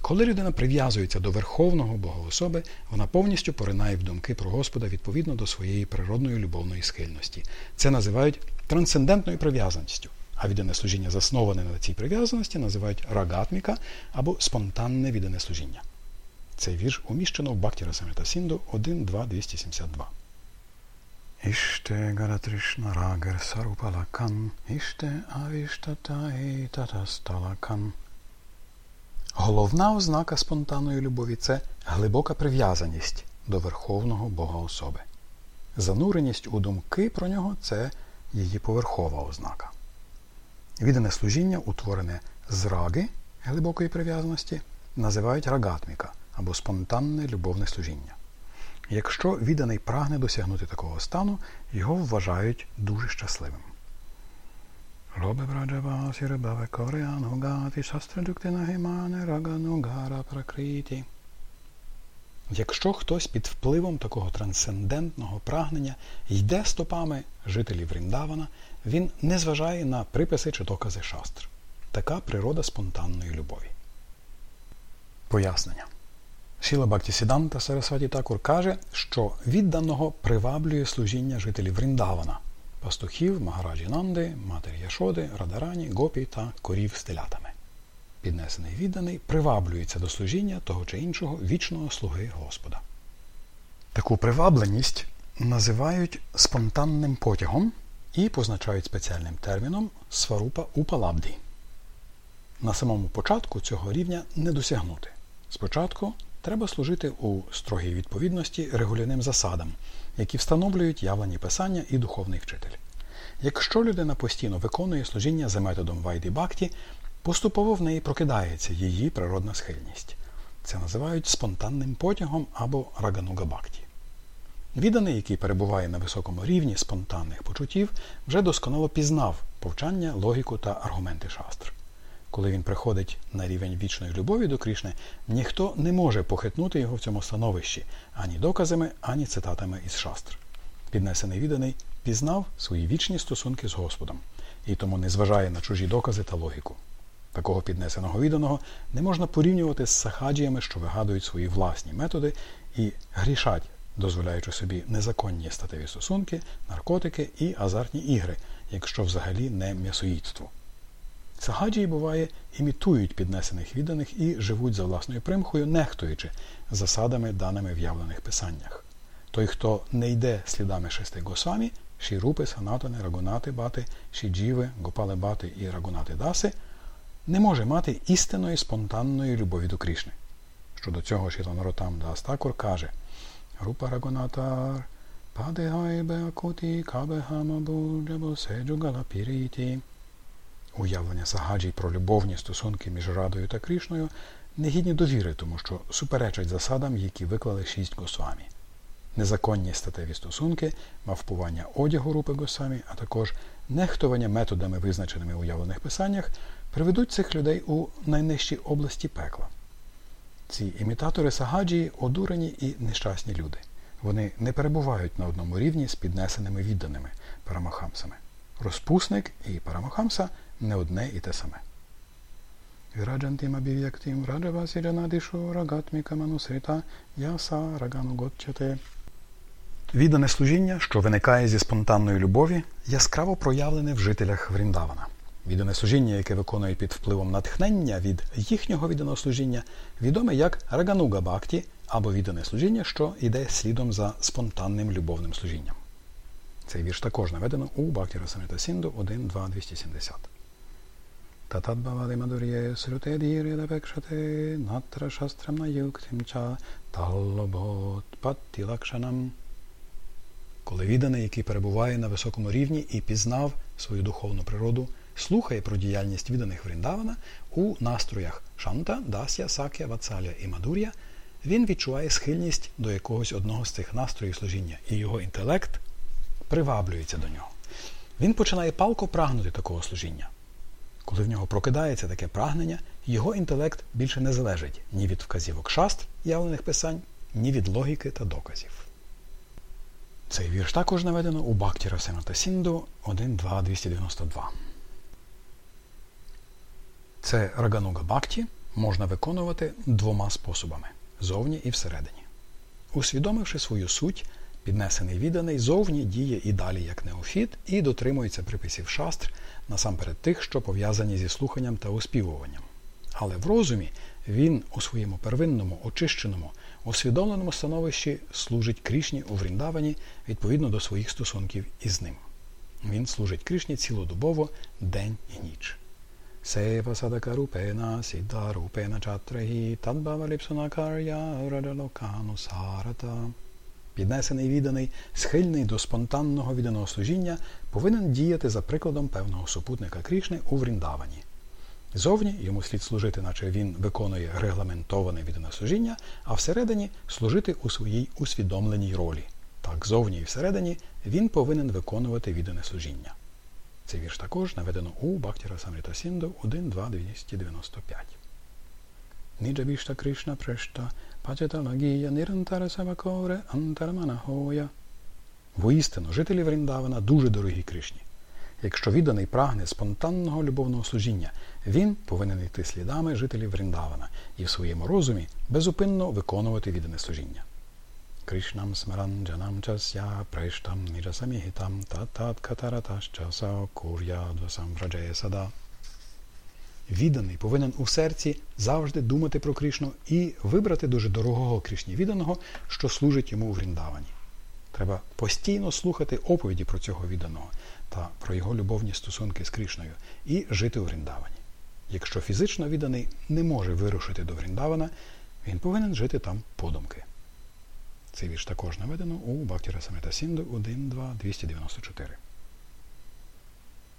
[SPEAKER 1] Коли людина прив'язується до Верховного Богоособи, вона повністю поринає в думки про Господа відповідно до своєї природної любовної схильності. Це називають трансцендентною прив'язаністю. А віддане служіння, засноване на цій прив'язаності, називають рагатміка або спонтанне віддане служіння. Цей вірш уміщено в Бактіра Самрита Сінду 1.2.272. Іште Гаратришна Рагер Сарупалакан, Іште Авіштатай Татасталакан. Головна ознака спонтанної любові це глибока прив'язаність до Верховного Бога особи. Зануреність у думки про нього це її поверхова ознака. Віддане служіння, утворене з раги глибокої прив'язаності, називають рагатміка або спонтанне любовне служіння. Якщо відданий прагне досягнути такого стану, його вважають дуже щасливим. Робе браджавасі рибаве кореанугати шастрадукти нагимане раганугара пракриті. Якщо хтось під впливом такого трансцендентного прагнення йде стопами жителів Ріндавана, він не зважає на приписи чи докази шастр. Така природа спонтанної любові. Пояснення. Шіла Бактісіданта Сарасваті Такур каже, що відданого приваблює служіння жителів Ріндавана, пастухів, Магараджі Нанди, матері Яшоди, Радарані, Гопі та корів з телятами. Піднесений відданий приваблюється до служіння того чи іншого вічного слуги Господа. Таку привабленість називають спонтанним потягом і позначають спеціальним терміном сварупа упалабді. На самому початку цього рівня не досягнути. Спочатку треба служити у строгій відповідності регулярним засадам, які встановлюють явлені писання і духовний вчитель. Якщо людина постійно виконує служіння за методом Вайди Бакті, поступово в неї прокидається її природна схильність. Це називають спонтанним потягом або рагануга бакті. Відданий, який перебуває на високому рівні спонтанних почуттів, вже досконало пізнав повчання, логіку та аргументи шастр. Коли він приходить на рівень вічної любові до Крішни, ніхто не може похитнути його в цьому становищі ані доказами, ані цитатами із шастр. Піднесений відданий пізнав свої вічні стосунки з Господом і тому не зважає на чужі докази та логіку. Такого піднесеного відданого не можна порівнювати з сахаджіями, що вигадують свої власні методи і грішать, дозволяючи собі незаконні статеві стосунки, наркотики і азартні ігри, якщо взагалі не м'ясоїдство. Сагаджії, буває, імітують піднесених відданих і живуть за власною примхою, нехтуючи засадами, даними в явлених писаннях. Той, хто не йде слідами шести госамі, Шірупи, Санатани, Рагунати Бати, Шіджіви, Гопали Бати і Рагунати Даси, не може мати істинної спонтанної любові до Крішни. Щодо цього Шіланаротам Дастакур каже Рупа Рагунатар, Падегайбе Акуті, Кабехамабу, Джабоседжугала Піріті уявлення Сагаджій про любовні стосунки між Радою та Крішною негідні довіри, тому що суперечать засадам, які виклали шість Госвамі. Незаконні статеві стосунки, мавпування одягу рупи Госвамі, а також нехтування методами, визначеними у уявлених писаннях, приведуть цих людей у найнижчі області пекла. Ці імітатори Сагаджії одурені і нещасні люди. Вони не перебувають на одному рівні з піднесеними відданими парамахамсами. Розпусник і парамахамса не одне і те саме. Віраджантим абів'яктим раджавасі джанадишу рагатміка манусрита яса рагану готчате. Віддане служіння, що виникає зі спонтанної любові, яскраво проявлене в жителях Вріндавана. Віддане служіння, яке виконує під впливом натхнення від їхнього відданого служіння, відоме як рагануга бакті або віддане служіння, що йде слідом за спонтанним любовним служінням. Цей вірш також наведено у Бакті Расамрита Сінду 1.2.270.
[SPEAKER 2] Татадбавади мадур'є срюте дір'єдапекшате натра шастрам на юктим ча. Коли відданий, який перебуває на високому рівні і пізнав свою духовну природу, слухає про діяльність відданих Вріндавана у настроях Шанта, Дасya, Сакя, Вацаля і Мадур'я, він відчуває схильність до якогось одного з цих настроїв служіння, і його інтелект приваблюється до нього. Він починає палко прагнути такого служіння. Коли в нього прокидається таке прагнення, його інтелект більше не залежить ні від вказівок шастр, явлених писань, ні від логіки та доказів. Цей вірш також наведено у Бхакті Расемата Сінду 1.2.292. Це рагануга Бхакті можна виконувати двома способами зовні і всередині. Усвідомивши свою суть, піднесений відданий зовні діє і далі як неофіт і дотримується приписів шастр, насамперед тих, що пов'язані зі слуханням та оспівуванням. Але в розумі він у своєму первинному, очищеному, усвідомленому становищі служить Крішні у Вріндавані відповідно до своїх стосунків із ним. Він служить Крішні цілодобово день і ніч. Сева садака рупена, сідда рупена чатрахі, тадбава ліпсунакар'я радалокану сарата. Піднесений відданий, схильний до спонтанного відданого служіння, повинен діяти за прикладом певного супутника Крішни у Вріндавані. Зовні йому слід служити, наче він виконує регламентоване віддане служіння, а всередині служити у своїй усвідомленій ролі. Так, зовні і всередині він повинен виконувати віддане служіння. Цей вірш також наведено у Бхактіра Самрита Сінду 1.2.295. Ніджабішта Кришна Прешта Воістину, жителі Вріндавана дуже дорогі Кришні. Якщо відданий прагне спонтанного любовного служіння, він повинен йти слідами жителів Вріндавана і в своєму розумі безупинно виконувати віддане служіння. Кришнам смаранджанам чася прештам ніджасамігітам татат катаратащаса кур'ядвасам враджеє сада. Відданий повинен у серці завжди думати про Кришну і вибрати дуже дорогого Кришні відданого, що служить йому у Вріндавані. Треба постійно слухати оповіді про цього відданого та про його любовні стосунки з Кришною і жити у Вріндавані. Якщо фізично відданий не може вирушити до Вріндавана, він повинен жити там подумки. Цей вірш також наведено у Бхактіра Самрита Сінду 1.2.294.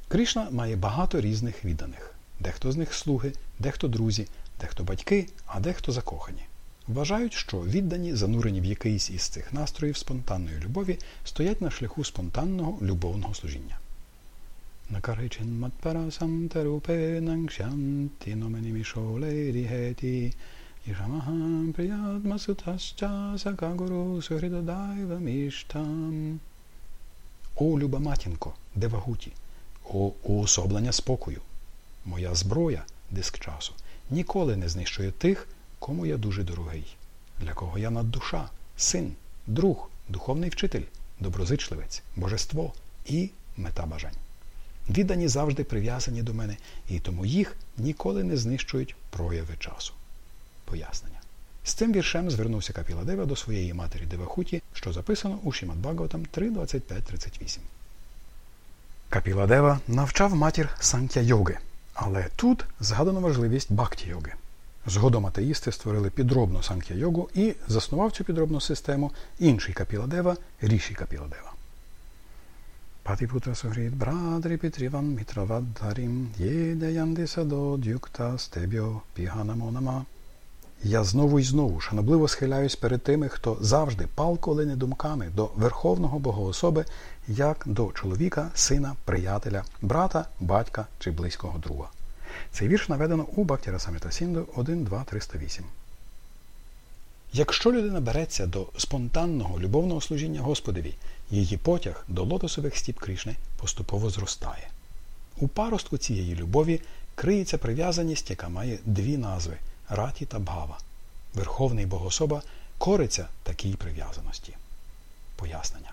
[SPEAKER 2] Кришна має багато різних відданих. Дехто з них слуги, дехто друзі, дехто батьки, а дехто закохані. Вважають, що віддані, занурені в якийсь із цих настроїв спонтанної любові, стоять на шляху спонтанного любовного служіння. О, люба матінко, девагуті, о уособлення спокою. Моя зброя, диск часу, ніколи не знищує тих, кому я дуже дорогий, для кого я наддуша, син, друг, духовний вчитель, доброзичливець, божество і мета бажань. Віддані завжди прив'язані до мене, і тому їх ніколи не знищують прояви часу. Пояснення. З цим віршем звернувся Капіладева до своєї матері Девахуті, що записано у Шімат Бхагаватам 3.25.38. Капіладева навчав матір санкя йоги, але тут згадано важливість бхакті йоги. Згодом атеїсти створили підробну санкя йогу і заснував цю підробну систему інший Капіладева Ріші Капіладева. Патипутра Сугріт, Брадрі Пітріван Мітраваддарім Єдеянди Садодюкта Стебьо Піганамонама. Я знову і знову шанобливо схиляюсь перед тими, хто завжди палко лине думками до Верховного Богоособи, як до чоловіка, сина, приятеля, брата, батька чи близького друга. Цей вірш наведено у Бактіра Саміта Сінду 1.2.308. Якщо людина береться до спонтанного любовного служіння Господові, її потяг до лотосових стіп Крішни поступово зростає. У паростку цієї любові криється прив'язаність, яка має дві назви раті та бгава. Верховний Богособа кориться такій прив'язаності. Пояснення.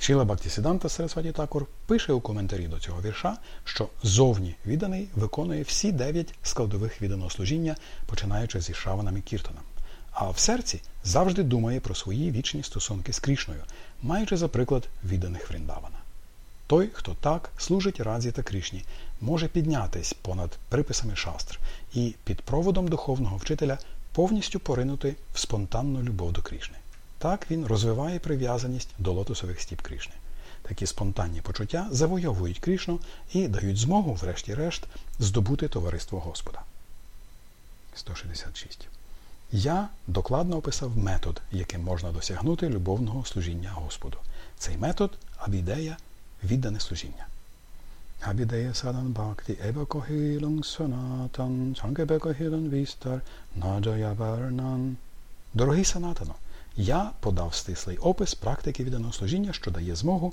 [SPEAKER 2] Шіла Бактісіданта Сарасваті Такур пише у коментарі до цього вірша, що зовні відданий виконує всі дев'ять складових відданого служіння, починаючи зі Шаваном і Кіртоном. А в серці завжди думає про свої вічні стосунки з Крішною, маючи за приклад відданих Вріндавана. Той, хто так служить Радзі та Кришні, може піднятись понад приписами шастр і під проводом духовного вчителя повністю поринути в спонтанну любов до Кришни. Так він розвиває прив'язаність до лотосових стіп Кришни. Такі спонтанні почуття завойовують Кришну і дають змогу, врешті-решт, здобути товариство Господа. 166. Я докладно описав метод, яким можна досягнути любовного служіння Господу. Цей метод абідея віддане служіння. Абідея садан бхакти еба когілунг сонатан, чангебе когілун вістар, наджая варнан. Дорогий Санатано, я подав стислий опис практики відданого служіння, що дає змогу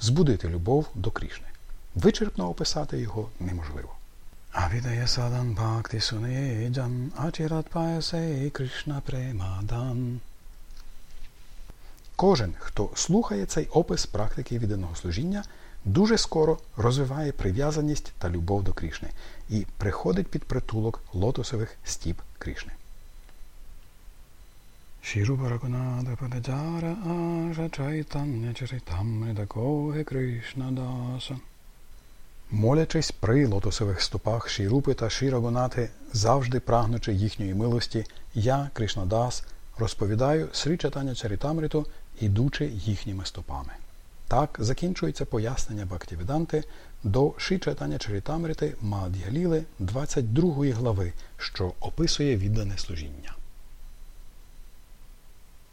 [SPEAKER 2] збудити любов до Крішни. Вичерпно описати його неможливо. Авідея садан бхакти сунеджан, ачірат паясей Кришна премадан. Кожен, хто слухає цей опис практики відданого служіння, дуже скоро розвиває прив'язаність та любов до Крішни і приходить під притулок лотосових стіп Крішни. Шірупаракунада пададжара аша чайтання чаритамрида коге Кришна даса. Молячись при лотосових стопах Шірупи та Шірагонати, завжди прагнучи їхньої милості, я, Кришнадас, розповідаю Срі Чатання Чарітамриту, ідучи їхніми стопами. Так закінчується пояснення Бхактівіданти до Ші Чайтання Чарітамрити Мад'яліли 22 глави, що описує віддане служіння.